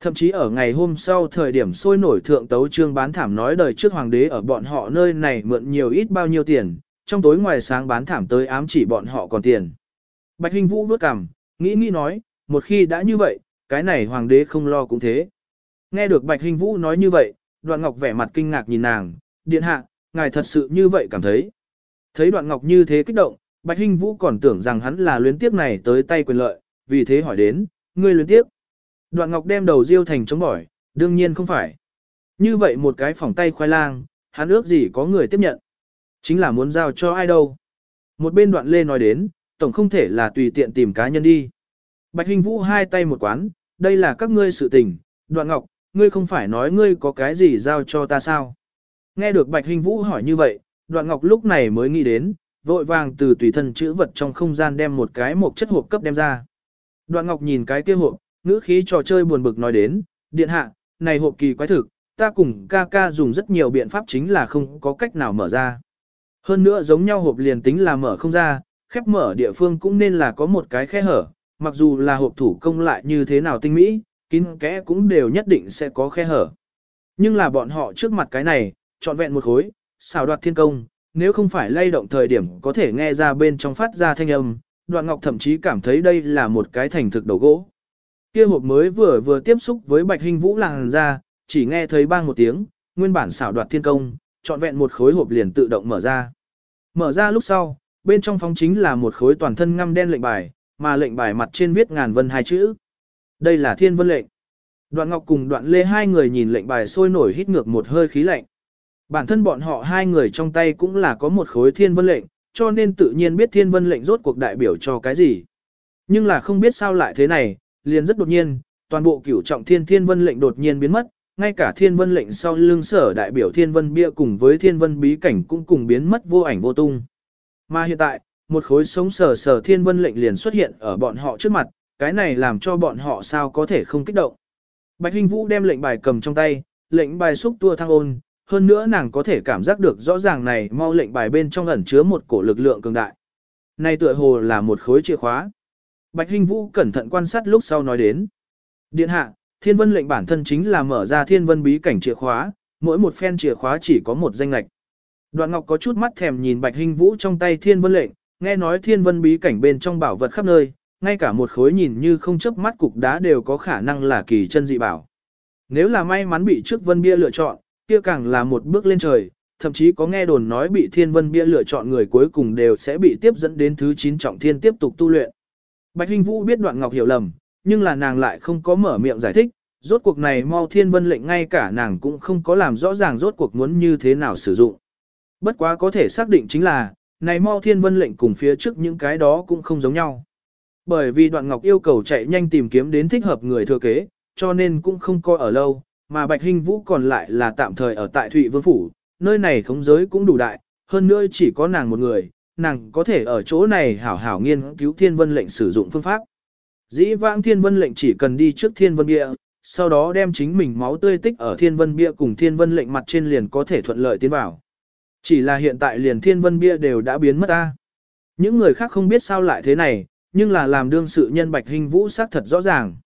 Thậm chí ở ngày hôm sau thời điểm sôi nổi thượng tấu trương bán thảm nói đời trước hoàng đế ở bọn họ nơi này mượn nhiều ít bao nhiêu tiền, trong tối ngoài sáng bán thảm tới ám chỉ bọn họ còn tiền. Bạch Hình Vũ vớt cằm, nghĩ nghĩ nói, một khi đã như vậy, cái này hoàng đế không lo cũng thế. Nghe được Bạch Hình Vũ nói như vậy, đoạn ngọc vẻ mặt kinh ngạc nhìn nàng, điện hạ, ngài thật sự như vậy cảm thấy. Thấy đoạn ngọc như thế kích động, Bạch Hình Vũ còn tưởng rằng hắn là luyến tiếc này tới tay quyền lợi, vì thế hỏi đến, ngươi luyến tiếc. Đoạn ngọc đem đầu riêu thành chống bỏi, đương nhiên không phải. Như vậy một cái phỏng tay khoai lang, hắn ước gì có người tiếp nhận. Chính là muốn giao cho ai đâu. Một bên đoạn lê nói đến, tổng không thể là tùy tiện tìm cá nhân đi. Bạch Hình Vũ hai tay một quán, đây là các ngươi sự tình, đoạn ngọc, ngươi không phải nói ngươi có cái gì giao cho ta sao. Nghe được Bạch Hình Vũ hỏi như vậy, đoạn ngọc lúc này mới nghĩ đến, vội vàng từ tùy thân chữ vật trong không gian đem một cái một chất hộp cấp đem ra. Đoạn ngọc nhìn cái kia hộp, ngữ khí trò chơi buồn bực nói đến, điện hạ, này hộp kỳ quái thực, ta cùng ca ca dùng rất nhiều biện pháp chính là không có cách nào mở ra. Hơn nữa giống nhau hộp liền tính là mở không ra, khép mở địa phương cũng nên là có một cái khe hở, mặc dù là hộp thủ công lại như thế nào tinh mỹ, kín kẽ cũng đều nhất định sẽ có khe hở. Nhưng là bọn họ trước mặt cái này, trọn vẹn một khối, xào đoạt thiên công, nếu không phải lay động thời điểm có thể nghe ra bên trong phát ra thanh âm, đoạn ngọc thậm chí cảm thấy đây là một cái thành thực đầu gỗ. Kia hộp mới vừa vừa tiếp xúc với bạch hình vũ làng ra, chỉ nghe thấy bang một tiếng, nguyên bản xảo đoạt thiên công, trọn vẹn một khối hộp liền tự động mở ra. Mở ra lúc sau, bên trong phóng chính là một khối toàn thân ngăm đen lệnh bài, mà lệnh bài mặt trên viết ngàn vân hai chữ. Đây là thiên vân lệnh. Đoạn Ngọc cùng đoạn Lê hai người nhìn lệnh bài sôi nổi hít ngược một hơi khí lạnh. Bản thân bọn họ hai người trong tay cũng là có một khối thiên vân lệnh, cho nên tự nhiên biết thiên vân lệnh rốt cuộc đại biểu cho cái gì. Nhưng là không biết sao lại thế này, liền rất đột nhiên, toàn bộ cửu trọng thiên thiên vân lệnh đột nhiên biến mất, ngay cả thiên vân lệnh sau lưng sở đại biểu thiên vân bia cùng với thiên vân bí cảnh cũng cùng biến mất vô ảnh vô tung. Mà hiện tại, một khối sống sờ sờ thiên vân lệnh liền xuất hiện ở bọn họ trước mặt, cái này làm cho bọn họ sao có thể không kích động. Bạch Hinh Vũ đem lệnh bài cầm trong tay, lệnh bài xúc tua thăng ôn, hơn nữa nàng có thể cảm giác được rõ ràng này mau lệnh bài bên trong ẩn chứa một cổ lực lượng cường đại. Này tựa hồ là một khối chìa khóa. Bạch Hinh Vũ cẩn thận quan sát lúc sau nói đến. Điện hạ, thiên vân lệnh bản thân chính là mở ra thiên vân bí cảnh chìa khóa, mỗi một phen chìa khóa chỉ có một danh lệch. Đoạn Ngọc có chút mắt thèm nhìn Bạch Hinh Vũ trong tay thiên vân lệnh, nghe nói thiên vân bí cảnh bên trong bảo vật khắp nơi, ngay cả một khối nhìn như không chớp mắt cục đá đều có khả năng là kỳ chân dị bảo. Nếu là may mắn bị trước vân bia lựa chọn, kia càng là một bước lên trời, thậm chí có nghe đồn nói bị thiên vân bia lựa chọn người cuối cùng đều sẽ bị tiếp dẫn đến thứ 9 trọng thiên tiếp tục tu luyện. Bạch Hinh Vũ biết đoạn ngọc hiểu lầm, nhưng là nàng lại không có mở miệng giải thích, rốt cuộc này mau thiên vân lệnh ngay cả nàng cũng không có làm rõ ràng rốt cuộc muốn như thế nào sử dụng. Bất quá có thể xác định chính là, này mau thiên vân lệnh cùng phía trước những cái đó cũng không giống nhau. Bởi vì đoạn ngọc yêu cầu chạy nhanh tìm kiếm đến thích hợp người thừa kế, cho nên cũng không coi ở lâu, mà Bạch Hinh Vũ còn lại là tạm thời ở tại Thụy Vương Phủ, nơi này khống giới cũng đủ đại, hơn nữa chỉ có nàng một người, nàng có thể ở chỗ này hảo hảo nghiên cứu thiên vân lệnh sử dụng phương pháp. Dĩ vãng thiên vân lệnh chỉ cần đi trước thiên vân bia, sau đó đem chính mình máu tươi tích ở thiên vân bia cùng thiên vân lệnh mặt trên liền có thể thuận lợi tiến vào. Chỉ là hiện tại liền thiên vân bia đều đã biến mất ta. Những người khác không biết sao lại thế này, nhưng là làm đương sự nhân bạch hình vũ xác thật rõ ràng.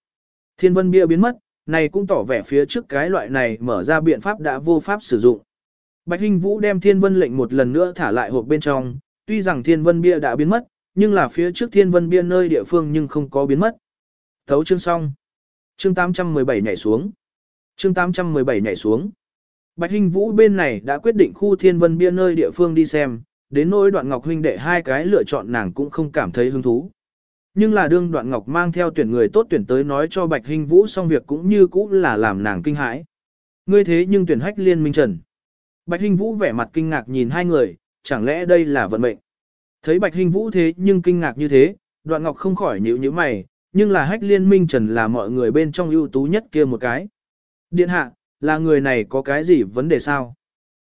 Thiên vân bia biến mất, này cũng tỏ vẻ phía trước cái loại này mở ra biện pháp đã vô pháp sử dụng. Bạch Hinh Vũ đem thiên vân lệnh một lần nữa thả lại hộp bên trong, tuy rằng thiên vân bia đã biến mất, nhưng là phía trước thiên vân bia nơi địa phương nhưng không có biến mất. Thấu chương xong. Chương 817 nhảy xuống. Chương 817 nhảy xuống. Bạch Hinh Vũ bên này đã quyết định khu Thiên Vân Bia nơi địa phương đi xem, đến nỗi Đoạn Ngọc huynh đệ hai cái lựa chọn nàng cũng không cảm thấy hứng thú. Nhưng là đương Đoạn Ngọc mang theo tuyển người tốt tuyển tới nói cho Bạch Hinh Vũ xong việc cũng như cũ là làm nàng kinh hãi. Ngươi thế nhưng tuyển hách liên minh trần. Bạch Hinh Vũ vẻ mặt kinh ngạc nhìn hai người, chẳng lẽ đây là vận mệnh. Thấy Bạch Hinh Vũ thế nhưng kinh ngạc như thế, Đoạn Ngọc không khỏi nhíu nhíu mày, nhưng là hách liên minh trần là mọi người bên trong ưu tú nhất kia một cái. Điện hạ, là người này có cái gì vấn đề sao?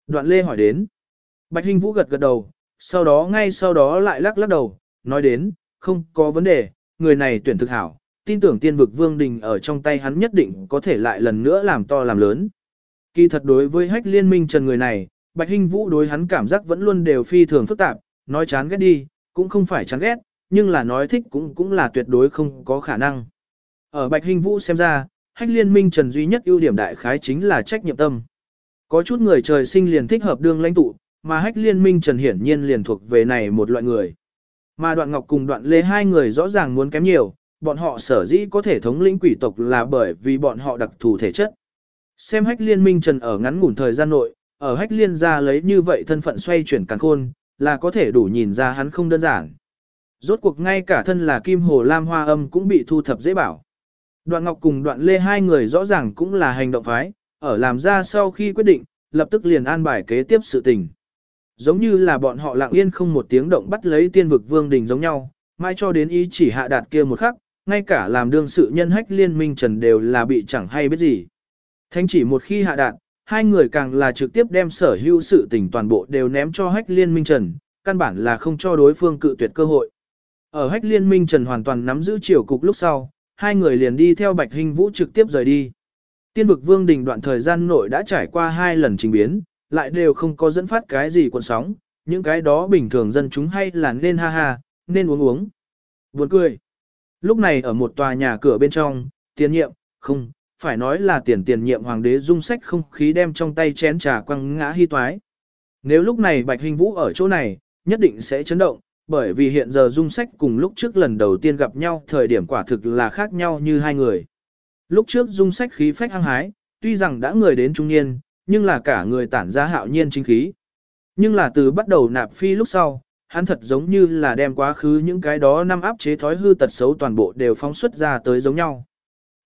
Đoạn Lê hỏi đến. Bạch Hinh Vũ gật gật đầu, sau đó ngay sau đó lại lắc lắc đầu, nói đến, không có vấn đề, người này tuyển thực hảo, tin tưởng tiên vực vương đình ở trong tay hắn nhất định có thể lại lần nữa làm to làm lớn. Kỳ thật đối với hách liên minh trần người này, Bạch Hinh Vũ đối hắn cảm giác vẫn luôn đều phi thường phức tạp, nói chán ghét đi, cũng không phải chán ghét, nhưng là nói thích cũng cũng là tuyệt đối không có khả năng. Ở Bạch Hinh Vũ xem ra, hách liên minh trần duy nhất ưu điểm đại khái chính là trách nhiệm tâm. Có chút người trời sinh liền thích hợp đương lãnh tụ, mà hách liên minh trần hiển nhiên liền thuộc về này một loại người. Mà đoạn ngọc cùng đoạn lê hai người rõ ràng muốn kém nhiều, bọn họ sở dĩ có thể thống lĩnh quỷ tộc là bởi vì bọn họ đặc thù thể chất. Xem hách liên minh trần ở ngắn ngủn thời gian nội, ở hách liên ra lấy như vậy thân phận xoay chuyển càng khôn, là có thể đủ nhìn ra hắn không đơn giản. Rốt cuộc ngay cả thân là kim hồ lam hoa âm cũng bị thu thập dễ bảo. Đoạn Ngọc cùng đoạn Lê hai người rõ ràng cũng là hành động phái, ở làm ra sau khi quyết định, lập tức liền an bài kế tiếp sự tình. Giống như là bọn họ lặng yên không một tiếng động bắt lấy tiên vực vương đình giống nhau, mai cho đến ý chỉ hạ đạt kia một khắc, ngay cả làm đương sự nhân hách liên minh trần đều là bị chẳng hay biết gì. Thanh chỉ một khi hạ đạt, hai người càng là trực tiếp đem sở hữu sự tình toàn bộ đều ném cho hách liên minh trần, căn bản là không cho đối phương cự tuyệt cơ hội. Ở hách liên minh trần hoàn toàn nắm giữ chiều cục lúc sau, hai người liền đi theo bạch hình vũ trực tiếp rời đi. Tiên vực vương đình đoạn thời gian nội đã trải qua hai lần trình biến, lại đều không có dẫn phát cái gì cuộn sóng, những cái đó bình thường dân chúng hay là nên ha ha, nên uống uống. Buồn cười. Lúc này ở một tòa nhà cửa bên trong, tiền nhiệm, không, phải nói là tiền tiền nhiệm hoàng đế dung sách không khí đem trong tay chén trà quăng ngã hy toái. Nếu lúc này Bạch Hình Vũ ở chỗ này, nhất định sẽ chấn động, bởi vì hiện giờ dung sách cùng lúc trước lần đầu tiên gặp nhau thời điểm quả thực là khác nhau như hai người. Lúc trước dung sách khí phách hăng hái, tuy rằng đã người đến trung niên, nhưng là cả người tản ra hạo nhiên chính khí. Nhưng là từ bắt đầu nạp phi lúc sau, hắn thật giống như là đem quá khứ những cái đó năm áp chế thói hư tật xấu toàn bộ đều phóng xuất ra tới giống nhau.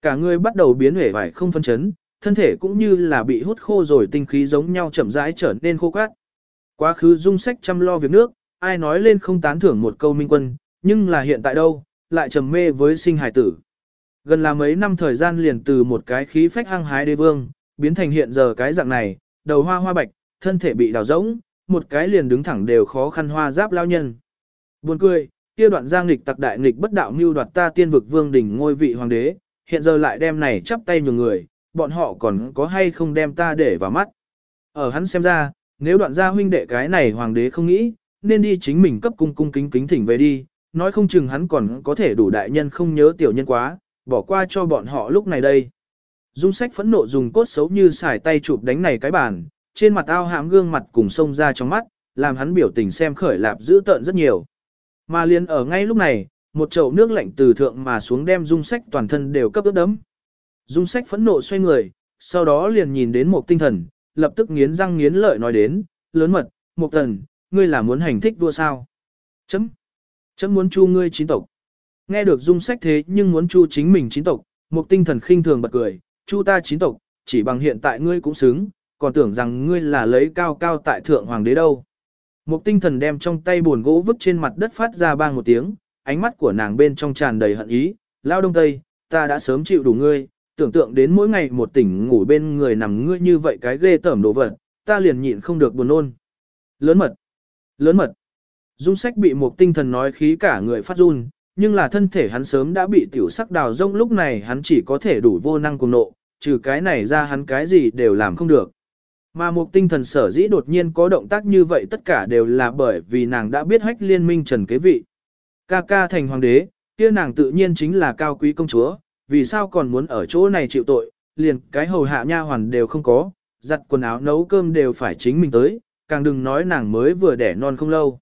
Cả người bắt đầu biến hể vải không phân chấn, thân thể cũng như là bị hút khô rồi tinh khí giống nhau chậm rãi trở nên khô cát. Quá khứ dung sách chăm lo việc nước, ai nói lên không tán thưởng một câu minh quân, nhưng là hiện tại đâu, lại trầm mê với sinh hải tử. Gần là mấy năm thời gian liền từ một cái khí phách hăng hái đế vương, biến thành hiện giờ cái dạng này, đầu hoa hoa bạch, thân thể bị đào rỗng, một cái liền đứng thẳng đều khó khăn hoa giáp lao nhân. Buồn cười, kia đoạn giang nghịch tặc đại nghịch bất đạo mưu đoạt ta tiên vực vương đỉnh ngôi vị hoàng đế, hiện giờ lại đem này chắp tay nhường người, bọn họ còn có hay không đem ta để vào mắt. Ở hắn xem ra, nếu đoạn gia huynh đệ cái này hoàng đế không nghĩ, nên đi chính mình cấp cung cung kính kính thỉnh về đi, nói không chừng hắn còn có thể đủ đại nhân không nhớ tiểu nhân quá, bỏ qua cho bọn họ lúc này đây. Dung sách phẫn nộ dùng cốt xấu như xài tay chụp đánh này cái bàn, trên mặt ao hãm gương mặt cùng sông ra trong mắt, làm hắn biểu tình xem khởi lạp dữ tợn rất nhiều. Mà liền ở ngay lúc này, một chậu nước lạnh từ thượng mà xuống đem dung sách toàn thân đều cấp ướt đấm. Dung sách phẫn nộ xoay người, sau đó liền nhìn đến một tinh thần, lập tức nghiến răng nghiến lợi nói đến, lớn mật, một thần, ngươi là muốn hành thích vua sao? Chấm. Chấm muốn chu ngươi chín tộc. Nghe được dung sách thế nhưng muốn chu chính mình chín tộc, một tinh thần khinh thường bật cười, chu ta chín tộc, chỉ bằng hiện tại ngươi cũng xứng, còn tưởng rằng ngươi là lấy cao cao tại thượng hoàng đế đâu. Một tinh thần đem trong tay buồn gỗ vứt trên mặt đất phát ra bang một tiếng, ánh mắt của nàng bên trong tràn đầy hận ý, lao đông tây, ta đã sớm chịu đủ ngươi, tưởng tượng đến mỗi ngày một tỉnh ngủ bên người nằm ngươi như vậy cái ghê tởm đồ vật, ta liền nhịn không được buồn nôn. Lớn mật, lớn mật. Dung sách bị một tinh thần nói khí cả người phát run, nhưng là thân thể hắn sớm đã bị tiểu sắc đào rông lúc này hắn chỉ có thể đủ vô năng cùng nộ, trừ cái này ra hắn cái gì đều làm không được. Mà một tinh thần sở dĩ đột nhiên có động tác như vậy tất cả đều là bởi vì nàng đã biết hách liên minh trần kế vị. Ca ca thành hoàng đế, kia nàng tự nhiên chính là cao quý công chúa, vì sao còn muốn ở chỗ này chịu tội, liền cái hầu hạ nha hoàn đều không có, giặt quần áo nấu cơm đều phải chính mình tới, càng đừng nói nàng mới vừa đẻ non không lâu.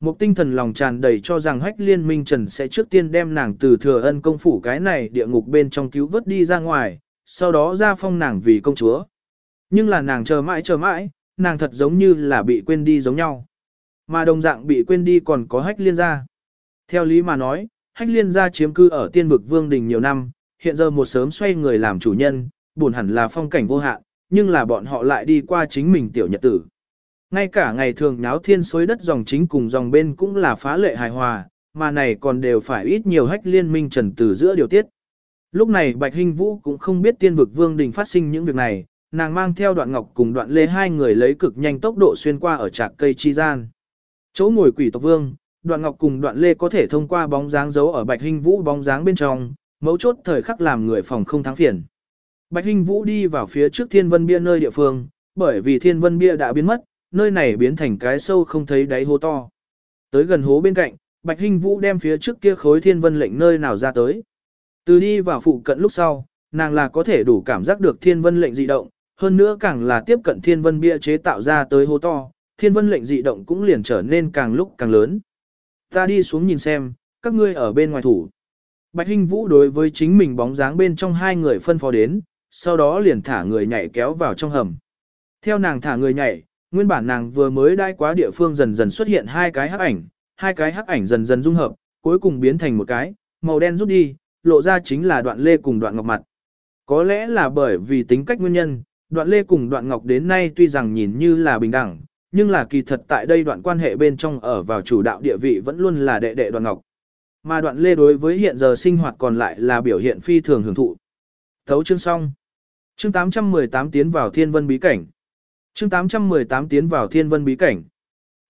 Một tinh thần lòng tràn đầy cho rằng hách liên minh trần sẽ trước tiên đem nàng từ thừa ân công phủ cái này địa ngục bên trong cứu vớt đi ra ngoài, sau đó ra phong nàng vì công chúa. Nhưng là nàng chờ mãi chờ mãi, nàng thật giống như là bị quên đi giống nhau. Mà đồng dạng bị quên đi còn có hách liên gia. Theo lý mà nói, hách liên gia chiếm cư ở tiên vực vương đình nhiều năm, hiện giờ một sớm xoay người làm chủ nhân, buồn hẳn là phong cảnh vô hạn, nhưng là bọn họ lại đi qua chính mình tiểu nhật tử. Ngay cả ngày thường nháo thiên xối đất dòng chính cùng dòng bên cũng là phá lệ hài hòa, mà này còn đều phải ít nhiều hách liên minh trần từ giữa điều tiết. Lúc này Bạch Hinh Vũ cũng không biết tiên vực vương đình phát sinh những việc này, nàng mang theo đoạn ngọc cùng đoạn lê hai người lấy cực nhanh tốc độ xuyên qua ở trạc cây chi gian. Chỗ ngồi quỷ tộc vương, đoạn ngọc cùng đoạn lê có thể thông qua bóng dáng giấu ở Bạch Hinh Vũ bóng dáng bên trong, mấu chốt thời khắc làm người phòng không thắng phiền. Bạch Hinh Vũ đi vào phía trước Thiên Vân Bia nơi địa phương, bởi vì Thiên Vân Bia đã biến mất, nơi này biến thành cái sâu không thấy đáy hố to. Tới gần hố bên cạnh, Bạch Hinh Vũ đem phía trước kia khối Thiên Vân lệnh nơi nào ra tới. Từ đi vào phụ cận lúc sau, nàng là có thể đủ cảm giác được Thiên Vân lệnh dị động, hơn nữa càng là tiếp cận Thiên Vân Bia chế tạo ra tới hố to, Thiên Vân lệnh dị động cũng liền trở nên càng lúc càng lớn. Ta đi xuống nhìn xem, các ngươi ở bên ngoài thủ. Bạch Hinh Vũ đối với chính mình bóng dáng bên trong hai người phân phó đến, sau đó liền thả người nhảy kéo vào trong hầm. Theo nàng thả người nhảy, nguyên bản nàng vừa mới đai quá địa phương dần dần xuất hiện hai cái hắc ảnh, hai cái hắc ảnh dần dần dung hợp, cuối cùng biến thành một cái, màu đen rút đi, lộ ra chính là đoạn lê cùng đoạn ngọc mặt. Có lẽ là bởi vì tính cách nguyên nhân, đoạn lê cùng đoạn ngọc đến nay tuy rằng nhìn như là bình đẳng, nhưng là kỳ thật tại đây đoạn quan hệ bên trong ở vào chủ đạo địa vị vẫn luôn là đệ đệ đoạn ngọc. Mà đoạn lê đối với hiện giờ sinh hoạt còn lại là biểu hiện phi thường hưởng thụ. Thấu chương xong. Chương 818 tiến vào thiên vân bí cảnh. Chương 818 tiến vào thiên vân bí cảnh.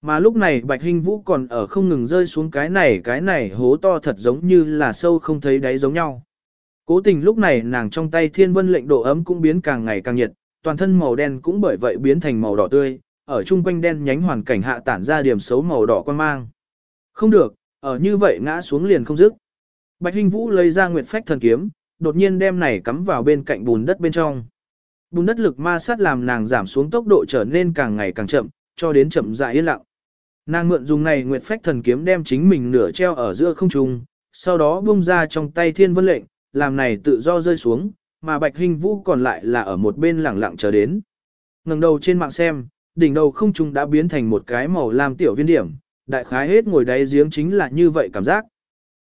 Mà lúc này Bạch Hinh Vũ còn ở không ngừng rơi xuống cái này cái này hố to thật giống như là sâu không thấy đáy giống nhau. Cố tình lúc này nàng trong tay thiên vân lệnh độ ấm cũng biến càng ngày càng nhiệt, toàn thân màu đen cũng bởi vậy biến thành màu đỏ tươi, ở chung quanh đen nhánh hoàn cảnh hạ tản ra điểm xấu màu đỏ quan mang. Không được, ở như vậy ngã xuống liền không dứt. Bạch Hinh Vũ lấy ra Nguyệt Phách thần kiếm, đột nhiên đem này cắm vào bên cạnh bùn đất bên trong. Bùn đất lực ma sát làm nàng giảm xuống tốc độ trở nên càng ngày càng chậm, cho đến chậm rãi yên lặng. Nàng mượn dùng này Nguyệt Phách thần kiếm đem chính mình nửa treo ở giữa không trung, sau đó bung ra trong tay Thiên Vân lệnh, làm này tự do rơi xuống, mà Bạch hình Vũ còn lại là ở một bên lẳng lặng chờ đến. Ngẩng đầu trên mạng xem, đỉnh đầu không trung đã biến thành một cái màu lam tiểu viên điểm, đại khái hết ngồi đáy giếng chính là như vậy cảm giác.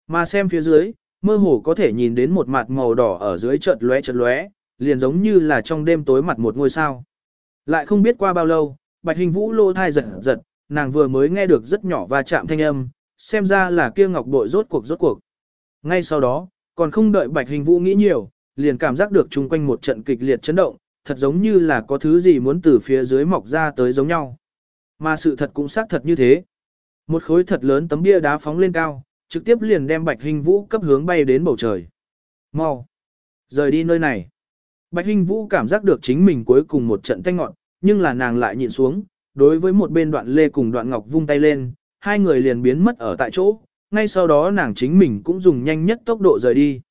Mà xem phía dưới, mơ hồ có thể nhìn đến một mặt màu đỏ ở dưới chợt lóe chợt lóe, liền giống như là trong đêm tối mặt một ngôi sao. Lại không biết qua bao lâu, Bạch Hình Vũ lô thai giật giật, nàng vừa mới nghe được rất nhỏ va chạm thanh âm, xem ra là kia ngọc bội rốt cuộc rốt cuộc. Ngay sau đó, còn không đợi Bạch Hình Vũ nghĩ nhiều, liền cảm giác được chung quanh một trận kịch liệt chấn động, thật giống như là có thứ gì muốn từ phía dưới mọc ra tới giống nhau. Mà sự thật cũng xác thật như thế. Một khối thật lớn tấm bia đá phóng lên cao, trực tiếp liền đem Bạch Hình Vũ cấp hướng bay đến bầu trời. Mau! Rời đi nơi này. Bạch Hinh Vũ cảm giác được chính mình cuối cùng một trận thanh ngọn, nhưng là nàng lại nhịn xuống, đối với một bên đoạn lê cùng đoạn ngọc vung tay lên, hai người liền biến mất ở tại chỗ, ngay sau đó nàng chính mình cũng dùng nhanh nhất tốc độ rời đi.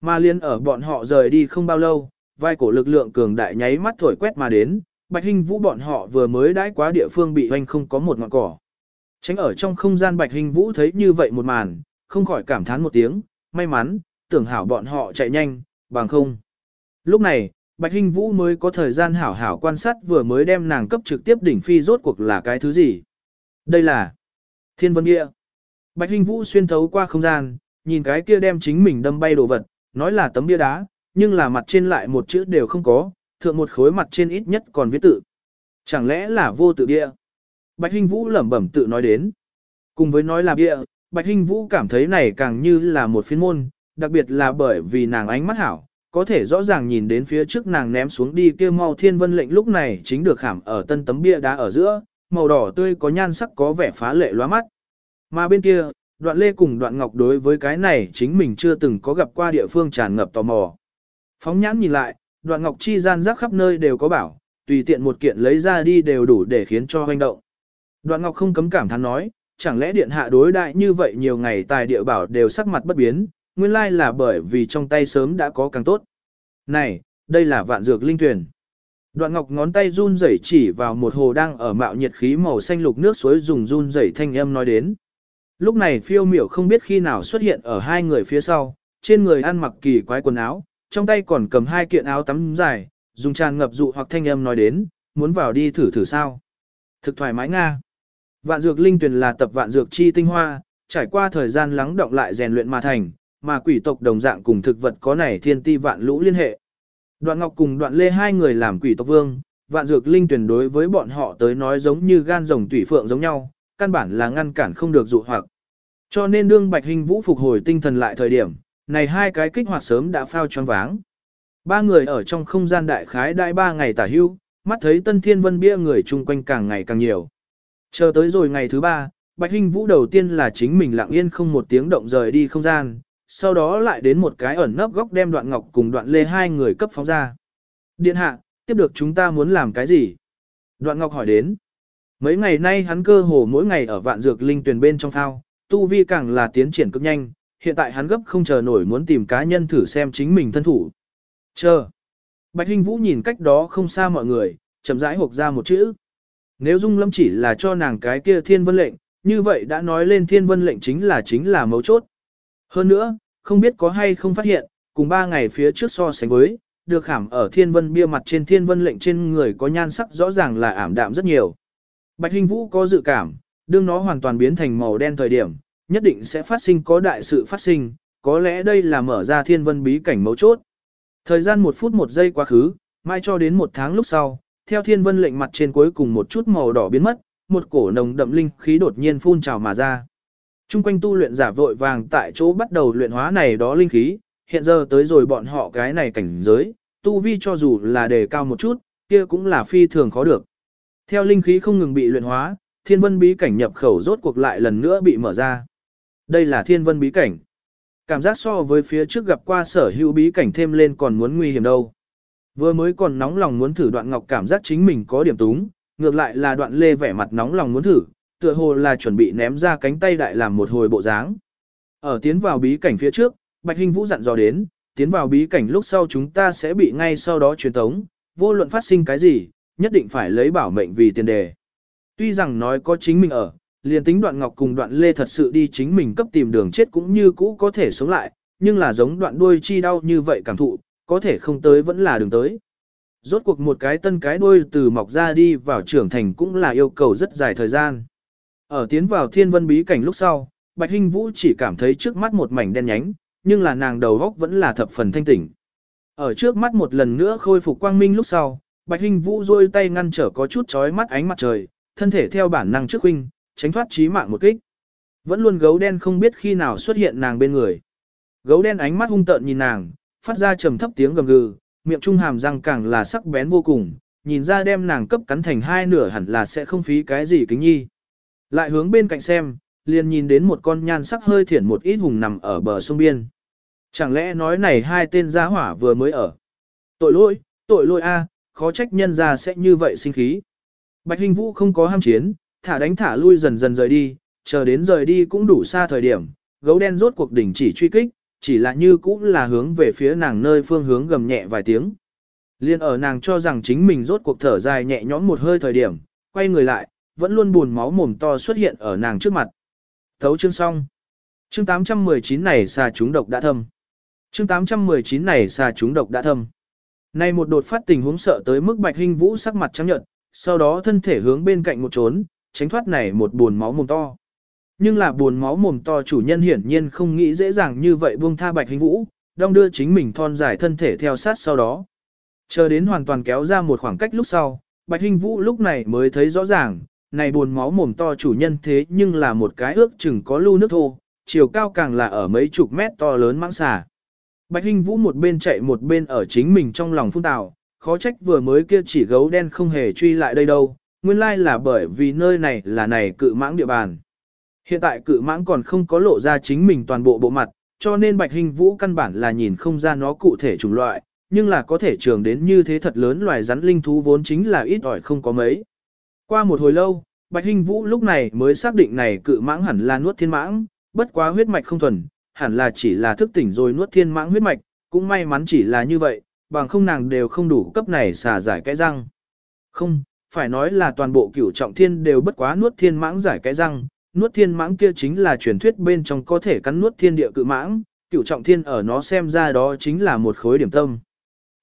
Mà liên ở bọn họ rời đi không bao lâu, vai cổ lực lượng cường đại nháy mắt thổi quét mà đến, Bạch Hinh Vũ bọn họ vừa mới đãi quá địa phương bị hoanh không có một ngọn cỏ. Tránh ở trong không gian Bạch Hinh Vũ thấy như vậy một màn, không khỏi cảm thán một tiếng, may mắn, tưởng hảo bọn họ chạy nhanh, bằng không. Lúc này, Bạch hinh Vũ mới có thời gian hảo hảo quan sát vừa mới đem nàng cấp trực tiếp đỉnh phi rốt cuộc là cái thứ gì. Đây là Thiên Vân Nghĩa. Bạch hinh Vũ xuyên thấu qua không gian, nhìn cái kia đem chính mình đâm bay đồ vật, nói là tấm bia đá, nhưng là mặt trên lại một chữ đều không có, thượng một khối mặt trên ít nhất còn viết tự. Chẳng lẽ là vô tự bia? Bạch Hinh Vũ lẩm bẩm tự nói đến. Cùng với nói là bia, Bạch Hinh Vũ cảm thấy này càng như là một phiên môn, đặc biệt là bởi vì nàng ánh mắt hảo, có thể rõ ràng nhìn đến phía trước nàng ném xuống đi kia mau thiên vân lệnh lúc này chính được khảm ở tân tấm bia đá ở giữa, màu đỏ tươi có nhan sắc có vẻ phá lệ loa mắt. Mà bên kia, đoạn lê cùng đoạn ngọc đối với cái này chính mình chưa từng có gặp qua địa phương tràn ngập tò mò. Phóng nhãn nhìn lại, đoạn ngọc chi gian rác khắp nơi đều có bảo, tùy tiện một kiện lấy ra đi đều đủ để khiến cho hoành động. Đoạn ngọc không cấm cảm thán nói, chẳng lẽ điện hạ đối đại như vậy nhiều ngày tài địa bảo đều sắc mặt bất biến, nguyên lai là bởi vì trong tay sớm đã có càng tốt. Này, đây là vạn dược linh tuyển. Đoạn ngọc ngón tay run rẩy chỉ vào một hồ đang ở mạo nhiệt khí màu xanh lục nước suối dùng run rẩy thanh âm nói đến. Lúc này phiêu miểu không biết khi nào xuất hiện ở hai người phía sau, trên người ăn mặc kỳ quái quần áo, trong tay còn cầm hai kiện áo tắm dài, dùng tràn ngập dụ hoặc thanh âm nói đến, muốn vào đi thử thử sao. Thực thoải mái Nga. Vạn dược linh tuyển là tập vạn dược chi tinh hoa, trải qua thời gian lắng động lại rèn luyện mà thành, mà quỷ tộc đồng dạng cùng thực vật có này thiên ti vạn lũ liên hệ. Đoạn Ngọc cùng Đoạn Lê hai người làm quỷ tộc vương, vạn dược linh tuyển đối với bọn họ tới nói giống như gan rồng tủy phượng giống nhau, căn bản là ngăn cản không được dụ hoặc. Cho nên đương Bạch Hình Vũ phục hồi tinh thần lại thời điểm, này hai cái kích hoạt sớm đã phao choáng váng. Ba người ở trong không gian đại khái đại ba ngày tả hưu, mắt thấy Tân Thiên Vân bia người chung quanh càng ngày càng nhiều. Chờ tới rồi ngày thứ ba, Bạch hình Vũ đầu tiên là chính mình lặng yên không một tiếng động rời đi không gian, sau đó lại đến một cái ẩn nấp góc đem đoạn ngọc cùng đoạn lê hai người cấp phóng ra. Điện hạ, tiếp được chúng ta muốn làm cái gì? Đoạn ngọc hỏi đến. Mấy ngày nay hắn cơ hồ mỗi ngày ở vạn dược linh tuyển bên trong thao, tu vi càng là tiến triển cực nhanh, hiện tại hắn gấp không chờ nổi muốn tìm cá nhân thử xem chính mình thân thủ. Chờ. Bạch Hinh Vũ nhìn cách đó không xa mọi người, chậm rãi hộp ra một chữ. Nếu Dung Lâm chỉ là cho nàng cái kia thiên vân lệnh, như vậy đã nói lên thiên vân lệnh chính là chính là mấu chốt. Hơn nữa, không biết có hay không phát hiện, cùng ba ngày phía trước so sánh với, được khảm ở thiên vân bia mặt trên thiên vân lệnh trên người có nhan sắc rõ ràng là ảm đạm rất nhiều. Bạch Hinh Vũ có dự cảm, đương nó hoàn toàn biến thành màu đen thời điểm, nhất định sẽ phát sinh có đại sự phát sinh, có lẽ đây là mở ra thiên vân bí cảnh mấu chốt. Thời gian một phút một giây quá khứ, mai cho đến một tháng lúc sau, theo thiên vân lệnh mặt trên cuối cùng một chút màu đỏ biến mất, một cổ nồng đậm linh khí đột nhiên phun trào mà ra. Trung quanh tu luyện giả vội vàng tại chỗ bắt đầu luyện hóa này đó linh khí, hiện giờ tới rồi bọn họ cái này cảnh giới, tu vi cho dù là đề cao một chút, kia cũng là phi thường khó được. Theo linh khí không ngừng bị luyện hóa, thiên vân bí cảnh nhập khẩu rốt cuộc lại lần nữa bị mở ra. Đây là thiên vân bí cảnh. Cảm giác so với phía trước gặp qua sở hữu bí cảnh thêm lên còn muốn nguy hiểm đâu. Vừa mới còn nóng lòng muốn thử đoạn ngọc cảm giác chính mình có điểm túng, ngược lại là đoạn lê vẻ mặt nóng lòng muốn thử, tựa hồ là chuẩn bị ném ra cánh tay đại làm một hồi bộ dáng. Ở tiến vào bí cảnh phía trước, Bạch hình Vũ dặn dò đến, tiến vào bí cảnh lúc sau chúng ta sẽ bị ngay sau đó truyền tống, vô luận phát sinh cái gì, nhất định phải lấy bảo mệnh vì tiền đề. Tuy rằng nói có chính mình ở, liền tính đoạn ngọc cùng đoạn lê thật sự đi chính mình cấp tìm đường chết cũng như cũ có thể sống lại, nhưng là giống đoạn đuôi chi đau như vậy cảm thụ, có thể không tới vẫn là đường tới. Rốt cuộc một cái tân cái đuôi từ mọc ra đi vào trưởng thành cũng là yêu cầu rất dài thời gian. Ở tiến vào thiên vân bí cảnh lúc sau, Bạch Hinh Vũ chỉ cảm thấy trước mắt một mảnh đen nhánh, nhưng là nàng đầu góc vẫn là thập phần thanh tỉnh. Ở trước mắt một lần nữa khôi phục quang minh lúc sau, Bạch Hinh Vũ rôi tay ngăn trở có chút chói mắt ánh mặt trời, thân thể theo bản năng trước huynh, tránh thoát chí mạng một kích. Vẫn luôn gấu đen không biết khi nào xuất hiện nàng bên người. Gấu đen ánh mắt hung tợn nhìn nàng, phát ra trầm thấp tiếng gầm gừ, miệng trung hàm răng càng là sắc bén vô cùng, nhìn ra đem nàng cấp cắn thành hai nửa hẳn là sẽ không phí cái gì kính nhi. Lại hướng bên cạnh xem, liền nhìn đến một con nhan sắc hơi thiển một ít hùng nằm ở bờ sông biên. Chẳng lẽ nói này hai tên gia hỏa vừa mới ở. Tội lỗi, tội lỗi a, khó trách nhân ra sẽ như vậy sinh khí. Bạch Hình Vũ không có ham chiến, thả đánh thả lui dần dần rời đi, chờ đến rời đi cũng đủ xa thời điểm, gấu đen rốt cuộc đỉnh chỉ truy kích, chỉ là như cũng là hướng về phía nàng nơi phương hướng gầm nhẹ vài tiếng. Liên ở nàng cho rằng chính mình rốt cuộc thở dài nhẹ nhõm một hơi thời điểm, quay người lại, vẫn luôn buồn máu mồm to xuất hiện ở nàng trước mặt. Thấu chương xong. Chương 819 này xà chúng độc đã thâm. Chương 819 này xà chúng độc đã thâm. Này một đột phát tình huống sợ tới mức Bạch Hinh Vũ sắc mặt trắng nhợt, sau đó thân thể hướng bên cạnh một trốn, tránh thoát này một buồn máu mồm to. Nhưng là buồn máu mồm to chủ nhân hiển nhiên không nghĩ dễ dàng như vậy buông tha Bạch Hình Vũ, đong đưa chính mình thon dài thân thể theo sát sau đó. Chờ đến hoàn toàn kéo ra một khoảng cách lúc sau, Bạch Hình Vũ lúc này mới thấy rõ ràng, này buồn máu mồm to chủ nhân thế nhưng là một cái ước chừng có lưu nước thô, chiều cao càng là ở mấy chục mét to lớn mãng xà. Bạch Hình Vũ một bên chạy một bên ở chính mình trong lòng phun tào, khó trách vừa mới kia chỉ gấu đen không hề truy lại đây đâu, nguyên lai là bởi vì nơi này là này cự mãng địa bàn. Hiện tại cự mãng còn không có lộ ra chính mình toàn bộ bộ mặt, cho nên bạch hình vũ căn bản là nhìn không ra nó cụ thể chủng loại, nhưng là có thể trường đến như thế thật lớn loài rắn linh thú vốn chính là ít ỏi không có mấy. Qua một hồi lâu, bạch hình vũ lúc này mới xác định này cự mãng hẳn là nuốt thiên mãng, bất quá huyết mạch không thuần, hẳn là chỉ là thức tỉnh rồi nuốt thiên mãng huyết mạch, cũng may mắn chỉ là như vậy, bằng không nàng đều không đủ cấp này xả giải cái răng. Không, phải nói là toàn bộ cửu trọng thiên đều bất quá nuốt thiên mãng giải cái răng, nuốt thiên mãng kia chính là truyền thuyết bên trong có thể cắn nuốt thiên địa cự mãng, cửu trọng thiên ở nó xem ra đó chính là một khối điểm tâm.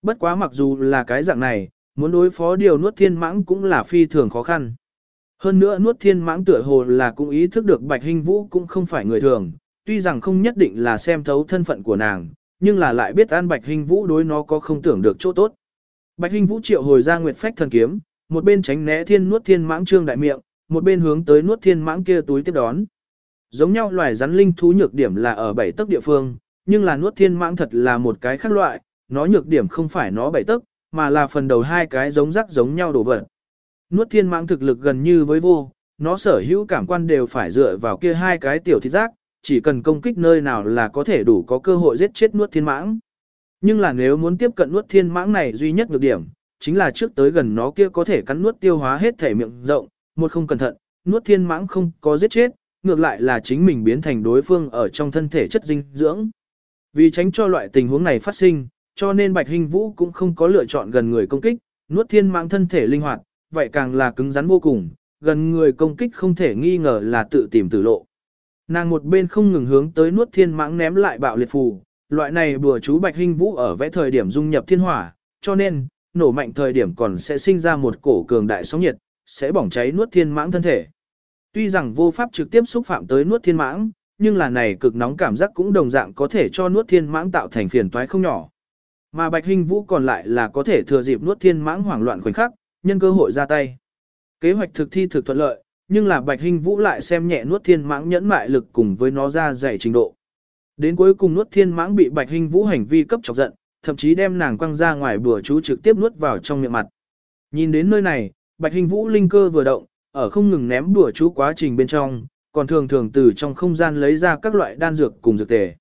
Bất quá mặc dù là cái dạng này, muốn đối phó điều nuốt thiên mãng cũng là phi thường khó khăn. Hơn nữa nuốt thiên mãng tựa hồ là cũng ý thức được bạch hình vũ cũng không phải người thường, tuy rằng không nhất định là xem thấu thân phận của nàng, nhưng là lại biết an bạch hình vũ đối nó có không tưởng được chỗ tốt. Bạch hình vũ triệu hồi ra nguyệt phách thần kiếm, một bên tránh né thiên nuốt thiên mãng trương đại miệng, một bên hướng tới nuốt thiên mãng kia túi tiếp đón. Giống nhau loài rắn linh thú nhược điểm là ở bảy tấc địa phương, nhưng là nuốt thiên mãng thật là một cái khác loại, nó nhược điểm không phải nó bảy tấc, mà là phần đầu hai cái giống rắc giống nhau đổ vật. Nuốt thiên mãng thực lực gần như với vô, nó sở hữu cảm quan đều phải dựa vào kia hai cái tiểu thịt rác, chỉ cần công kích nơi nào là có thể đủ có cơ hội giết chết nuốt thiên mãng. Nhưng là nếu muốn tiếp cận nuốt thiên mãng này duy nhất nhược điểm, chính là trước tới gần nó kia có thể cắn nuốt tiêu hóa hết thể miệng rộng, một không cẩn thận, nuốt thiên mãng không có giết chết, ngược lại là chính mình biến thành đối phương ở trong thân thể chất dinh dưỡng. Vì tránh cho loại tình huống này phát sinh, cho nên Bạch Hình Vũ cũng không có lựa chọn gần người công kích, nuốt thiên mạng thân thể linh hoạt, vậy càng là cứng rắn vô cùng, gần người công kích không thể nghi ngờ là tự tìm tử lộ. Nàng một bên không ngừng hướng tới nuốt thiên mãng ném lại bạo liệt phù, loại này bùa chú Bạch Hình Vũ ở vẽ thời điểm dung nhập thiên hỏa, cho nên, nổ mạnh thời điểm còn sẽ sinh ra một cổ cường đại sóng nhiệt, sẽ bỏng cháy nuốt thiên mãng thân thể. Tuy rằng vô pháp trực tiếp xúc phạm tới nuốt thiên mãng, nhưng là này cực nóng cảm giác cũng đồng dạng có thể cho nuốt thiên mãng tạo thành phiền toái không nhỏ. Mà Bạch Hình Vũ còn lại là có thể thừa dịp nuốt thiên mãng hoảng loạn khoảnh khắc, nhân cơ hội ra tay. Kế hoạch thực thi thực thuận lợi, nhưng là Bạch Hình Vũ lại xem nhẹ nuốt thiên mãng nhẫn mại lực cùng với nó ra dày trình độ. Đến cuối cùng nuốt thiên mãng bị Bạch Hình Vũ hành vi cấp chọc giận, thậm chí đem nàng quăng ra ngoài bùa chú trực tiếp nuốt vào trong miệng mặt. Nhìn đến nơi này, Bạch Hình Vũ linh cơ vừa động, ở không ngừng ném bùa chú quá trình bên trong, còn thường thường từ trong không gian lấy ra các loại đan dược cùng dược tề.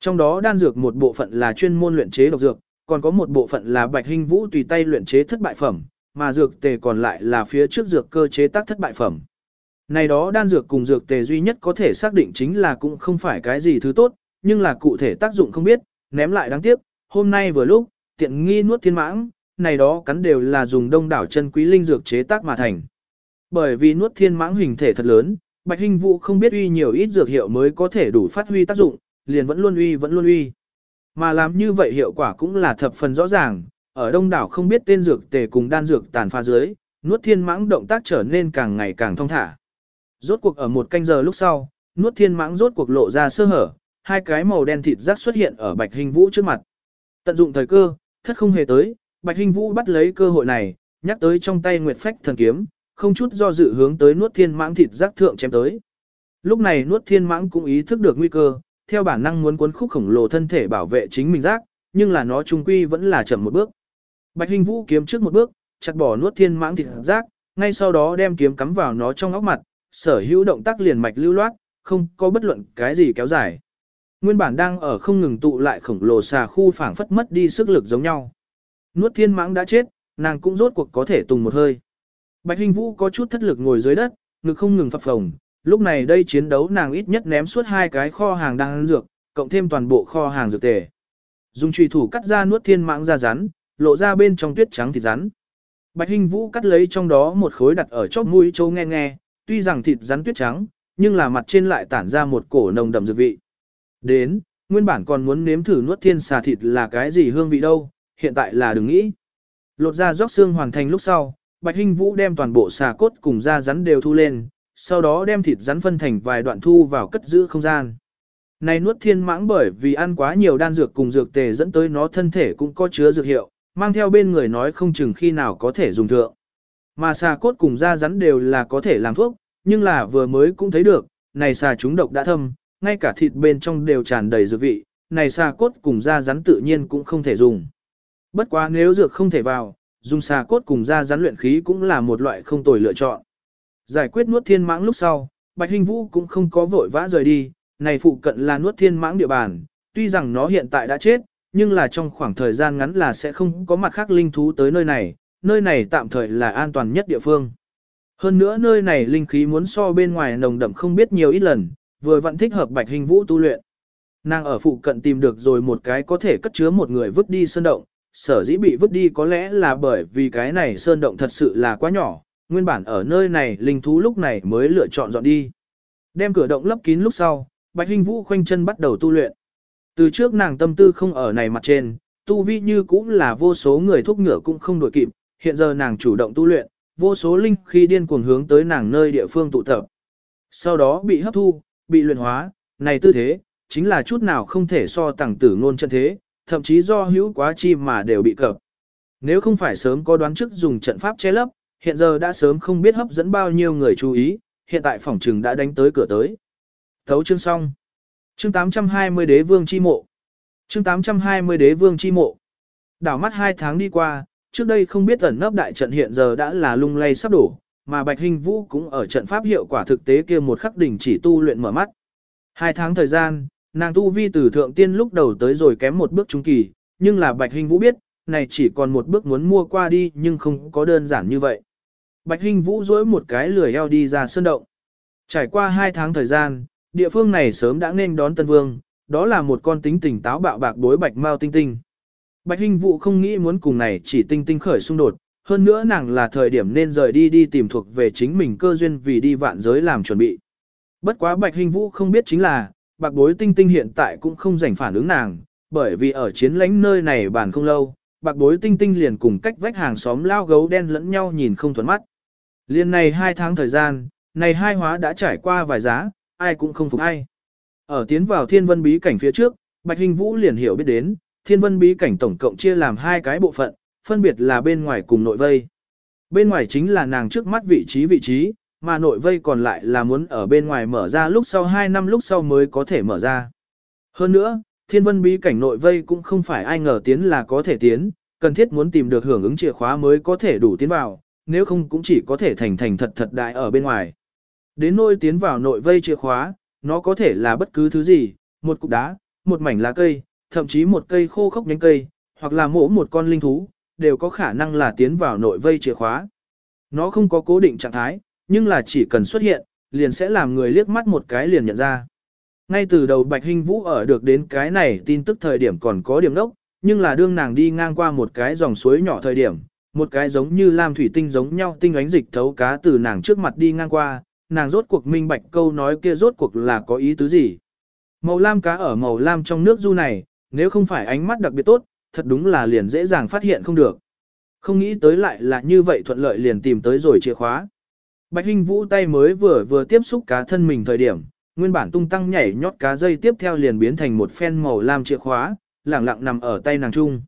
Trong đó đan dược một bộ phận là chuyên môn luyện chế độc dược, còn có một bộ phận là Bạch Hình Vũ tùy tay luyện chế thất bại phẩm, mà dược tề còn lại là phía trước dược cơ chế tác thất bại phẩm. Này đó đan dược cùng dược tề duy nhất có thể xác định chính là cũng không phải cái gì thứ tốt, nhưng là cụ thể tác dụng không biết, ném lại đáng tiếc, hôm nay vừa lúc, tiện nghi nuốt thiên mãng, này đó cắn đều là dùng đông đảo chân quý linh dược chế tác mà thành. Bởi vì nuốt thiên mãng hình thể thật lớn, Bạch Hình Vũ không biết uy nhiều ít dược hiệu mới có thể đủ phát huy tác dụng, liền vẫn luôn uy vẫn luôn uy. Mà làm như vậy hiệu quả cũng là thập phần rõ ràng, ở đông đảo không biết tên dược tề cùng đan dược tàn pha dưới, nuốt thiên mãng động tác trở nên càng ngày càng thông thả. Rốt cuộc ở một canh giờ lúc sau, nuốt thiên mãng rốt cuộc lộ ra sơ hở, hai cái màu đen thịt rác xuất hiện ở Bạch Hình Vũ trước mặt. Tận dụng thời cơ, thất không hề tới, Bạch Hình Vũ bắt lấy cơ hội này, nhắc tới trong tay Nguyệt Phách thần kiếm, không chút do dự hướng tới nuốt thiên mãng thịt rác thượng chém tới. Lúc này nuốt thiên mãng cũng ý thức được nguy cơ, theo bản năng muốn cuốn khúc khổng lồ thân thể bảo vệ chính mình rác, nhưng là nó trung quy vẫn là chậm một bước. Bạch Hình Vũ kiếm trước một bước, chặt bỏ nuốt thiên mãng thịt rác, ngay sau đó đem kiếm cắm vào nó trong óc mặt, sở hữu động tác liền mạch lưu loát, không có bất luận cái gì kéo dài. Nguyên bản đang ở không ngừng tụ lại khổng lồ xà khu phảng phất mất đi sức lực giống nhau. Nuốt thiên mãng đã chết, nàng cũng rốt cuộc có thể tùng một hơi. Bạch Hình Vũ có chút thất lực ngồi dưới đất, ngực không ngừng phập phồng, lúc này đây chiến đấu nàng ít nhất ném suốt hai cái kho hàng đang ăn dược, cộng thêm toàn bộ kho hàng dược tề. Dùng chùy thủ cắt ra nuốt thiên mãng ra rắn, lộ ra bên trong tuyết trắng thịt rắn. Bạch hinh Vũ cắt lấy trong đó một khối đặt ở chóp mũi châu nghe nghe, tuy rằng thịt rắn tuyết trắng, nhưng là mặt trên lại tản ra một cổ nồng đậm dược vị. Đến, nguyên bản còn muốn nếm thử nuốt thiên xà thịt là cái gì hương vị đâu, hiện tại là đừng nghĩ. Lột ra róc xương hoàn thành lúc sau, Bạch Hinh Vũ đem toàn bộ xà cốt cùng da rắn đều thu lên, sau đó đem thịt rắn phân thành vài đoạn thu vào cất giữ không gian. Này nuốt thiên mãng bởi vì ăn quá nhiều đan dược cùng dược tề dẫn tới nó thân thể cũng có chứa dược hiệu, mang theo bên người nói không chừng khi nào có thể dùng thượng. Mà xà cốt cùng da rắn đều là có thể làm thuốc, nhưng là vừa mới cũng thấy được, này xà chúng độc đã thâm, ngay cả thịt bên trong đều tràn đầy dược vị, này xà cốt cùng da rắn tự nhiên cũng không thể dùng. Bất quá nếu dược không thể vào, dùng xà cốt cùng da rắn luyện khí cũng là một loại không tồi lựa chọn. Giải quyết nuốt thiên mãng lúc sau, Bạch Hình Vũ cũng không có vội vã rời đi, này phụ cận là nuốt thiên mãng địa bàn, tuy rằng nó hiện tại đã chết, nhưng là trong khoảng thời gian ngắn là sẽ không có mặt khác linh thú tới nơi này, nơi này tạm thời là an toàn nhất địa phương. Hơn nữa nơi này linh khí muốn so bên ngoài nồng đậm không biết nhiều ít lần, vừa vẫn thích hợp Bạch Hình Vũ tu luyện. Nàng ở phụ cận tìm được rồi một cái có thể cất chứa một người vứt đi sơn động, sở dĩ bị vứt đi có lẽ là bởi vì cái này sơn động thật sự là quá nhỏ, nguyên bản ở nơi này linh thú lúc này mới lựa chọn dọn đi. Đem cửa động lấp kín lúc sau, Bạch Hinh Vũ khoanh chân bắt đầu tu luyện. Từ trước nàng tâm tư không ở này mặt trên, tu vi như cũng là vô số người thúc ngựa cũng không đuổi kịp, hiện giờ nàng chủ động tu luyện, vô số linh khi điên cuồng hướng tới nàng nơi địa phương tụ tập. Sau đó bị hấp thu, bị luyện hóa, này tư thế, chính là chút nào không thể so tẳng tử ngôn chân thế, thậm chí do hữu quá chi mà đều bị cập. Nếu không phải sớm có đoán trước dùng trận pháp che lấp, hiện giờ đã sớm không biết hấp dẫn bao nhiêu người chú ý, hiện tại phòng trừng đã đánh tới cửa tới. Thấu chương xong. Chương 820 đế vương chi mộ. Chương 820 đế vương chi mộ. Đảo mắt hai tháng đi qua, trước đây không biết ẩn nấp đại trận hiện giờ đã là lung lay sắp đổ, mà Bạch Hình Vũ cũng ở trận pháp hiệu quả thực tế kia một khắc đỉnh chỉ tu luyện mở mắt. Hai tháng thời gian, nàng tu vi từ thượng tiên lúc đầu tới rồi kém một bước trung kỳ, nhưng là Bạch Hình Vũ biết, này chỉ còn một bước muốn mua qua đi nhưng không có đơn giản như vậy. Bạch Hinh Vũ dỗi một cái lười eo đi ra sơn động. Trải qua hai tháng thời gian, địa phương này sớm đã nên đón Tân Vương, đó là một con tính tỉnh táo bạo bạc bối bạch Mao tinh tinh. Bạch Hinh Vũ không nghĩ muốn cùng này chỉ tinh tinh khởi xung đột, hơn nữa nàng là thời điểm nên rời đi đi tìm thuộc về chính mình cơ duyên vì đi vạn giới làm chuẩn bị. Bất quá Bạch Hinh Vũ không biết chính là, bạc bối tinh tinh hiện tại cũng không rảnh phản ứng nàng, bởi vì ở chiến lãnh nơi này bàn không lâu, bạc bối tinh tinh liền cùng cách vách hàng xóm lao gấu đen lẫn nhau nhìn không thuận mắt. Liên này hai tháng thời gian, này hai hóa đã trải qua vài giá, ai cũng không phục ai. Ở tiến vào thiên vân bí cảnh phía trước, Bạch Hình Vũ liền hiểu biết đến, thiên vân bí cảnh tổng cộng chia làm hai cái bộ phận, phân biệt là bên ngoài cùng nội vây. Bên ngoài chính là nàng trước mắt vị trí vị trí, mà nội vây còn lại là muốn ở bên ngoài mở ra lúc sau 2 năm lúc sau mới có thể mở ra. Hơn nữa, thiên vân bí cảnh nội vây cũng không phải ai ngờ tiến là có thể tiến, cần thiết muốn tìm được hưởng ứng chìa khóa mới có thể đủ tiến vào, nếu không cũng chỉ có thể thành thành thật thật đại ở bên ngoài. Đến nôi tiến vào nội vây chìa khóa, nó có thể là bất cứ thứ gì, một cục đá, một mảnh lá cây, thậm chí một cây khô khốc nhánh cây, hoặc là mổ một con linh thú, đều có khả năng là tiến vào nội vây chìa khóa. Nó không có cố định trạng thái, nhưng là chỉ cần xuất hiện, liền sẽ làm người liếc mắt một cái liền nhận ra. Ngay từ đầu Bạch Hinh Vũ ở được đến cái này tin tức thời điểm còn có điểm đốc, nhưng là đương nàng đi ngang qua một cái dòng suối nhỏ thời điểm, một cái giống như lam thủy tinh giống nhau tinh ánh dịch thấu cá từ nàng trước mặt đi ngang qua, nàng rốt cuộc minh bạch câu nói kia rốt cuộc là có ý tứ gì. Màu lam cá ở màu lam trong nước du này, nếu không phải ánh mắt đặc biệt tốt, thật đúng là liền dễ dàng phát hiện không được. Không nghĩ tới lại là như vậy thuận lợi liền tìm tới rồi chìa khóa. Bạch Hinh Vũ tay mới vừa vừa tiếp xúc cá thân mình thời điểm, nguyên bản tung tăng nhảy nhót cá dây tiếp theo liền biến thành một phen màu lam chìa khóa, lẳng lặng nằm ở tay nàng trung.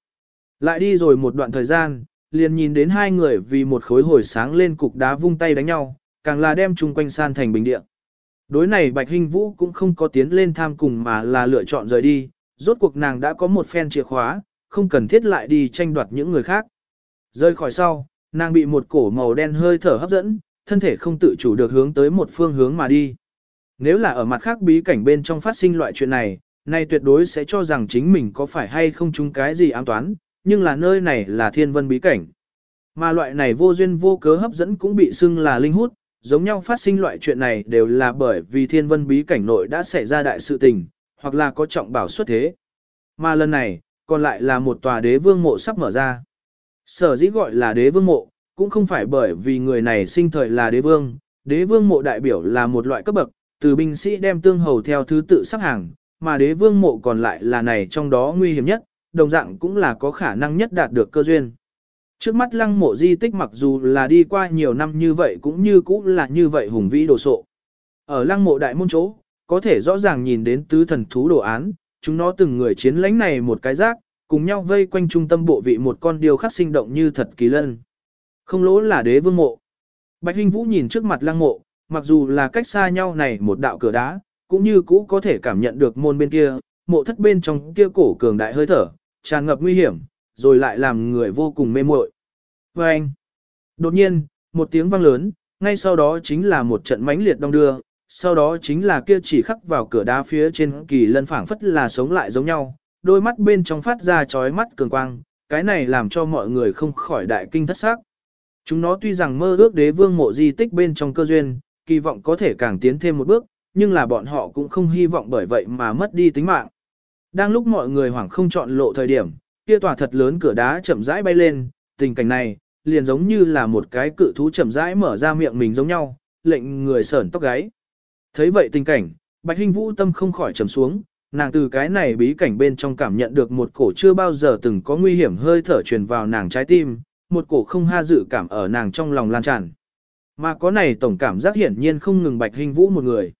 Lại đi rồi một đoạn thời gian, liền nhìn đến hai người vì một khối hồi sáng lên cục đá vung tay đánh nhau, càng là đem chung quanh san thành bình địa. Đối này Bạch Hinh Vũ cũng không có tiến lên tham cùng mà là lựa chọn rời đi, rốt cuộc nàng đã có một phen chìa khóa, không cần thiết lại đi tranh đoạt những người khác. Rơi khỏi sau, nàng bị một cổ màu đen hơi thở hấp dẫn, thân thể không tự chủ được hướng tới một phương hướng mà đi. Nếu là ở mặt khác bí cảnh bên trong phát sinh loại chuyện này, nay tuyệt đối sẽ cho rằng chính mình có phải hay không chúng cái gì ám toán, nhưng là nơi này là thiên vân bí cảnh. Mà loại này vô duyên vô cớ hấp dẫn cũng bị xưng là linh hút, giống nhau phát sinh loại chuyện này đều là bởi vì thiên vân bí cảnh nội đã xảy ra đại sự tình, hoặc là có trọng bảo xuất thế. Mà lần này, còn lại là một tòa đế vương mộ sắp mở ra. Sở dĩ gọi là đế vương mộ, cũng không phải bởi vì người này sinh thời là đế vương, đế vương mộ đại biểu là một loại cấp bậc, từ binh sĩ đem tương hầu theo thứ tự sắp hàng, mà đế vương mộ còn lại là này trong đó nguy hiểm nhất, đồng dạng cũng là có khả năng nhất đạt được cơ duyên. Trước mắt lăng mộ di tích mặc dù là đi qua nhiều năm như vậy cũng như cũ là như vậy hùng vĩ đồ sộ. Ở lăng mộ đại môn chỗ, có thể rõ ràng nhìn đến tứ thần thú đồ án, chúng nó từng người chiến lãnh này một cái rác, cùng nhau vây quanh trung tâm bộ vị một con điều khắc sinh động như thật kỳ lân. Không lỗ là đế vương mộ. Bạch Hinh Vũ nhìn trước mặt lăng mộ, mặc dù là cách xa nhau này một đạo cửa đá, cũng như cũ có thể cảm nhận được môn bên kia, mộ thất bên trong kia cổ cường đại hơi thở, tràn ngập nguy hiểm, rồi lại làm người vô cùng mê muội. Và anh, đột nhiên, một tiếng vang lớn, ngay sau đó chính là một trận mãnh liệt đông đưa, sau đó chính là kia chỉ khắc vào cửa đá phía trên kỳ lân phảng phất là sống lại giống nhau, đôi mắt bên trong phát ra chói mắt cường quang, cái này làm cho mọi người không khỏi đại kinh thất sắc. Chúng nó tuy rằng mơ ước đế vương mộ di tích bên trong cơ duyên, kỳ vọng có thể càng tiến thêm một bước, nhưng là bọn họ cũng không hy vọng bởi vậy mà mất đi tính mạng. Đang lúc mọi người hoảng không chọn lộ thời điểm, kia tòa thật lớn cửa đá chậm rãi bay lên, tình cảnh này, liền giống như là một cái cự thú chậm rãi mở ra miệng mình giống nhau, lệnh người sởn tóc gáy. Thấy vậy tình cảnh, Bạch Hinh Vũ tâm không khỏi trầm xuống, nàng từ cái này bí cảnh bên trong cảm nhận được một cổ chưa bao giờ từng có nguy hiểm hơi thở truyền vào nàng trái tim, một cổ không ha dự cảm ở nàng trong lòng lan tràn. Mà có này tổng cảm giác hiển nhiên không ngừng Bạch Hinh Vũ một người.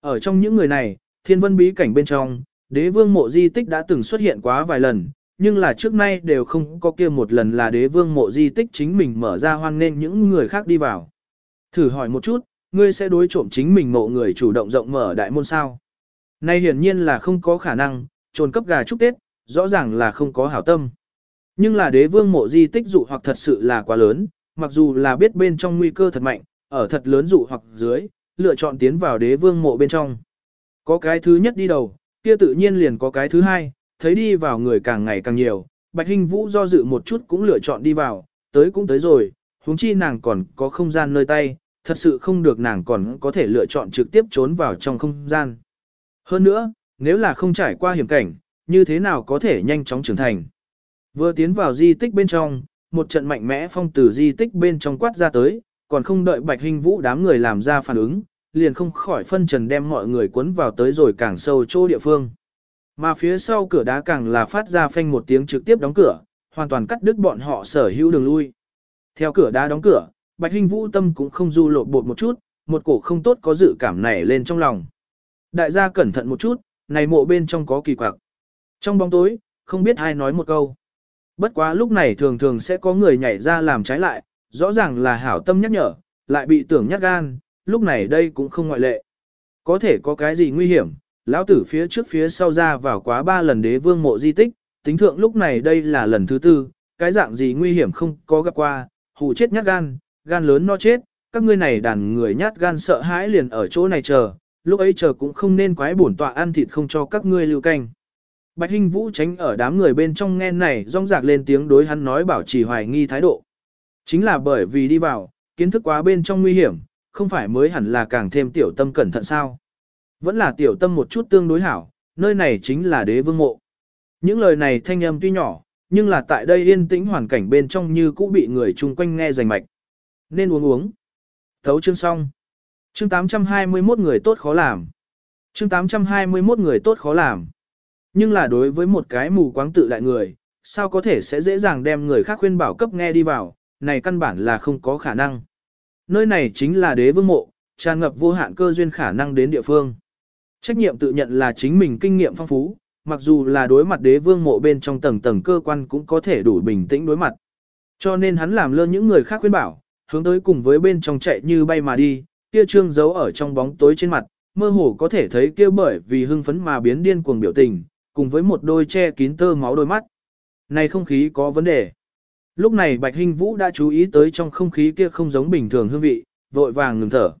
Ở trong những người này, thiên vân bí cảnh bên trong, đế vương mộ di tích đã từng xuất hiện quá vài lần, nhưng là trước nay đều không có kia một lần là đế vương mộ di tích chính mình mở ra hoan nên những người khác đi vào. Thử hỏi một chút, ngươi sẽ đối trộm chính mình mộ người chủ động rộng mở đại môn sao? Nay hiển nhiên là không có khả năng, trồn cấp gà chúc Tết, rõ ràng là không có hảo tâm. Nhưng là đế vương mộ di tích dụ hoặc thật sự là quá lớn, mặc dù là biết bên trong nguy cơ thật mạnh, ở thật lớn dụ hoặc dưới, lựa chọn tiến vào đế vương mộ bên trong. Có cái thứ nhất đi đầu, kia tự nhiên liền có cái thứ hai, thấy đi vào người càng ngày càng nhiều, Bạch Hinh Vũ do dự một chút cũng lựa chọn đi vào, tới cũng tới rồi, huống chi nàng còn có không gian nơi tay, thật sự không được nàng còn có thể lựa chọn trực tiếp trốn vào trong không gian. Hơn nữa, nếu là không trải qua hiểm cảnh, như thế nào có thể nhanh chóng trưởng thành. Vừa tiến vào di tích bên trong, một trận mạnh mẽ phong từ di tích bên trong quát ra tới, còn không đợi Bạch Hinh Vũ đám người làm ra phản ứng, liền không khỏi phân trần đem mọi người cuốn vào tới rồi càng sâu chỗ địa phương. Mà phía sau cửa đá càng là phát ra phanh một tiếng trực tiếp đóng cửa, hoàn toàn cắt đứt bọn họ sở hữu đường lui. Theo cửa đá đóng cửa, Bạch Hinh Vũ tâm cũng không du lộ bột một chút, một cổ không tốt có dự cảm nảy lên trong lòng. Đại gia cẩn thận một chút, này mộ bên trong có kỳ quặc. Trong bóng tối, không biết ai nói một câu. Bất quá lúc này thường thường sẽ có người nhảy ra làm trái lại, rõ ràng là hảo tâm nhắc nhở, lại bị tưởng nhắc gan, lúc này đây cũng không ngoại lệ. Có thể có cái gì nguy hiểm, lão tử phía trước phía sau ra vào quá ba lần đế vương mộ di tích, tính thượng lúc này đây là lần thứ tư, cái dạng gì nguy hiểm không có gặp qua, hù chết nhát gan, gan lớn no chết, các ngươi này đàn người nhát gan sợ hãi liền ở chỗ này chờ, lúc ấy chờ cũng không nên quái bổn tọa ăn thịt không cho các ngươi lưu canh. Bạch Hinh Vũ tránh ở đám người bên trong nghe này rong rạc lên tiếng đối hắn nói bảo trì hoài nghi thái độ. Chính là bởi vì đi vào, kiến thức quá bên trong nguy hiểm, không phải mới hẳn là càng thêm tiểu tâm cẩn thận sao. Vẫn là tiểu tâm một chút tương đối hảo, nơi này chính là đế vương mộ. Những lời này thanh âm tuy nhỏ, nhưng là tại đây yên tĩnh hoàn cảnh bên trong như cũng bị người chung quanh nghe rành mạch. Nên uống uống. Thấu chương xong. Chương 821 người tốt khó làm. Chương 821 người tốt khó làm. Nhưng là đối với một cái mù quáng tự đại người, sao có thể sẽ dễ dàng đem người khác khuyên bảo cấp nghe đi vào, này căn bản là không có khả năng. Nơi này chính là đế vương mộ, tràn ngập vô hạn cơ duyên khả năng đến địa phương. Trách nhiệm tự nhận là chính mình kinh nghiệm phong phú, mặc dù là đối mặt đế vương mộ bên trong tầng tầng cơ quan cũng có thể đủ bình tĩnh đối mặt. Cho nên hắn làm lơ những người khác khuyên bảo, hướng tới cùng với bên trong chạy như bay mà đi, kia trương giấu ở trong bóng tối trên mặt, mơ hồ có thể thấy kia bởi vì hưng phấn mà biến điên cuồng biểu tình, cùng với một đôi che kín tơ máu đôi mắt. Này không khí có vấn đề. Lúc này Bạch Hinh Vũ đã chú ý tới trong không khí kia không giống bình thường hương vị, vội vàng ngừng thở.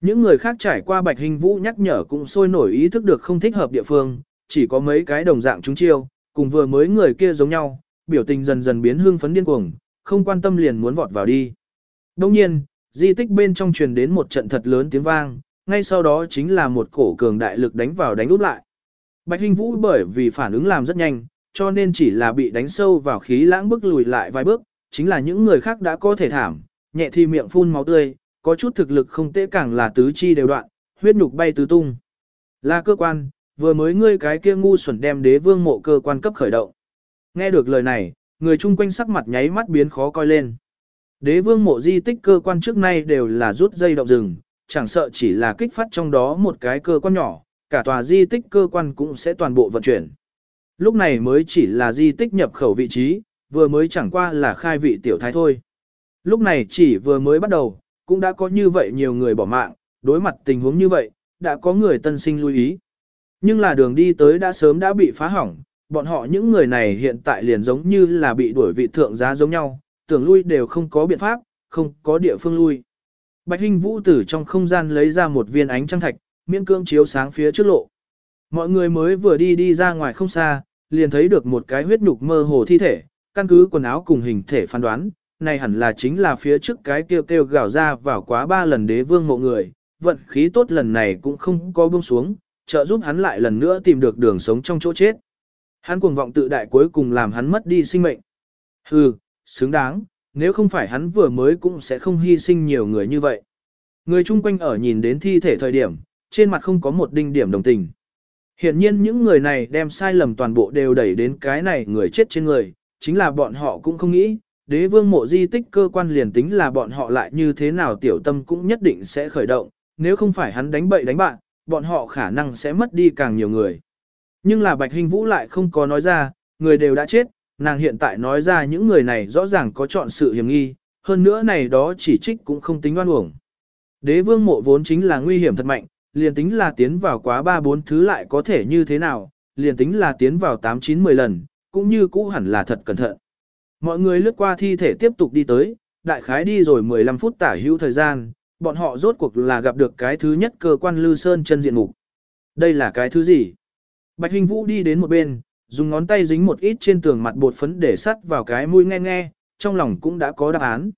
Những người khác trải qua Bạch Hình Vũ nhắc nhở cũng sôi nổi ý thức được không thích hợp địa phương, chỉ có mấy cái đồng dạng chúng chiêu, cùng vừa mới người kia giống nhau, biểu tình dần dần biến hương phấn điên cuồng, không quan tâm liền muốn vọt vào đi. Đồng nhiên, di tích bên trong truyền đến một trận thật lớn tiếng vang, ngay sau đó chính là một cổ cường đại lực đánh vào đánh úp lại. Bạch Hình Vũ bởi vì phản ứng làm rất nhanh, cho nên chỉ là bị đánh sâu vào khí lãng bước lùi lại vài bước, chính là những người khác đã có thể thảm, nhẹ thì miệng phun máu tươi, có chút thực lực không tệ càng là tứ chi đều đoạn, huyết nhục bay tứ tung. Là cơ quan, vừa mới ngươi cái kia ngu xuẩn đem đế vương mộ cơ quan cấp khởi động. Nghe được lời này, người chung quanh sắc mặt nháy mắt biến khó coi lên. Đế vương mộ di tích cơ quan trước nay đều là rút dây động rừng, chẳng sợ chỉ là kích phát trong đó một cái cơ quan nhỏ, cả tòa di tích cơ quan cũng sẽ toàn bộ vận chuyển. Lúc này mới chỉ là di tích nhập khẩu vị trí, vừa mới chẳng qua là khai vị tiểu thái thôi. Lúc này chỉ vừa mới bắt đầu, cũng đã có như vậy nhiều người bỏ mạng, đối mặt tình huống như vậy, đã có người tân sinh lưu ý. Nhưng là đường đi tới đã sớm đã bị phá hỏng, bọn họ những người này hiện tại liền giống như là bị đuổi vị thượng giá giống nhau, tưởng lui đều không có biện pháp, không có địa phương lui. Bạch Hinh Vũ tử trong không gian lấy ra một viên ánh trăng thạch, miễn cương chiếu sáng phía trước lộ. Mọi người mới vừa đi đi ra ngoài không xa, liền thấy được một cái huyết nhục mơ hồ thi thể, căn cứ quần áo cùng hình thể phán đoán, này hẳn là chính là phía trước cái kêu kêu gào ra vào quá ba lần đế vương mộ người, vận khí tốt lần này cũng không có buông xuống, trợ giúp hắn lại lần nữa tìm được đường sống trong chỗ chết. Hắn cuồng vọng tự đại cuối cùng làm hắn mất đi sinh mệnh. Hừ, xứng đáng, nếu không phải hắn vừa mới cũng sẽ không hy sinh nhiều người như vậy. Người chung quanh ở nhìn đến thi thể thời điểm, trên mặt không có một đinh điểm đồng tình. Hiện nhiên những người này đem sai lầm toàn bộ đều đẩy đến cái này người chết trên người, chính là bọn họ cũng không nghĩ, đế vương mộ di tích cơ quan liền tính là bọn họ lại như thế nào tiểu tâm cũng nhất định sẽ khởi động, nếu không phải hắn đánh bậy đánh bạn, bọn họ khả năng sẽ mất đi càng nhiều người. Nhưng là Bạch Hình Vũ lại không có nói ra, người đều đã chết, nàng hiện tại nói ra những người này rõ ràng có chọn sự hiểm nghi, hơn nữa này đó chỉ trích cũng không tính oan uổng. Đế vương mộ vốn chính là nguy hiểm thật mạnh, liền tính là tiến vào quá 3-4 thứ lại có thể như thế nào, liền tính là tiến vào 8-9-10 lần, cũng như cũ hẳn là thật cẩn thận. Mọi người lướt qua thi thể tiếp tục đi tới, đại khái đi rồi 15 phút tả hữu thời gian, bọn họ rốt cuộc là gặp được cái thứ nhất cơ quan lư sơn chân diện mục. Đây là cái thứ gì? Bạch Hình Vũ đi đến một bên, dùng ngón tay dính một ít trên tường mặt bột phấn để sắt vào cái mũi nghe nghe, trong lòng cũng đã có đáp án.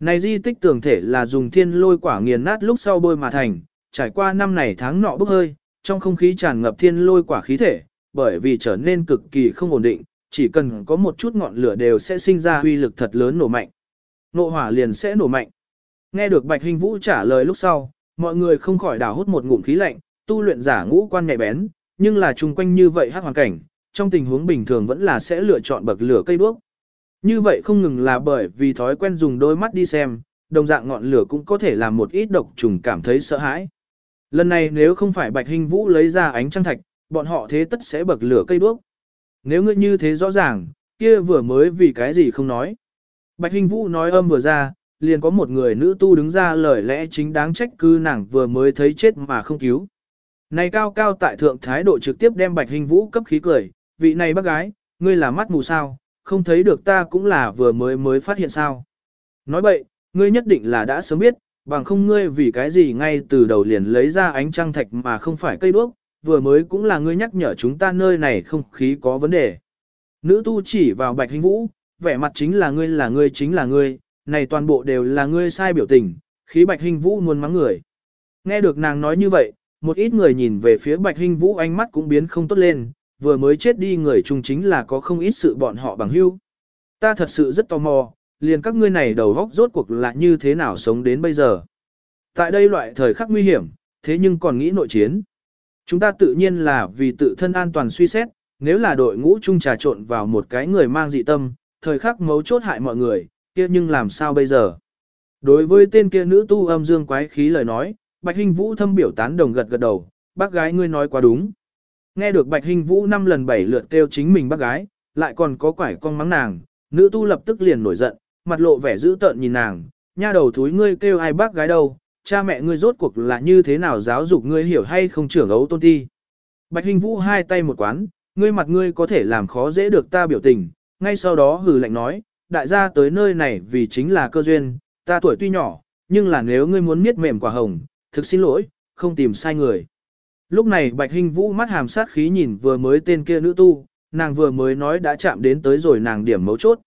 Này di tích tường thể là dùng thiên lôi quả nghiền nát lúc sau bôi mà thành, trải qua năm này tháng nọ bốc hơi, trong không khí tràn ngập thiên lôi quả khí thể, bởi vì trở nên cực kỳ không ổn định, chỉ cần có một chút ngọn lửa đều sẽ sinh ra uy lực thật lớn nổ mạnh. Nộ hỏa liền sẽ nổ mạnh. Nghe được Bạch Hình Vũ trả lời lúc sau, mọi người không khỏi đào hút một ngụm khí lạnh, tu luyện giả ngũ quan nhạy bén, nhưng là chung quanh như vậy hát hoàn cảnh, trong tình huống bình thường vẫn là sẽ lựa chọn bậc lửa cây đuốc. Như vậy không ngừng là bởi vì thói quen dùng đôi mắt đi xem, đồng dạng ngọn lửa cũng có thể làm một ít độc trùng cảm thấy sợ hãi. Lần này nếu không phải Bạch Hình Vũ lấy ra ánh trăng thạch, bọn họ thế tất sẽ bậc lửa cây đuốc. Nếu ngươi như thế rõ ràng, kia vừa mới vì cái gì không nói. Bạch Hình Vũ nói âm vừa ra, liền có một người nữ tu đứng ra lời lẽ chính đáng trách cư nàng vừa mới thấy chết mà không cứu. Này cao cao tại thượng thái độ trực tiếp đem Bạch Hình Vũ cấp khí cười, vị này bác gái, ngươi là mắt mù sao, không thấy được ta cũng là vừa mới mới phát hiện sao. Nói vậy, ngươi nhất định là đã sớm biết, bằng không ngươi vì cái gì ngay từ đầu liền lấy ra ánh trăng thạch mà không phải cây đuốc, vừa mới cũng là ngươi nhắc nhở chúng ta nơi này không khí có vấn đề. Nữ tu chỉ vào bạch hình vũ, vẻ mặt chính là ngươi là ngươi chính là ngươi, này toàn bộ đều là ngươi sai biểu tình, khí bạch hình vũ muốn mắng người. Nghe được nàng nói như vậy, một ít người nhìn về phía bạch hình vũ ánh mắt cũng biến không tốt lên, vừa mới chết đi người chung chính là có không ít sự bọn họ bằng hữu. Ta thật sự rất tò mò, liền các ngươi này đầu góc rốt cuộc là như thế nào sống đến bây giờ. Tại đây loại thời khắc nguy hiểm, thế nhưng còn nghĩ nội chiến. Chúng ta tự nhiên là vì tự thân an toàn suy xét, nếu là đội ngũ chung trà trộn vào một cái người mang dị tâm, thời khắc mấu chốt hại mọi người, kia nhưng làm sao bây giờ? Đối với tên kia nữ tu âm dương quái khí lời nói, Bạch Hinh Vũ thâm biểu tán đồng gật gật đầu, bác gái ngươi nói quá đúng. Nghe được Bạch Hinh Vũ năm lần bảy lượt kêu chính mình bác gái, lại còn có quải con mắng nàng, nữ tu lập tức liền nổi giận, mặt lộ vẻ dữ tợn nhìn nàng, nha đầu thúi ngươi kêu ai bác gái đâu, cha mẹ ngươi rốt cuộc là như thế nào giáo dục ngươi hiểu hay không trưởng ấu tôn ti. Bạch Hình Vũ hai tay một quán, ngươi mặt ngươi có thể làm khó dễ được ta biểu tình, ngay sau đó hừ lạnh nói, đại gia tới nơi này vì chính là cơ duyên, ta tuổi tuy nhỏ, nhưng là nếu ngươi muốn miết mềm quả hồng, thực xin lỗi, không tìm sai người. Lúc này Bạch Hình Vũ mắt hàm sát khí nhìn vừa mới tên kia nữ tu, nàng vừa mới nói đã chạm đến tới rồi nàng điểm mấu chốt.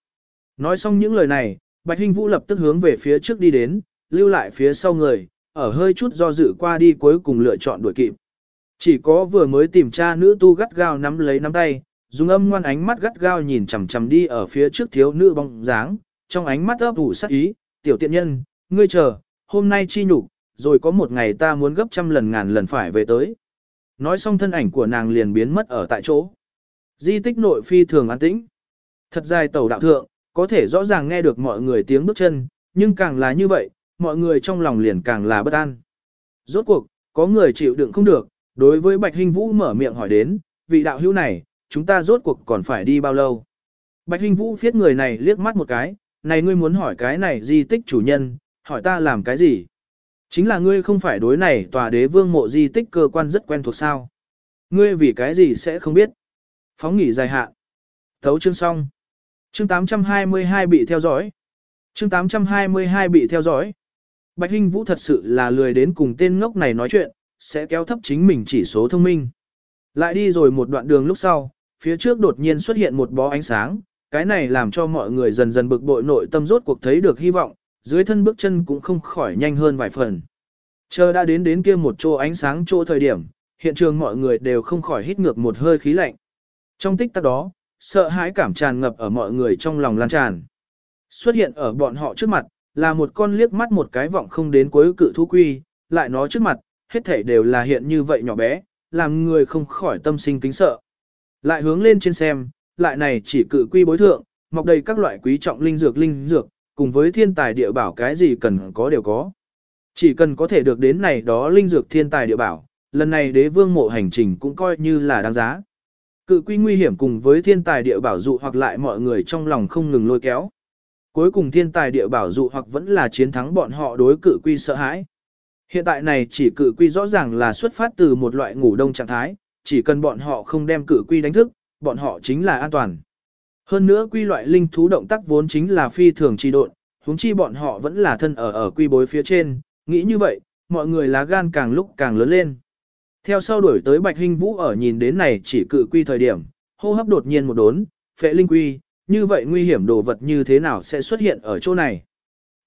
Nói xong những lời này, Bạch Hinh Vũ lập tức hướng về phía trước đi đến, lưu lại phía sau người, ở hơi chút do dự qua đi cuối cùng lựa chọn đuổi kịp. Chỉ có vừa mới tìm tra nữ tu gắt gao nắm lấy nắm tay, dùng âm ngoan ánh mắt gắt gao nhìn chằm chằm đi ở phía trước thiếu nữ bóng dáng, trong ánh mắt ấp ủ sắc ý, tiểu tiện nhân, ngươi chờ, hôm nay chi nhục, rồi có một ngày ta muốn gấp trăm lần ngàn lần phải về tới. Nói xong thân ảnh của nàng liền biến mất ở tại chỗ. Di tích nội phi thường an tĩnh. Thật dài tàu đạo thượng, có thể rõ ràng nghe được mọi người tiếng bước chân, nhưng càng là như vậy, mọi người trong lòng liền càng là bất an. Rốt cuộc, có người chịu đựng không được, đối với Bạch Hinh Vũ mở miệng hỏi đến, vị đạo hữu này, chúng ta rốt cuộc còn phải đi bao lâu? Bạch Hinh Vũ phiết người này liếc mắt một cái, này ngươi muốn hỏi cái này di tích chủ nhân, hỏi ta làm cái gì? Chính là ngươi không phải đối này tòa đế vương mộ di tích cơ quan rất quen thuộc sao? Ngươi vì cái gì sẽ không biết? Phóng nghỉ dài hạn. Thấu chương xong. Chương 822 bị theo dõi. Chương 822 bị theo dõi. Bạch Hinh Vũ thật sự là lười đến cùng tên ngốc này nói chuyện, sẽ kéo thấp chính mình chỉ số thông minh. Lại đi rồi một đoạn đường lúc sau, phía trước đột nhiên xuất hiện một bó ánh sáng, cái này làm cho mọi người dần dần bực bội nội tâm rốt cuộc thấy được hy vọng, dưới thân bước chân cũng không khỏi nhanh hơn vài phần. Chờ đã đến đến kia một chỗ ánh sáng chỗ thời điểm, hiện trường mọi người đều không khỏi hít ngược một hơi khí lạnh. Trong tích tắc đó, sợ hãi cảm tràn ngập ở mọi người trong lòng lan tràn. Xuất hiện ở bọn họ trước mặt, là một con liếc mắt một cái vọng không đến cuối cự thú quy, lại nó trước mặt, hết thảy đều là hiện như vậy nhỏ bé, làm người không khỏi tâm sinh kính sợ. Lại hướng lên trên xem, lại này chỉ cự quy bối thượng, mọc đầy các loại quý trọng linh dược linh dược, cùng với thiên tài địa bảo cái gì cần có đều có. Chỉ cần có thể được đến này đó linh dược thiên tài địa bảo, lần này đế vương mộ hành trình cũng coi như là đáng giá. Cự quy nguy hiểm cùng với thiên tài địa bảo dụ hoặc lại mọi người trong lòng không ngừng lôi kéo. Cuối cùng thiên tài địa bảo dụ hoặc vẫn là chiến thắng bọn họ đối cự quy sợ hãi. Hiện tại này chỉ cự quy rõ ràng là xuất phát từ một loại ngủ đông trạng thái, chỉ cần bọn họ không đem cự quy đánh thức, bọn họ chính là an toàn. Hơn nữa quy loại linh thú động tác vốn chính là phi thường trì độn, huống chi bọn họ vẫn là thân ở ở quy bối phía trên, nghĩ như vậy, mọi người lá gan càng lúc càng lớn lên. Theo sau đuổi tới Bạch Hinh Vũ ở nhìn đến này chỉ cự quy thời điểm, hô hấp đột nhiên một đốn, phệ linh quy, như vậy nguy hiểm đồ vật như thế nào sẽ xuất hiện ở chỗ này.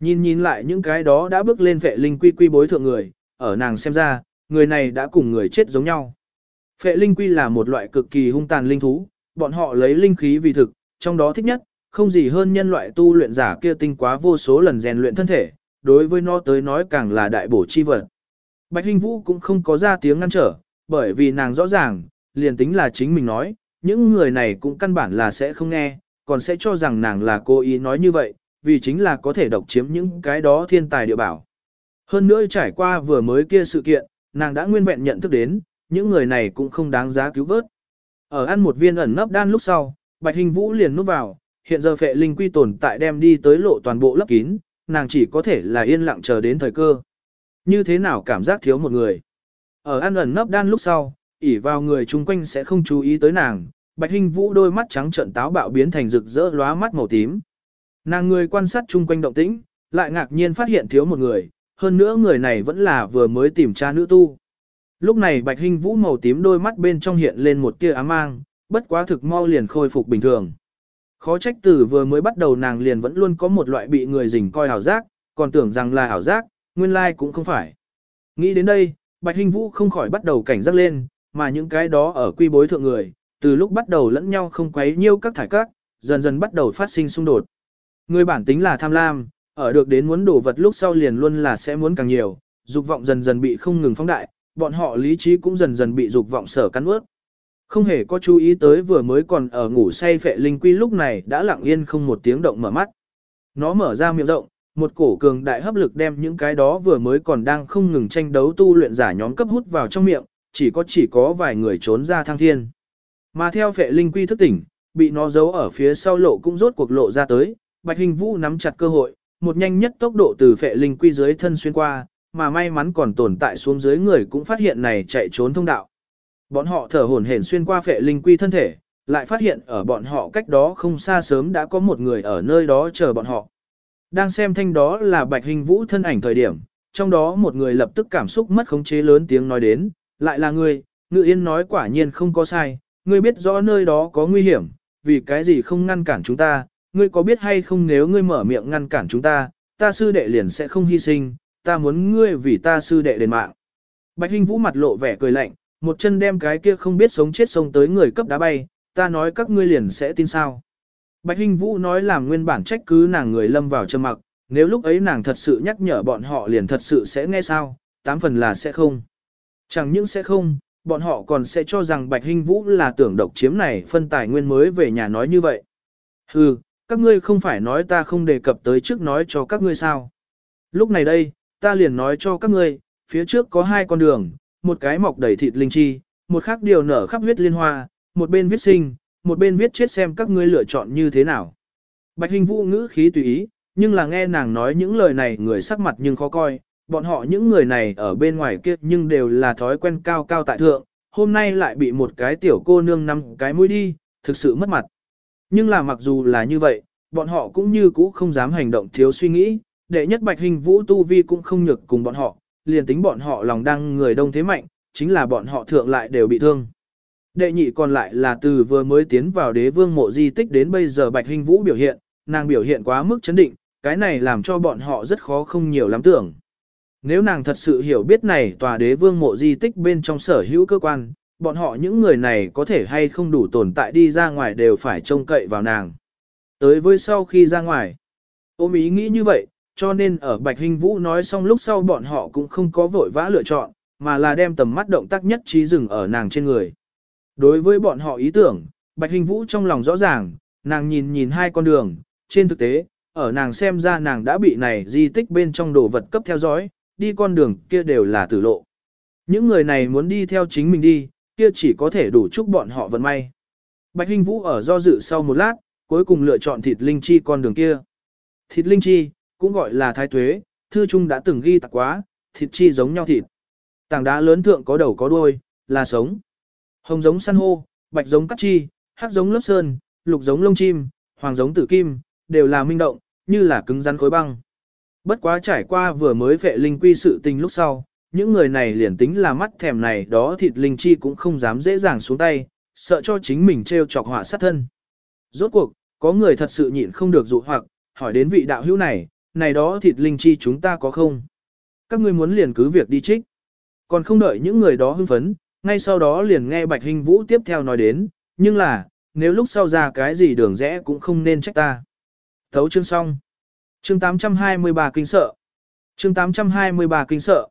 Nhìn nhìn lại những cái đó đã bước lên phệ linh quy quy bối thượng người, ở nàng xem ra, người này đã cùng người chết giống nhau. Phệ linh quy là một loại cực kỳ hung tàn linh thú, bọn họ lấy linh khí vì thực, trong đó thích nhất, không gì hơn nhân loại tu luyện giả kia tinh quá vô số lần rèn luyện thân thể, đối với nó tới nói càng là đại bổ chi vật. Bạch Hinh Vũ cũng không có ra tiếng ngăn trở, bởi vì nàng rõ ràng, liền tính là chính mình nói, những người này cũng căn bản là sẽ không nghe, còn sẽ cho rằng nàng là cố ý nói như vậy, vì chính là có thể độc chiếm những cái đó thiên tài địa bảo. Hơn nữa trải qua vừa mới kia sự kiện, nàng đã nguyên vẹn nhận thức đến, những người này cũng không đáng giá cứu vớt. Ở ăn một viên ẩn nấp đan lúc sau, Bạch Hình Vũ liền núp vào, hiện giờ phệ linh quy tồn tại đem đi tới lộ toàn bộ lấp kín, nàng chỉ có thể là yên lặng chờ đến thời cơ. Như thế nào cảm giác thiếu một người? Ở ăn ẩn nấp đan lúc sau, ỉ vào người chung quanh sẽ không chú ý tới nàng, Bạch Hinh Vũ đôi mắt trắng trợn táo bạo biến thành rực rỡ lóa mắt màu tím. Nàng người quan sát chung quanh động tĩnh, lại ngạc nhiên phát hiện thiếu một người, hơn nữa người này vẫn là vừa mới tìm cha nữ tu. Lúc này Bạch Hinh Vũ màu tím đôi mắt bên trong hiện lên một tia ám mang, bất quá thực mau liền khôi phục bình thường. Khó trách từ vừa mới bắt đầu nàng liền vẫn luôn có một loại bị người rình coi ảo giác, còn tưởng rằng là ảo giác, nguyên lai cũng không phải. Nghĩ đến đây, Bạch Hinh Vũ không khỏi bắt đầu cảnh giác lên, mà những cái đó ở quy bối thượng người, từ lúc bắt đầu lẫn nhau không quấy nhiêu các thải các, dần dần bắt đầu phát sinh xung đột. Người bản tính là tham lam, ở được đến muốn đổ vật lúc sau liền luôn là sẽ muốn càng nhiều, dục vọng dần dần bị không ngừng phóng đại, bọn họ lý trí cũng dần dần bị dục vọng sở cắn ướt. Không hề có chú ý tới vừa mới còn ở ngủ say phệ linh quy lúc này đã lặng yên không một tiếng động mở mắt. Nó mở ra miệng rộng, một cổ cường đại hấp lực đem những cái đó vừa mới còn đang không ngừng tranh đấu tu luyện giả nhóm cấp hút vào trong miệng, chỉ có chỉ có vài người trốn ra thăng thiên. Mà theo phệ linh quy thức tỉnh, bị nó giấu ở phía sau lộ cũng rốt cuộc lộ ra tới, Bạch Hình Vũ nắm chặt cơ hội, một nhanh nhất tốc độ từ phệ linh quy dưới thân xuyên qua, mà may mắn còn tồn tại xuống dưới người cũng phát hiện này chạy trốn thông đạo. Bọn họ thở hổn hển xuyên qua phệ linh quy thân thể, lại phát hiện ở bọn họ cách đó không xa sớm đã có một người ở nơi đó chờ bọn họ. Đang xem thanh đó là Bạch Hình Vũ thân ảnh thời điểm, trong đó một người lập tức cảm xúc mất khống chế lớn tiếng nói đến, lại là ngươi, Ngự Yên nói quả nhiên không có sai, ngươi biết rõ nơi đó có nguy hiểm, vì cái gì không ngăn cản chúng ta, ngươi có biết hay không nếu ngươi mở miệng ngăn cản chúng ta, ta sư đệ liền sẽ không hy sinh, ta muốn ngươi vì ta sư đệ đền mạng. Bạch Hinh Vũ mặt lộ vẻ cười lạnh, một chân đem cái kia không biết sống chết sống tới người cấp đá bay, ta nói các ngươi liền sẽ tin sao. Bạch Hinh Vũ nói làm nguyên bản trách cứ nàng người lâm vào trầm mặc, nếu lúc ấy nàng thật sự nhắc nhở bọn họ liền thật sự sẽ nghe sao, tám phần là sẽ không. Chẳng những sẽ không, bọn họ còn sẽ cho rằng Bạch Hinh Vũ là tưởng độc chiếm này phân tài nguyên mới về nhà nói như vậy. Hừ, các ngươi không phải nói ta không đề cập tới trước nói cho các ngươi sao. Lúc này đây, ta liền nói cho các ngươi, phía trước có hai con đường, một cái mọc đầy thịt linh chi, một khác điều nở khắp huyết liên hoa, một bên viết sinh, một bên viết chết xem các ngươi lựa chọn như thế nào. Bạch Hình Vũ ngữ khí tùy ý, nhưng là nghe nàng nói những lời này người sắc mặt nhưng khó coi, bọn họ những người này ở bên ngoài kia nhưng đều là thói quen cao cao tại thượng, hôm nay lại bị một cái tiểu cô nương năm cái mũi đi, thực sự mất mặt. Nhưng là mặc dù là như vậy, bọn họ cũng như cũ không dám hành động thiếu suy nghĩ, đệ nhất bạch hình vũ tu vi cũng không nhược cùng bọn họ, liền tính bọn họ lòng đang người đông thế mạnh, chính là bọn họ thượng lại đều bị thương. Đệ nhị còn lại là từ vừa mới tiến vào đế vương mộ di tích đến bây giờ bạch hình vũ biểu hiện, nàng biểu hiện quá mức chấn định, cái này làm cho bọn họ rất khó không nhiều lắm tưởng. Nếu nàng thật sự hiểu biết này tòa đế vương mộ di tích bên trong sở hữu cơ quan, bọn họ những người này có thể hay không đủ tồn tại đi ra ngoài đều phải trông cậy vào nàng. Tới với sau khi ra ngoài, ôm ý nghĩ như vậy, cho nên ở Bạch Hình Vũ nói xong lúc sau bọn họ cũng không có vội vã lựa chọn, mà là đem tầm mắt động tác nhất trí dừng ở nàng trên người. Đối với bọn họ ý tưởng, Bạch Hình Vũ trong lòng rõ ràng, nàng nhìn nhìn hai con đường, trên thực tế, ở nàng xem ra nàng đã bị này di tích bên trong đồ vật cấp theo dõi, đi con đường kia đều là tử lộ. Những người này muốn đi theo chính mình đi, kia chỉ có thể đủ chúc bọn họ vận may. Bạch Hinh Vũ ở do dự sau một lát, cuối cùng lựa chọn thịt linh chi con đường kia. Thịt linh chi, cũng gọi là thái tuế, thư trung đã từng ghi tạc quá, thịt chi giống nhau thịt. Tảng đá lớn thượng có đầu có đuôi, là sống. Hồng giống san hô, bạch giống cắt chi, hắc giống lớp sơn, lục giống lông chim, hoàng giống tử kim, đều là minh động, như là cứng rắn khối băng. Bất quá trải qua vừa mới vệ linh quy sự tình lúc sau, những người này liền tính là mắt thèm này đó thịt linh chi cũng không dám dễ dàng xuống tay, sợ cho chính mình treo chọc họa sát thân. Rốt cuộc, có người thật sự nhịn không được dụ hoặc, hỏi đến vị đạo hữu này, này đó thịt linh chi chúng ta có không? Các ngươi muốn liền cứ việc đi trích. Còn không đợi những người đó hưng phấn, ngay sau đó liền nghe Bạch Hình Vũ tiếp theo nói đến, nhưng là, nếu lúc sau ra cái gì đường rẽ cũng không nên trách ta. Thấu chương xong. Chương 823 kinh sợ. Chương 823 kinh sợ.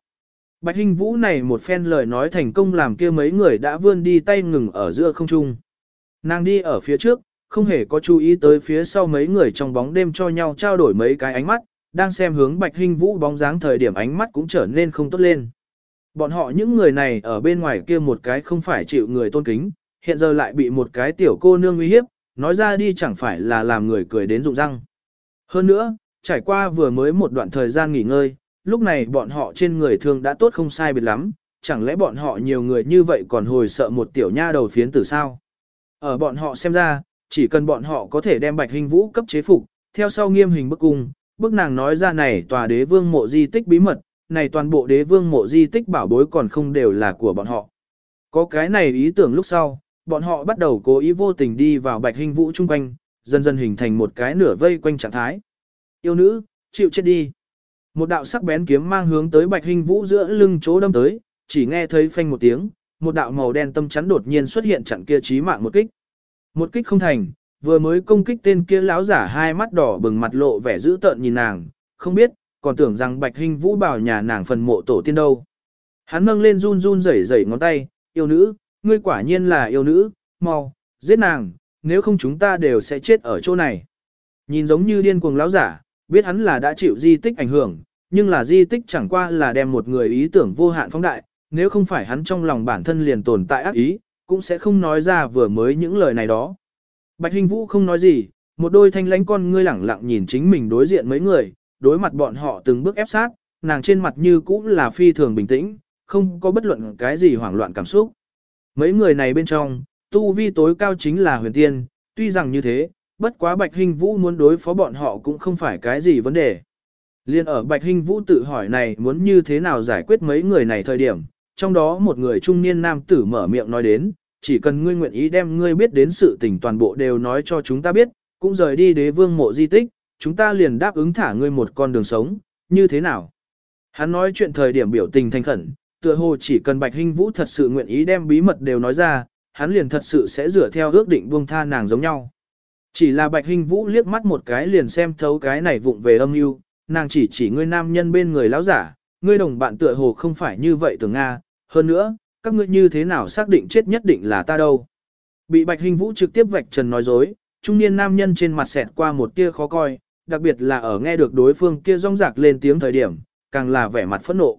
Bạch Hinh Vũ này một phen lời nói thành công làm kia mấy người đã vươn đi tay ngừng ở giữa không trung. Nàng đi ở phía trước, không hề có chú ý tới phía sau mấy người trong bóng đêm cho nhau trao đổi mấy cái ánh mắt, đang xem hướng Bạch Hinh Vũ bóng dáng thời điểm ánh mắt cũng trở nên không tốt lên. Bọn họ những người này ở bên ngoài kia một cái không phải chịu người tôn kính, hiện giờ lại bị một cái tiểu cô nương uy hiếp, nói ra đi chẳng phải là làm người cười đến rụng răng. Hơn nữa, trải qua vừa mới một đoạn thời gian nghỉ ngơi, lúc này bọn họ trên người thương đã tốt không sai biệt lắm, chẳng lẽ bọn họ nhiều người như vậy còn hồi sợ một tiểu nha đầu phiến tử sao? Ở bọn họ xem ra, chỉ cần bọn họ có thể đem bạch hình vũ cấp chế phục, theo sau nghiêm hình bức cung, bức nàng nói ra này tòa đế vương mộ di tích bí mật, này toàn bộ đế vương mộ di tích bảo bối còn không đều là của bọn họ. Có cái này ý tưởng lúc sau, bọn họ bắt đầu cố ý vô tình đi vào bạch hình vũ chung quanh, dần dần hình thành một cái nửa vây quanh trạng thái. Yêu nữ, chịu chết đi. Một đạo sắc bén kiếm mang hướng tới Bạch Hình Vũ giữa lưng chỗ đâm tới, chỉ nghe thấy phanh một tiếng, một đạo màu đen tâm chắn đột nhiên xuất hiện chặn kia chí mạng một kích. Một kích không thành, vừa mới công kích tên kia láo giả hai mắt đỏ bừng mặt lộ vẻ dữ tợn nhìn nàng, không biết, còn tưởng rằng Bạch Hình Vũ bảo nhà nàng phần mộ tổ tiên đâu. Hắn nâng lên run run rẩy rẩy ngón tay, yêu nữ, ngươi quả nhiên là yêu nữ, mau, giết nàng, nếu không chúng ta đều sẽ chết ở chỗ này. Nhìn giống như điên cuồng lão giả, biết hắn là đã chịu di tích ảnh hưởng, nhưng là di tích chẳng qua là đem một người ý tưởng vô hạn phóng đại, nếu không phải hắn trong lòng bản thân liền tồn tại ác ý, cũng sẽ không nói ra vừa mới những lời này đó. Bạch Hình Vũ không nói gì, một đôi thanh lãnh con ngươi lẳng lặng nhìn chính mình đối diện mấy người, đối mặt bọn họ từng bước ép sát, nàng trên mặt như cũng là phi thường bình tĩnh, không có bất luận cái gì hoảng loạn cảm xúc. Mấy người này bên trong, tu vi tối cao chính là huyền tiên, tuy rằng như thế, bất quá Bạch Hình Vũ muốn đối phó bọn họ cũng không phải cái gì vấn đề. Liên ở Bạch Hình Vũ tự hỏi này muốn như thế nào giải quyết mấy người này thời điểm, trong đó một người trung niên nam tử mở miệng nói đến, chỉ cần ngươi nguyện ý đem ngươi biết đến sự tình toàn bộ đều nói cho chúng ta biết, cũng rời đi đế vương mộ di tích, chúng ta liền đáp ứng thả ngươi một con đường sống, như thế nào? Hắn nói chuyện thời điểm biểu tình thành khẩn, tựa hồ chỉ cần Bạch hinh Vũ thật sự nguyện ý đem bí mật đều nói ra, hắn liền thật sự sẽ rửa theo ước định buông tha nàng giống nhau. Chỉ là Bạch hinh Vũ liếc mắt một cái liền xem thấu cái này vụng về âm mưu, nàng chỉ chỉ ngươi nam nhân bên người lão giả, ngươi đồng bạn tựa hồ không phải như vậy tưởng Nga, hơn nữa, các ngươi như thế nào xác định chết nhất định là ta đâu. Bị Bạch hinh Vũ trực tiếp vạch trần nói dối, trung niên nam nhân trên mặt xẹt qua một tia khó coi, đặc biệt là ở nghe được đối phương kia rong rạc lên tiếng thời điểm, càng là vẻ mặt phẫn nộ.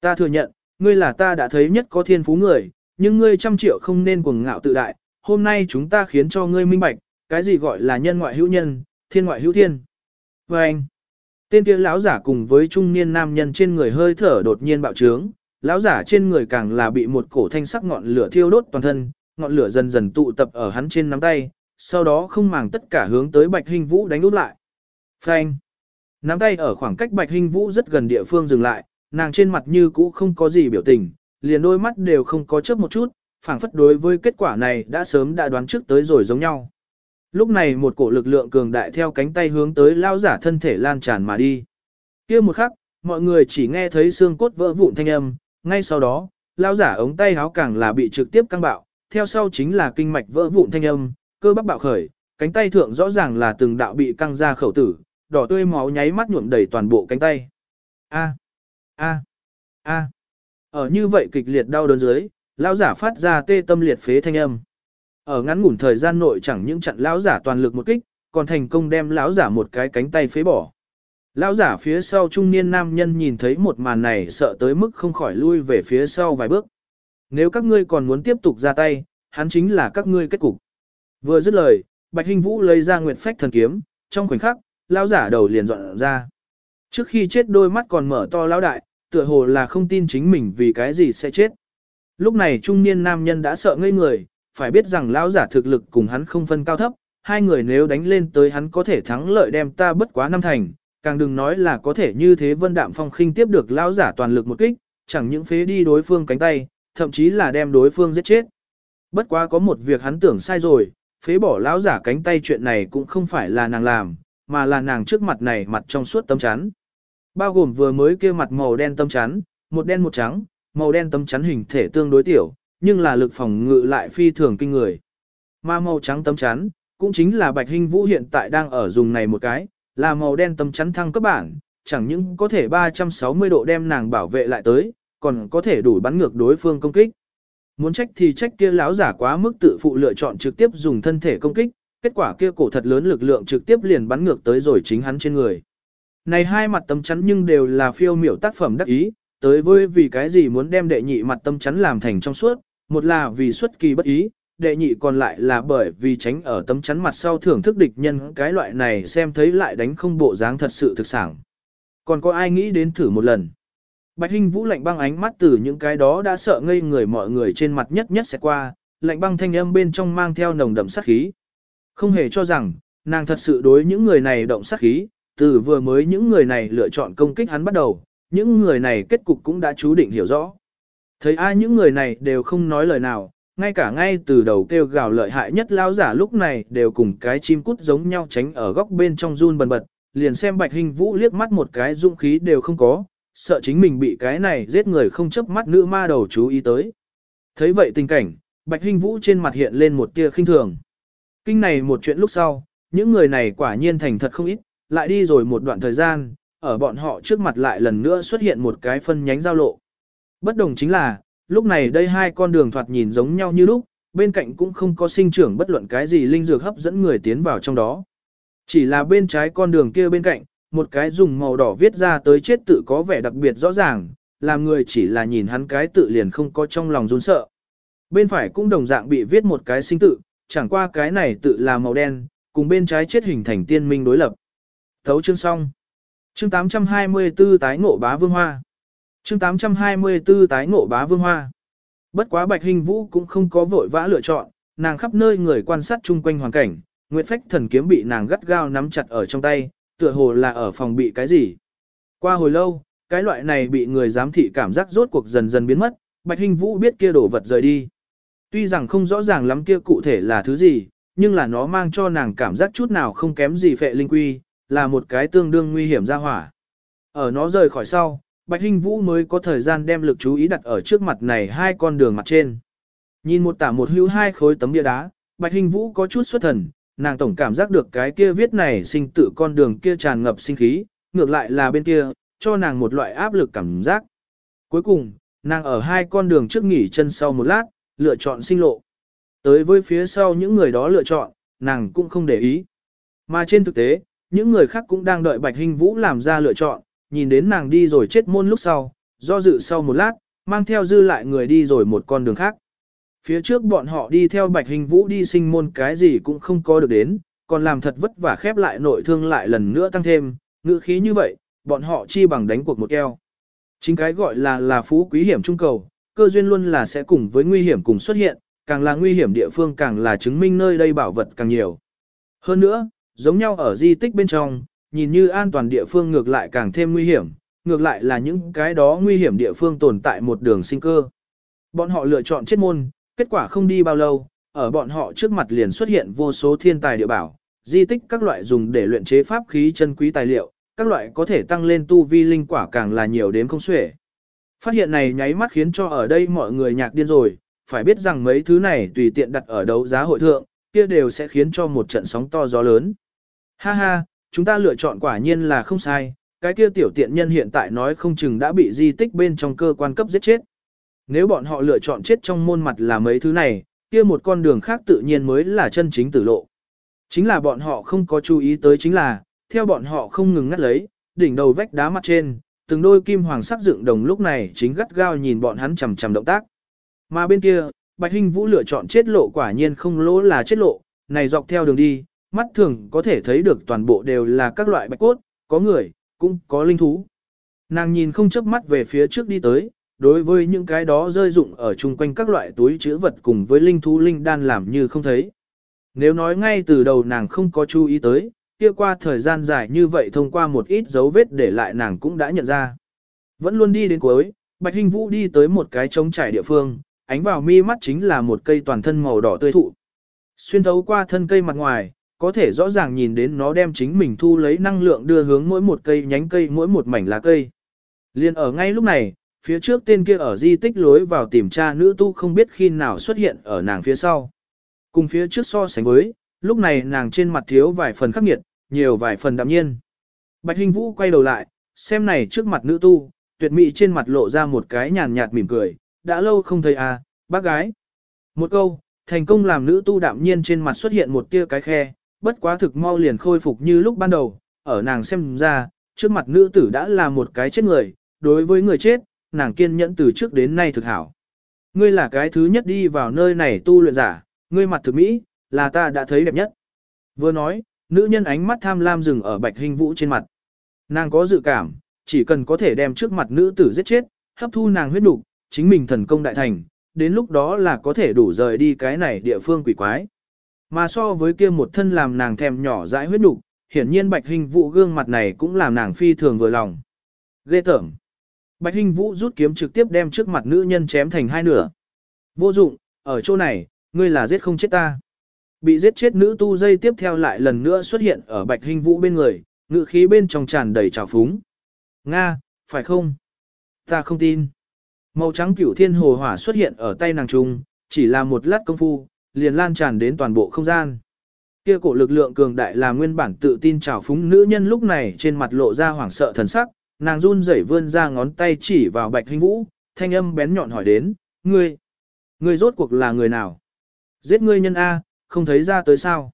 Ta thừa nhận, ngươi là ta đã thấy nhất có thiên phú người, nhưng ngươi trăm triệu không nên cuồng ngạo tự đại, hôm nay chúng ta khiến cho ngươi minh bạch, cái gì gọi là nhân ngoại hữu nhân, thiên ngoại hữu thiên. Và anh, tên kia lão giả cùng với trung niên nam nhân trên người hơi thở đột nhiên bạo trướng, lão giả trên người càng là bị một cổ thanh sắc ngọn lửa thiêu đốt toàn thân, ngọn lửa dần dần tụ tập ở hắn trên nắm tay, sau đó không màng tất cả hướng tới Bạch Hình Vũ đánh úp lại. Phanh! Nắm tay ở khoảng cách Bạch Hình Vũ rất gần địa phương dừng lại, nàng trên mặt như cũ không có gì biểu tình, liền đôi mắt đều không có chớp một chút, phảng phất đối với kết quả này đã sớm đã đoán trước tới rồi giống nhau. Lúc này một cổ lực lượng cường đại theo cánh tay hướng tới lao giả thân thể lan tràn mà đi. kia một khắc, mọi người chỉ nghe thấy xương cốt vỡ vụn thanh âm, ngay sau đó, lao giả ống tay háo càng là bị trực tiếp căng bạo, theo sau chính là kinh mạch vỡ vụn thanh âm, cơ bắp bạo khởi, cánh tay thượng rõ ràng là từng đạo bị căng ra khẩu tử, đỏ tươi máu nháy mắt nhuộm đầy toàn bộ cánh tay. A a a. Ở như vậy kịch liệt đau đớn dưới, lão giả phát ra tê tâm liệt phế thanh âm. Ở ngắn ngủn thời gian nội chẳng những chặn lão giả toàn lực một kích, còn thành công đem lão giả một cái cánh tay phế bỏ. Lão giả phía sau trung niên nam nhân nhìn thấy một màn này sợ tới mức không khỏi lui về phía sau vài bước. Nếu các ngươi còn muốn tiếp tục ra tay, hắn chính là các ngươi kết cục. Vừa dứt lời, Bạch Hinh Vũ lấy ra Nguyệt Phách thần kiếm, trong khoảnh khắc, lão giả đầu liền dọn ra. Trước khi chết đôi mắt còn mở to lão đại, tựa hồ là không tin chính mình vì cái gì sẽ chết. Lúc này trung niên nam nhân đã sợ ngây người, phải biết rằng lão giả thực lực cùng hắn không phân cao thấp, hai người nếu đánh lên tới hắn có thể thắng lợi đem ta bất quá năm thành, càng đừng nói là có thể như thế vân đạm phong khinh tiếp được lão giả toàn lực một kích, chẳng những phế đi đối phương cánh tay, thậm chí là đem đối phương giết chết. Bất quá có một việc hắn tưởng sai rồi, phế bỏ lão giả cánh tay chuyện này cũng không phải là nàng làm, mà là nàng trước mặt này mặt trong suốt tấm chắn. Bao gồm vừa mới kia mặt màu đen tấm chắn, một đen một trắng, màu đen tấm chắn hình thể tương đối tiểu, nhưng là lực phòng ngự lại phi thường kinh người. Mà màu trắng tấm chắn, cũng chính là Bạch Hinh Vũ hiện tại đang ở dùng này một cái, là màu đen tấm chắn thăng cấp bản, chẳng những có thể 360 độ đem nàng bảo vệ lại tới, còn có thể đủ bắn ngược đối phương công kích. Muốn trách thì trách kia lão giả quá mức tự phụ lựa chọn trực tiếp dùng thân thể công kích, kết quả kia cổ thật lớn lực lượng trực tiếp liền bắn ngược tới rồi chính hắn trên người. Này hai mặt tấm chắn nhưng đều là phiêu miểu tác phẩm đắc ý, tới với vì cái gì muốn đem đệ nhị mặt tấm chắn làm thành trong suốt, một là vì xuất kỳ bất ý, đệ nhị còn lại là bởi vì tránh ở tấm chắn mặt sau thưởng thức địch nhân cái loại này xem thấy lại đánh không bộ dáng thật sự thực sản. Còn có ai nghĩ đến thử một lần? Bạch Hinh Vũ lạnh băng ánh mắt từ những cái đó đã sợ ngây người mọi người trên mặt nhất nhất sẽ qua, lạnh băng thanh âm bên trong mang theo nồng đậm sát khí. Không hề cho rằng, nàng thật sự đối những người này động sát khí, từ vừa mới những người này lựa chọn công kích hắn bắt đầu, những người này kết cục cũng đã chú định hiểu rõ. Thấy ai những người này đều không nói lời nào, ngay cả ngay từ đầu kêu gào lợi hại nhất lao giả lúc này đều cùng cái chim cút giống nhau tránh ở góc bên trong run bần bật, liền xem bạch hình vũ liếc mắt một cái dũng khí đều không có, sợ chính mình bị cái này giết người không chấp mắt nữ ma đầu chú ý tới. Thấy vậy tình cảnh, bạch hình vũ trên mặt hiện lên một tia khinh thường. Kinh này một chuyện lúc sau, những người này quả nhiên thành thật không ít, lại đi rồi một đoạn thời gian, ở bọn họ trước mặt lại lần nữa xuất hiện một cái phân nhánh giao lộ. Bất đồng chính là, lúc này đây hai con đường thoạt nhìn giống nhau như lúc, bên cạnh cũng không có sinh trưởng bất luận cái gì linh dược hấp dẫn người tiến vào trong đó. Chỉ là bên trái con đường kia bên cạnh, một cái dùng màu đỏ viết ra tới chết tự có vẻ đặc biệt rõ ràng, làm người chỉ là nhìn hắn cái tự liền không có trong lòng run sợ. Bên phải cũng đồng dạng bị viết một cái sinh tự, chẳng qua cái này tự là màu đen, cùng bên trái chết hình thành tiên minh đối lập. Thấu chương xong. Chương 824 tái ngộ bá vương hoa. Chương 824 tái ngộ bá vương hoa. Bất quá Bạch Hình Vũ cũng không có vội vã lựa chọn, nàng khắp nơi người quan sát chung quanh hoàn cảnh, Nguyệt Phách thần kiếm bị nàng gắt gao nắm chặt ở trong tay, tựa hồ là ở phòng bị cái gì. Qua hồi lâu, cái loại này bị người giám thị cảm giác rốt cuộc dần dần biến mất, Bạch Hình Vũ biết kia đổ vật rời đi. Tuy rằng không rõ ràng lắm kia cụ thể là thứ gì, nhưng là nó mang cho nàng cảm giác chút nào không kém gì phệ linh quy, là một cái tương đương nguy hiểm ra hỏa. Ở nó rời khỏi sau, Bạch Hinh Vũ mới có thời gian đem lực chú ý đặt ở trước mặt này hai con đường mặt trên. Nhìn một tả một hữu hai khối tấm bia đá, Bạch Hinh Vũ có chút xuất thần, nàng tổng cảm giác được cái kia viết này sinh tự con đường kia tràn ngập sinh khí, ngược lại là bên kia, cho nàng một loại áp lực cảm giác. Cuối cùng, nàng ở hai con đường trước nghỉ chân sau một lát, lựa chọn sinh lộ. Tới với phía sau những người đó lựa chọn, nàng cũng không để ý. Mà trên thực tế, những người khác cũng đang đợi Bạch hình Vũ làm ra lựa chọn, nhìn đến nàng đi rồi chết môn lúc sau, do dự sau một lát, mang theo dư lại người đi rồi một con đường khác. Phía trước bọn họ đi theo Bạch Hình Vũ đi sinh môn cái gì cũng không có được đến, còn làm thật vất vả khép lại nội thương lại lần nữa tăng thêm, ngữ khí như vậy, bọn họ chi bằng đánh cuộc một eo. Chính cái gọi là là phú quý hiểm trung cầu, cơ duyên luôn là sẽ cùng với nguy hiểm cùng xuất hiện, càng là nguy hiểm địa phương càng là chứng minh nơi đây bảo vật càng nhiều. Hơn nữa, giống nhau ở di tích bên trong, nhìn như an toàn địa phương ngược lại càng thêm nguy hiểm, ngược lại là những cái đó nguy hiểm địa phương tồn tại một đường sinh cơ. Bọn họ lựa chọn chết môn, kết quả không đi bao lâu, ở bọn họ trước mặt liền xuất hiện vô số thiên tài địa bảo, di tích các loại dùng để luyện chế pháp khí chân quý tài liệu, các loại có thể tăng lên tu vi linh quả càng là nhiều đến không xuể. Phát hiện này nháy mắt khiến cho ở đây mọi người nhạc điên rồi, phải biết rằng mấy thứ này tùy tiện đặt ở đấu giá hội thượng, kia đều sẽ khiến cho một trận sóng to gió lớn. Ha ha, chúng ta lựa chọn quả nhiên là không sai, cái kia tiểu tiện nhân hiện tại nói không chừng đã bị di tích bên trong cơ quan cấp giết chết. Nếu bọn họ lựa chọn chết trong môn mặt là mấy thứ này, kia một con đường khác tự nhiên mới là chân chính tử lộ. Chính là bọn họ không có chú ý tới chính là, theo bọn họ không ngừng ngắt lấy, đỉnh đầu vách đá mặt trên, từng đôi kim hoàng sắc dựng đồng lúc này chính gắt gao nhìn bọn hắn chằm chằm động tác. Mà bên kia, Bạch Hinh Vũ lựa chọn chết lộ quả nhiên không lỗ là chết lộ, này dọc theo đường đi, mắt thường có thể thấy được toàn bộ đều là các loại bạch cốt, có người, cũng có linh thú. Nàng nhìn không chớp mắt về phía trước đi tới, đối với những cái đó rơi dụng ở chung quanh các loại túi chứa vật cùng với linh thú linh đan làm như không thấy. Nếu nói ngay từ đầu nàng không có chú ý tới, kia qua thời gian dài như vậy thông qua một ít dấu vết để lại nàng cũng đã nhận ra. Vẫn luôn đi đến cuối, Bạch Hình Vũ đi tới một cái trống trải địa phương, ánh vào mi mắt chính là một cây toàn thân màu đỏ tươi thụ. Xuyên thấu qua thân cây mặt ngoài, có thể rõ ràng nhìn đến nó đem chính mình thu lấy năng lượng đưa hướng mỗi một cây nhánh cây mỗi một mảnh lá cây. Liên ở ngay lúc này, phía trước tên kia ở di tích lối vào tìm tra nữ tu không biết khi nào xuất hiện ở nàng phía sau. Cùng phía trước so sánh với, lúc này nàng trên mặt thiếu vài phần khắc nghiệt, nhiều vài phần đạm nhiên. Bạch Hình Vũ quay đầu lại, xem này trước mặt nữ tu, tuyệt mỹ trên mặt lộ ra một cái nhàn nhạt mỉm cười, đã lâu không thấy à, bác gái. Một câu, thành công làm nữ tu đạm nhiên trên mặt xuất hiện một tia cái khe, bất quá thực mau liền khôi phục như lúc ban đầu, ở nàng xem ra, trước mặt nữ tử đã là một cái chết người, đối với người chết, nàng kiên nhẫn từ trước đến nay thực hảo. Ngươi là cái thứ nhất đi vào nơi này tu luyện giả, ngươi mặt thực mỹ, là ta đã thấy đẹp nhất. Vừa nói, nữ nhân ánh mắt tham lam dừng ở bạch hình vũ trên mặt. Nàng có dự cảm, chỉ cần có thể đem trước mặt nữ tử giết chết, hấp thu nàng huyết đục, chính mình thần công đại thành, đến lúc đó là có thể đủ rời đi cái này địa phương quỷ quái. Mà so với kia một thân làm nàng thèm nhỏ dãi huyết đục, hiển nhiên bạch hình vũ gương mặt này cũng làm nàng phi thường vừa lòng. Ghê tởm. Bạch hình vũ rút kiếm trực tiếp đem trước mặt nữ nhân chém thành hai nửa. Vô dụng, ở chỗ này, ngươi là giết không chết ta. Bị giết chết nữ tu dây tiếp theo lại lần nữa xuất hiện ở bạch hình vũ bên người, ngự khí bên trong tràn đầy trào phúng. Nga, phải không? Ta không tin. Màu trắng cửu thiên hồ hỏa xuất hiện ở tay nàng trung, chỉ là một lát công phu, liền lan tràn đến toàn bộ không gian. Kia cổ lực lượng cường đại là nguyên bản tự tin trào phúng nữ nhân lúc này trên mặt lộ ra hoảng sợ thần sắc, nàng run rẩy vươn ra ngón tay chỉ vào bạch hình vũ, thanh âm bén nhọn hỏi đến, ngươi, ngươi rốt cuộc là người nào? Giết ngươi nhân A, không thấy ra tới sao?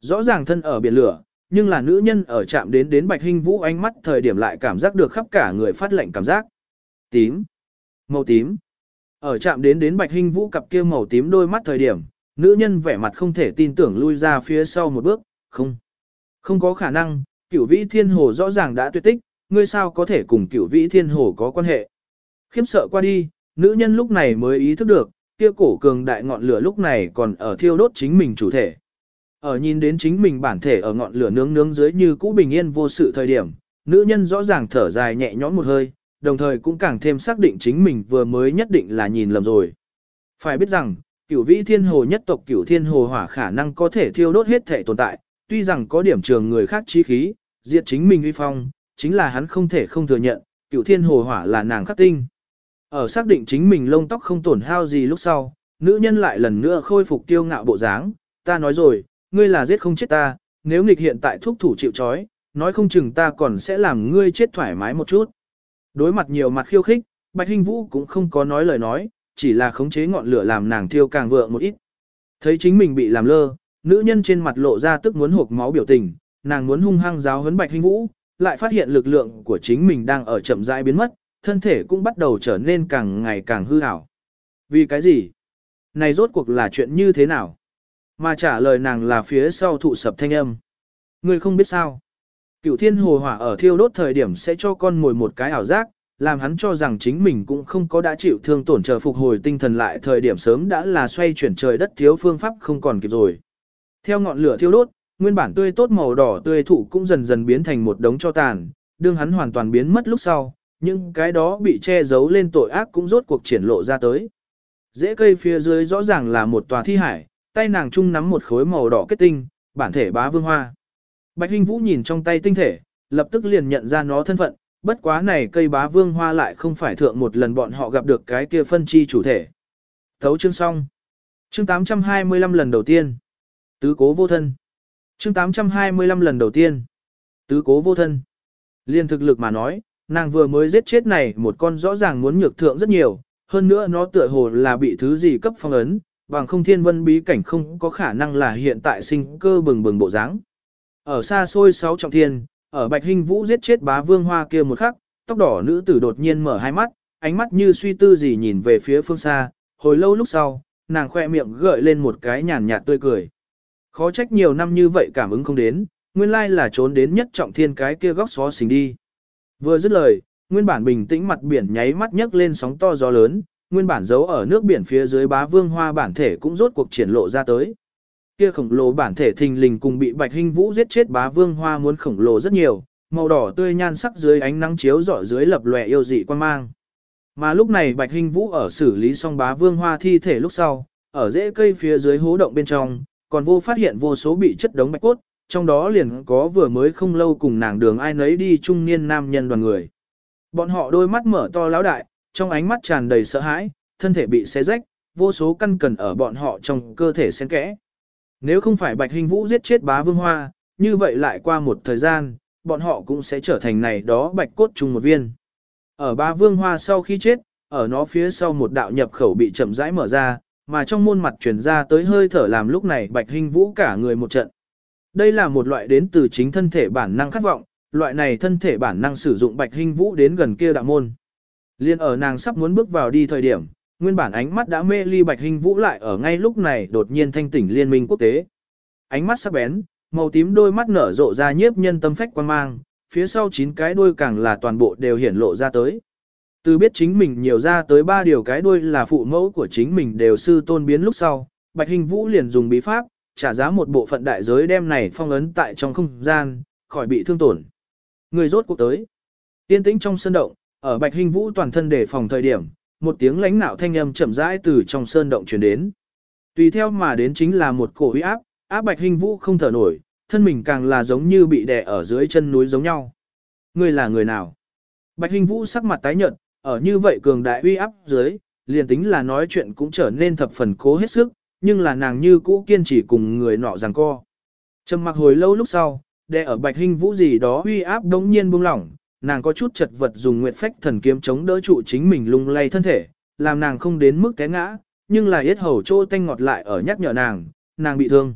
Rõ ràng thân ở biển lửa, nhưng là nữ nhân ở chạm đến đến bạch hình vũ ánh mắt thời điểm lại cảm giác được khắp cả người phát lệnh cảm giác. Tím. Màu tím. Ở chạm đến đến bạch hình vũ cặp kia màu tím đôi mắt thời điểm, nữ nhân vẻ mặt không thể tin tưởng lui ra phía sau một bước, không. Không có khả năng, cửu vĩ thiên hồ rõ ràng đã tuyệt tích, ngươi sao có thể cùng cửu vĩ thiên hồ có quan hệ. Khiếm sợ qua đi, nữ nhân lúc này mới ý thức được, kia cổ cường đại ngọn lửa lúc này còn ở thiêu đốt chính mình chủ thể. Ở nhìn đến chính mình bản thể ở ngọn lửa nướng nướng dưới như cũ bình yên vô sự thời điểm, nữ nhân rõ ràng thở dài nhẹ nhõm một hơi, đồng thời cũng càng thêm xác định chính mình vừa mới nhất định là nhìn lầm rồi. Phải biết rằng, cửu vĩ thiên hồ nhất tộc cửu thiên hồ hỏa khả năng có thể thiêu đốt hết thể tồn tại, tuy rằng có điểm trường người khác chí khí, diệt chính mình uy phong, chính là hắn không thể không thừa nhận, cửu thiên hồ hỏa là nàng khắc tinh. Ở xác định chính mình lông tóc không tổn hao gì lúc sau, nữ nhân lại lần nữa khôi phục tiêu ngạo bộ dáng, ta nói rồi, ngươi là giết không chết ta, nếu nghịch hiện tại thuốc thủ chịu trói, nói không chừng ta còn sẽ làm ngươi chết thoải mái một chút. Đối mặt nhiều mặt khiêu khích, Bạch Hinh Vũ cũng không có nói lời nói, chỉ là khống chế ngọn lửa làm nàng thiêu càng vượng một ít. Thấy chính mình bị làm lơ, nữ nhân trên mặt lộ ra tức muốn hộp máu biểu tình, nàng muốn hung hăng giáo huấn Bạch Hinh Vũ, lại phát hiện lực lượng của chính mình đang ở chậm rãi biến mất, thân thể cũng bắt đầu trở nên càng ngày càng hư hảo. Vì cái gì? Này rốt cuộc là chuyện như thế nào? Mà trả lời nàng là phía sau thụ sập thanh âm. Ngươi không biết sao? Cửu thiên hồ hỏa ở thiêu đốt thời điểm sẽ cho con mồi một cái ảo giác, làm hắn cho rằng chính mình cũng không có đã chịu thương tổn chờ phục hồi tinh thần lại thời điểm sớm đã là xoay chuyển trời đất thiếu phương pháp không còn kịp rồi. Theo ngọn lửa thiêu đốt, nguyên bản tươi tốt màu đỏ tươi thụ cũng dần dần biến thành một đống cho tàn, đương hắn hoàn toàn biến mất lúc sau, nhưng cái đó bị che giấu lên tội ác cũng rốt cuộc triển lộ ra tới. Dễ cây phía dưới rõ ràng là một tòa thi hải, tay nàng chung nắm một khối màu đỏ kết tinh, bản thể bá vương hoa. Bạch Hinh Vũ nhìn trong tay tinh thể, lập tức liền nhận ra nó thân phận, bất quá này cây bá vương hoa lại không phải thượng một lần bọn họ gặp được cái kia phân chi chủ thể. Thấu chương xong. Chương 825 lần đầu tiên. Tứ cố vô thân. Chương 825 lần đầu tiên. Tứ cố vô thân. Liên thực lực mà nói, nàng vừa mới giết chết này một con rõ ràng muốn nhược thượng rất nhiều, hơn nữa nó tựa hồ là bị thứ gì cấp phong ấn, bằng không thiên vân bí cảnh không có khả năng là hiện tại sinh cơ bừng bừng bộ dáng. Ở xa xôi sáu trọng thiên, ở Bạch Hinh Vũ giết chết bá vương hoa kia một khắc, tóc đỏ nữ tử đột nhiên mở hai mắt, ánh mắt như suy tư gì nhìn về phía phương xa, hồi lâu lúc sau, nàng khoe miệng gợi lên một cái nhàn nhạt tươi cười. Khó trách nhiều năm như vậy cảm ứng không đến, nguyên lai là trốn đến nhất trọng thiên cái kia góc xó xình đi. Vừa dứt lời, nguyên bản bình tĩnh mặt biển nháy mắt nhấc lên sóng to gió lớn, nguyên bản giấu ở nước biển phía dưới bá vương hoa bản thể cũng rốt cuộc triển lộ ra tới. Kia khổng lồ bản thể thình lình cùng bị Bạch Hinh Vũ giết chết bá vương hoa muốn khổng lồ rất nhiều, màu đỏ tươi nhan sắc dưới ánh nắng chiếu rọi dưới lập lòe yêu dị quan mang. Mà lúc này Bạch Hinh Vũ ở xử lý xong bá vương hoa thi thể lúc sau, ở rễ cây phía dưới hố động bên trong, còn vô phát hiện vô số bị chất đống bạch cốt, trong đó liền có vừa mới không lâu cùng nàng đường ai nấy đi trung niên nam nhân đoàn người. Bọn họ đôi mắt mở to lão đại, trong ánh mắt tràn đầy sợ hãi, thân thể bị xé rách, vô số căn cần ở bọn họ trong cơ thể xen kẽ. Nếu không phải Bạch Hình Vũ giết chết bá vương hoa, như vậy lại qua một thời gian, bọn họ cũng sẽ trở thành này đó bạch cốt chung một viên. Ở bá vương hoa sau khi chết, ở nó phía sau một đạo nhập khẩu bị chậm rãi mở ra, mà trong môn mặt truyền ra tới hơi thở làm lúc này Bạch Hình Vũ cả người một trận. Đây là một loại đến từ chính thân thể bản năng khát vọng, loại này thân thể bản năng sử dụng Bạch Hình Vũ đến gần kia đạo môn. Liên ở nàng sắp muốn bước vào đi thời điểm, nguyên bản ánh mắt đã mê ly Bạch Hình Vũ lại ở ngay lúc này đột nhiên thanh tỉnh liên minh quốc tế. Ánh mắt sắc bén, màu tím đôi mắt nở rộ ra nhiếp nhân tâm phách quan mang, phía sau chín cái đuôi càng là toàn bộ đều hiển lộ ra tới. Từ biết chính mình nhiều ra tới ba điều cái đuôi là phụ mẫu của chính mình đều sư tôn biến lúc sau, Bạch Hình Vũ liền dùng bí pháp, trả giá một bộ phận đại giới đem này phong ấn tại trong không gian, khỏi bị thương tổn. Người rốt cuộc tới. Tiên tĩnh trong sơn động, ở Bạch Hình Vũ toàn thân để phòng thời điểm, một tiếng lãnh nạo thanh âm chậm rãi từ trong sơn động truyền đến. Tùy theo mà đến chính là một cổ uy áp, áp Bạch Hình Vũ không thở nổi, thân mình càng là giống như bị đè ở dưới chân núi giống nhau. Người là người nào? Bạch Hình Vũ sắc mặt tái nhợt, ở như vậy cường đại uy áp dưới, liền tính là nói chuyện cũng trở nên thập phần cố hết sức, nhưng là nàng như cũ kiên trì cùng người nọ rằng co. Trầm mặc hồi lâu lúc sau, đệ ở Bạch Hình Vũ gì đó uy áp đống nhiên buông lỏng, nàng có chút chật vật dùng nguyệt phách thần kiếm chống đỡ trụ chính mình lung lay thân thể, làm nàng không đến mức té ngã, nhưng là yết hầu trô tanh ngọt lại ở nhắc nhở nàng, nàng bị thương.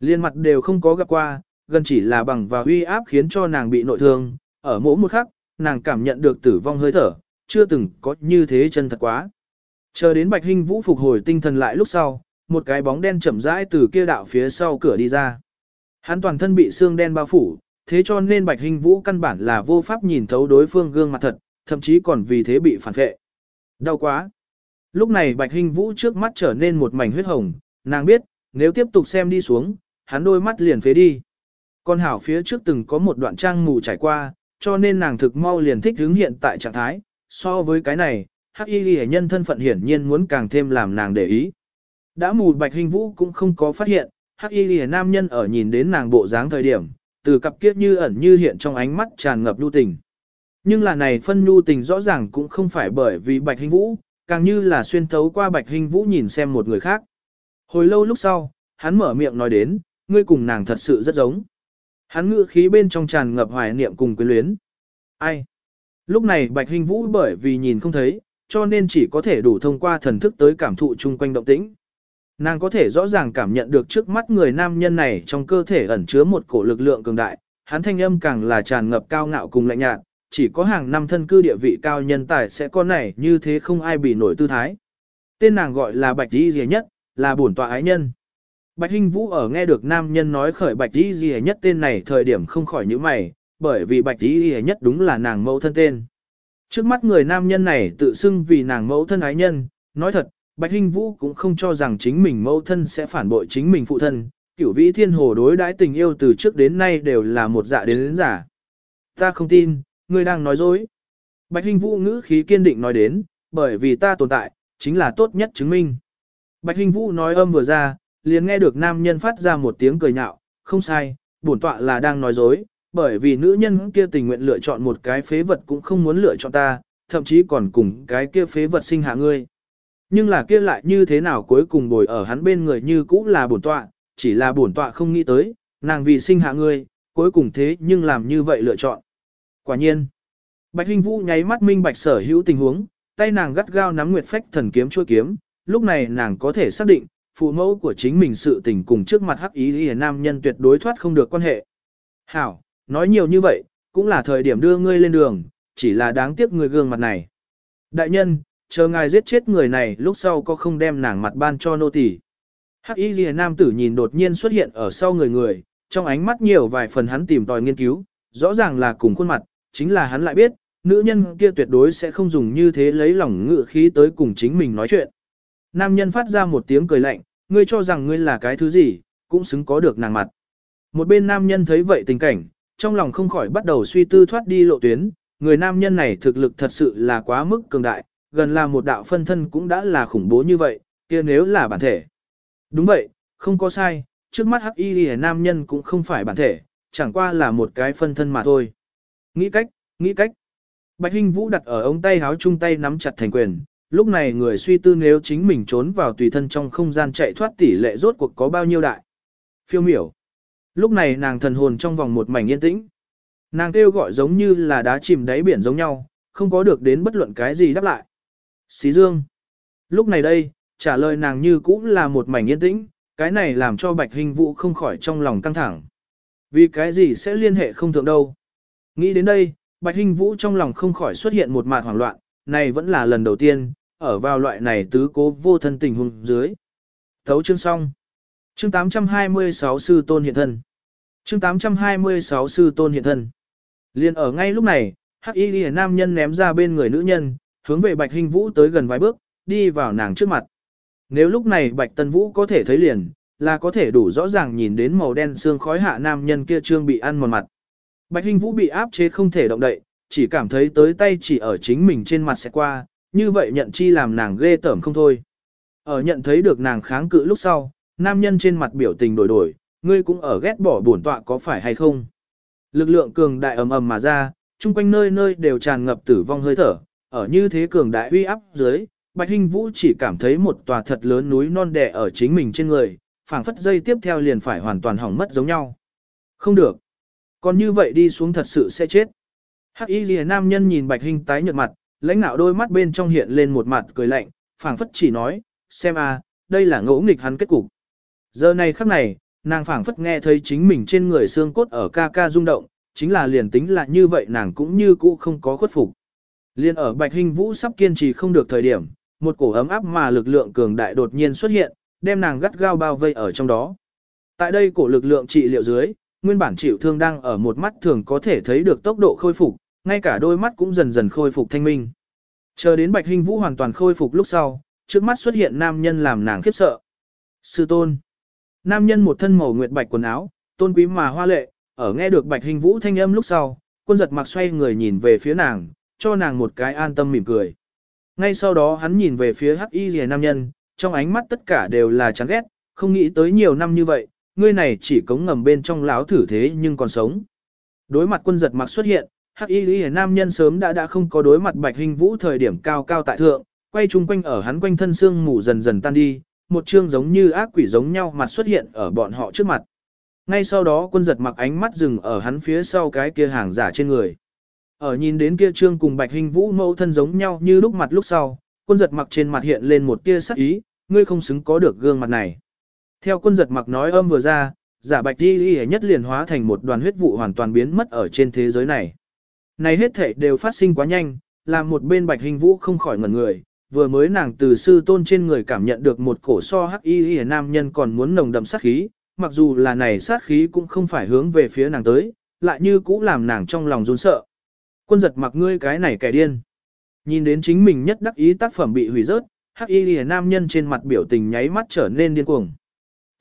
Liên mặt đều không có gặp qua, gần chỉ là bằng và uy áp khiến cho nàng bị nội thương, ở mỗi một khắc, nàng cảm nhận được tử vong hơi thở, chưa từng có như thế chân thật quá. Chờ đến Bạch hình Vũ phục hồi tinh thần lại lúc sau, một cái bóng đen chậm rãi từ kia đạo phía sau cửa đi ra. Hắn toàn thân bị xương đen bao phủ, thế cho nên Bạch Hình Vũ căn bản là vô pháp nhìn thấu đối phương gương mặt thật, thậm chí còn vì thế bị phản vệ. Đau quá. Lúc này Bạch Hình Vũ trước mắt trở nên một mảnh huyết hồng, nàng biết, nếu tiếp tục xem đi xuống, hắn đôi mắt liền phế đi. Con hảo phía trước từng có một đoạn trang mù trải qua, cho nên nàng thực mau liền thích hướng hiện tại trạng thái, so với cái này, hắc y ghi nhân thân phận hiển nhiên muốn càng thêm làm nàng để ý. Đã mù Bạch Hình Vũ cũng không có phát hiện, hắc y lìa nam nhân ở nhìn đến nàng bộ dáng thời điểm, từ cặp kiếp như ẩn như hiện trong ánh mắt tràn ngập nhu tình. Nhưng là này phân nhu tình rõ ràng cũng không phải bởi vì Bạch Hình Vũ, càng như là xuyên thấu qua Bạch Hình Vũ nhìn xem một người khác. Hồi lâu lúc sau, hắn mở miệng nói đến, ngươi cùng nàng thật sự rất giống. Hắn ngữ khí bên trong tràn ngập hoài niệm cùng quyến luyến. Ai? Lúc này Bạch Hình Vũ bởi vì nhìn không thấy, cho nên chỉ có thể đủ thông qua thần thức tới cảm thụ chung quanh động tĩnh. Nàng có thể rõ ràng cảm nhận được trước mắt người nam nhân này trong cơ thể ẩn chứa một cổ lực lượng cường đại, hắn thanh âm càng là tràn ngập cao ngạo cùng lạnh nhạt, chỉ có hàng năm thân cư địa vị cao nhân tài sẽ có này như thế không ai bị nổi tư thái. Tên nàng gọi là Bạch Di Dì Nhất, là bổn tọa ái nhân. Bạch Hinh Vũ ở nghe được nam nhân nói khởi Bạch Di Dì Nhất tên này thời điểm không khỏi nhíu mày, bởi vì Bạch Di Dì Nhất đúng là nàng mẫu thân tên. Trước mắt người nam nhân này tự xưng vì nàng mẫu thân ái nhân, nói thật, Bạch Hinh Vũ cũng không cho rằng chính mình mẫu thân sẽ phản bội chính mình phụ thân, cửu vĩ thiên hồ đối đãi tình yêu từ trước đến nay đều là một dạ đến đến giả. Ta không tin, ngươi đang nói dối. Bạch Hinh Vũ ngữ khí kiên định nói đến, bởi vì ta tồn tại, chính là tốt nhất chứng minh. Bạch Hinh Vũ nói âm vừa ra, liền nghe được nam nhân phát ra một tiếng cười nhạo, không sai, bổn tọa là đang nói dối, bởi vì nữ nhân kia tình nguyện lựa chọn một cái phế vật cũng không muốn lựa chọn ta, thậm chí còn cùng cái kia phế vật sinh hạ ngươi. Nhưng là kia lại như thế nào cuối cùng bồi ở hắn bên người như cũ là bổn tọa, chỉ là bổn tọa không nghĩ tới, nàng vì sinh hạ ngươi, cuối cùng thế nhưng làm như vậy lựa chọn. Quả nhiên, Bạch Hinh Vũ nháy mắt minh bạch sở hữu tình huống, tay nàng gắt gao nắm Nguyệt Phách thần kiếm chuôi kiếm, lúc này nàng có thể xác định, phụ mẫu của chính mình sự tình cùng trước mặt hắc ý y nam nhân tuyệt đối thoát không được quan hệ. Hảo, nói nhiều như vậy, cũng là thời điểm đưa ngươi lên đường, chỉ là đáng tiếc người gương mặt này. Đại nhân, chờ ngài giết chết người này lúc sau có không đem nàng mặt ban cho nô tỳ. Hắc y ghi nam tử nhìn đột nhiên xuất hiện ở sau người người, trong ánh mắt nhiều vài phần hắn tìm tòi nghiên cứu, rõ ràng là cùng khuôn mặt, chính là hắn lại biết, nữ nhân kia tuyệt đối sẽ không dùng như thế lấy lòng ngự khí tới cùng chính mình nói chuyện. Nam nhân phát ra một tiếng cười lạnh, ngươi cho rằng ngươi là cái thứ gì, cũng xứng có được nàng mặt. Một bên nam nhân thấy vậy tình cảnh, trong lòng không khỏi bắt đầu suy tư thoát đi lộ tuyến, người nam nhân này thực lực thật sự là quá mức cường đại, gần là một đạo phân thân cũng đã là khủng bố như vậy, kia nếu là bản thể. Đúng vậy, không có sai, trước mắt hắc y nam nhân cũng không phải bản thể, chẳng qua là một cái phân thân mà thôi. Nghĩ cách, nghĩ cách. Bạch Hinh Vũ đặt ở ống tay háo chung tay nắm chặt thành quyền, lúc này người suy tư nếu chính mình trốn vào tùy thân trong không gian chạy thoát tỷ lệ rốt cuộc có bao nhiêu đại. Phiêu miểu. Lúc này nàng thần hồn trong vòng một mảnh yên tĩnh. Nàng kêu gọi giống như là đá chìm đáy biển giống nhau, không có được đến bất luận cái gì đáp lại. Xí Dương. Lúc này đây, trả lời nàng như cũng là một mảnh yên tĩnh, cái này làm cho Bạch Hình Vũ không khỏi trong lòng căng thẳng. Vì cái gì sẽ liên hệ không thượng đâu. Nghĩ đến đây, Bạch Hình Vũ trong lòng không khỏi xuất hiện một mạt hoảng loạn, này vẫn là lần đầu tiên, ở vào loại này tứ cố vô thân tình huống dưới. Thấu chương xong. Chương 826 Sư Tôn Hiện Thân. Chương 826 Sư Tôn Hiện Thân. Liên ở ngay lúc này, Hắc Y Liễu nam nhân ném ra bên người nữ nhân, hướng về Bạch Hình Vũ tới gần vài bước, đi vào nàng trước mặt. Nếu lúc này Bạch Tân Vũ có thể thấy liền, là có thể đủ rõ ràng nhìn đến màu đen xương khói hạ nam nhân kia trương bị ăn một mặt. Bạch Hình Vũ bị áp chế không thể động đậy, chỉ cảm thấy tới tay chỉ ở chính mình trên mặt sẽ qua, như vậy nhận chi làm nàng ghê tởm không thôi. Ở nhận thấy được nàng kháng cự lúc sau, nam nhân trên mặt biểu tình đổi đổi, ngươi cũng ở ghét bỏ bổn tọa có phải hay không. Lực lượng cường đại ầm ầm mà ra, chung quanh nơi nơi đều tràn ngập tử vong hơi thở, ở như thế cường đại uy áp dưới, Bạch Hinh Vũ chỉ cảm thấy một tòa thật lớn núi non đè ở chính mình trên người, phảng phất dây tiếp theo liền phải hoàn toàn hỏng mất giống nhau. Không được. Còn như vậy đi xuống thật sự sẽ chết. Hắc Y Liễu nam nhân nhìn Bạch Hinh tái nhợt mặt, lãnh nạo đôi mắt bên trong hiện lên một mặt cười lạnh, phảng phất chỉ nói, xem a, đây là ngỗ nghịch hắn kết cục. Giờ này khắc này, nàng phảng phất nghe thấy chính mình trên người xương cốt ở ca ca rung động, chính là liền tính là như vậy nàng cũng như cũ không có khuất phục. Liên ở Bạch Hình Vũ sắp kiên trì không được thời điểm, một cổ ấm áp mà lực lượng cường đại đột nhiên xuất hiện, đem nàng gắt gao bao vây ở trong đó. Tại đây cổ lực lượng trị liệu dưới, nguyên bản chịu thương đang ở một mắt thường có thể thấy được tốc độ khôi phục, ngay cả đôi mắt cũng dần dần khôi phục thanh minh. Chờ đến Bạch Hình Vũ hoàn toàn khôi phục lúc sau, trước mắt xuất hiện nam nhân làm nàng khiếp sợ. Sư tôn. Nam nhân một thân màu nguyệt bạch quần áo, tôn quý mà hoa lệ, ở nghe được Bạch Hình Vũ thanh âm lúc sau, quân giật mặc xoay người nhìn về phía nàng, cho nàng một cái an tâm mỉm cười. Ngay sau đó hắn nhìn về phía hắc y rìa nam nhân, trong ánh mắt tất cả đều là chán ghét, không nghĩ tới nhiều năm như vậy, ngươi này chỉ cống ngầm bên trong láo thử thế nhưng còn sống. Đối mặt quân giật mặc xuất hiện, hắc y rìa nam nhân sớm đã đã không có đối mặt bạch hình vũ thời điểm cao cao tại thượng, quay chung quanh ở hắn quanh thân xương mù dần dần tan đi, một chương giống như ác quỷ giống nhau mặt xuất hiện ở bọn họ trước mặt. Ngay sau đó quân giật mặc ánh mắt dừng ở hắn phía sau cái kia hàng giả trên người. Ở nhìn đến kia trương cùng bạch hình vũ mẫu thân giống nhau như lúc mặt lúc sau, quân giật mặc trên mặt hiện lên một tia sắc ý, ngươi không xứng có được gương mặt này. Theo quân giật mặc nói âm vừa ra, giả bạch đi y nhất liền hóa thành một đoàn huyết vụ hoàn toàn biến mất ở trên thế giới này. Này hết thể đều phát sinh quá nhanh, làm một bên bạch hình vũ không khỏi ngẩn người, vừa mới nàng từ sư tôn trên người cảm nhận được một cổ so hắc y y nam nhân còn muốn nồng đậm sát khí, mặc dù là này sát khí cũng không phải hướng về phía nàng tới, lại như cũ làm nàng trong lòng run sợ. Quân giật mặc ngươi cái này kẻ điên. Nhìn đến chính mình nhất đắc ý tác phẩm bị hủy rớt, hắc y lìa nam nhân trên mặt biểu tình nháy mắt trở nên điên cuồng.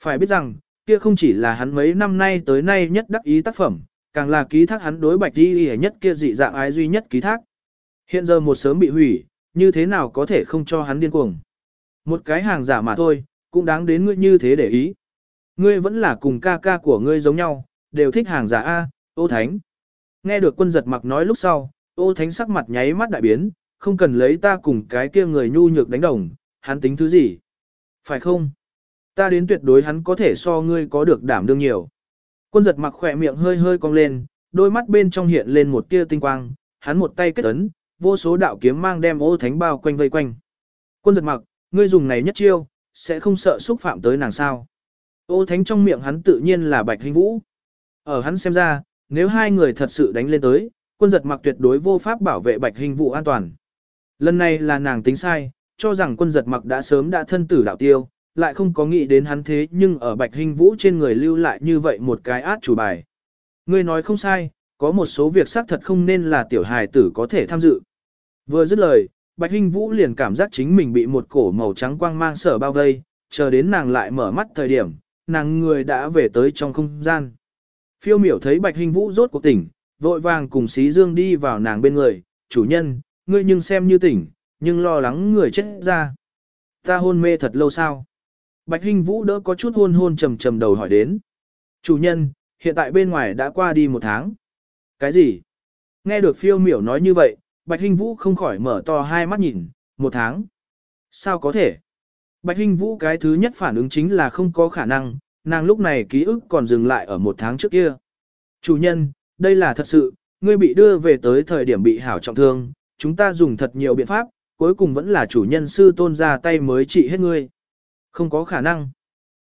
Phải biết rằng, kia không chỉ là hắn mấy năm nay tới nay nhất đắc ý tác phẩm, càng là ký thác hắn đối bạch y lìa nhất kia dị dạng ái duy nhất ký thác. Hiện giờ một sớm bị hủy, như thế nào có thể không cho hắn điên cuồng. Một cái hàng giả mà thôi, cũng đáng đến ngươi như thế để ý. Ngươi vẫn là cùng ca ca của ngươi giống nhau, đều thích hàng giả A, Ô Thánh. Nghe được quân giật mặc nói lúc sau, ô Thánh sắc mặt nháy mắt đại biến, không cần lấy ta cùng cái kia người nhu nhược đánh đồng, hắn tính thứ gì? Phải không? Ta đến tuyệt đối hắn có thể so ngươi có được đảm đương nhiều. Quân giật mặc khỏe miệng hơi hơi cong lên, đôi mắt bên trong hiện lên một tia tinh quang, hắn một tay kết ấn, vô số đạo kiếm mang đem ô thánh bao quanh vây quanh. Quân giật mặc, ngươi dùng này nhất chiêu, sẽ không sợ xúc phạm tới nàng sao. Ô thánh trong miệng hắn tự nhiên là bạch hình vũ. Ở hắn xem ra, nếu hai người thật sự đánh lên tới, quân giật mặc tuyệt đối vô pháp bảo vệ bạch hình vũ an toàn. Lần này là nàng tính sai, cho rằng quân giật mặc đã sớm đã thân tử đạo tiêu, lại không có nghĩ đến hắn thế nhưng ở bạch hình vũ trên người lưu lại như vậy một cái át chủ bài. Ngươi nói không sai, có một số việc xác thật không nên là tiểu hài tử có thể tham dự. Vừa dứt lời, Bạch hình Vũ liền cảm giác chính mình bị một cổ màu trắng quang mang sở bao vây, chờ đến nàng lại mở mắt thời điểm, nàng người đã về tới trong không gian. Phiêu miểu thấy Bạch Hinh Vũ rốt cuộc tỉnh, vội vàng cùng xí dương đi vào nàng bên người, chủ nhân, ngươi nhưng xem như tỉnh, nhưng lo lắng người chết ra. Ta hôn mê thật lâu sao? Bạch Hinh Vũ đỡ có chút hôn hôn trầm trầm đầu hỏi đến. Chủ nhân, hiện tại bên ngoài đã qua đi một tháng. Cái gì? Nghe được phiêu miểu nói như vậy, Bạch Hinh Vũ không khỏi mở to hai mắt nhìn, một tháng. Sao có thể? Bạch Hinh Vũ cái thứ nhất phản ứng chính là không có khả năng, nàng lúc này ký ức còn dừng lại ở một tháng trước kia. Chủ nhân, đây là thật sự, ngươi bị đưa về tới thời điểm bị hảo trọng thương, chúng ta dùng thật nhiều biện pháp, cuối cùng vẫn là chủ nhân sư tôn ra tay mới trị hết ngươi. Không có khả năng.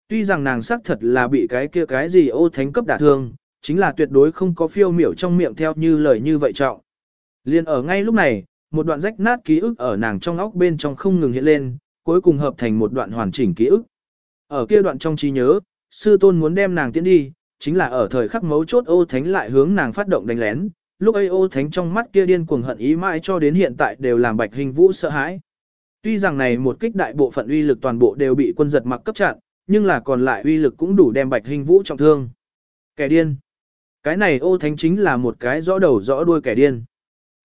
Tuy rằng nàng xác thật là bị cái kia cái gì ô thánh cấp đả thương, chính là tuyệt đối không có phiêu miểu trong miệng theo như lời như vậy trọng. Liên ở ngay lúc này, một đoạn rách nát ký ức ở nàng trong óc bên trong không ngừng hiện lên, cuối cùng hợp thành một đoạn hoàn chỉnh ký ức. Ở kia đoạn trong trí nhớ, sư tôn muốn đem nàng tiến đi, chính là ở thời khắc mấu chốt ô thánh lại hướng nàng phát động đánh lén, lúc ấy ô thánh trong mắt kia điên cuồng hận ý mãi cho đến hiện tại đều làm bạch hình vũ sợ hãi. Tuy rằng này một kích đại bộ phận uy lực toàn bộ đều bị quân giật mặc cấp chặn, nhưng là còn lại uy lực cũng đủ đem bạch hình vũ trọng thương. Kẻ điên. Cái này ô thánh chính là một cái rõ đầu rõ đuôi kẻ điên.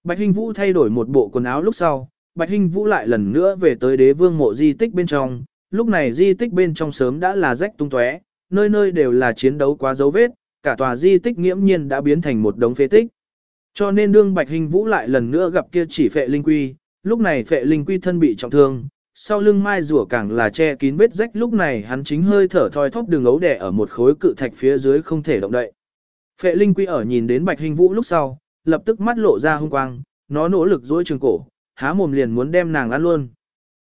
Bạch Hinh Vũ thay đổi một bộ quần áo lúc sau, Bạch Hinh Vũ lại lần nữa về tới đế vương mộ di tích bên trong, lúc này di tích bên trong sớm đã là rách tung tóe, nơi nơi đều là chiến đấu quá dấu vết, cả tòa di tích nghiễm nhiên đã biến thành một đống phế tích. Cho nên đương Bạch hình Vũ lại lần nữa gặp kia chỉ phệ linh quy, lúc này phệ linh quy thân bị trọng thương, sau lưng mai rùa càng là che kín vết rách lúc này hắn chính hơi thở thoi thóp đường ấu đẻ ở một khối cự thạch phía dưới không thể động đậy. Phệ linh quy ở nhìn đến Bạch hình Vũ lúc sau, lập tức mắt lộ ra hung quang, nó nỗ lực duỗi trường cổ, há mồm liền muốn đem nàng ăn luôn.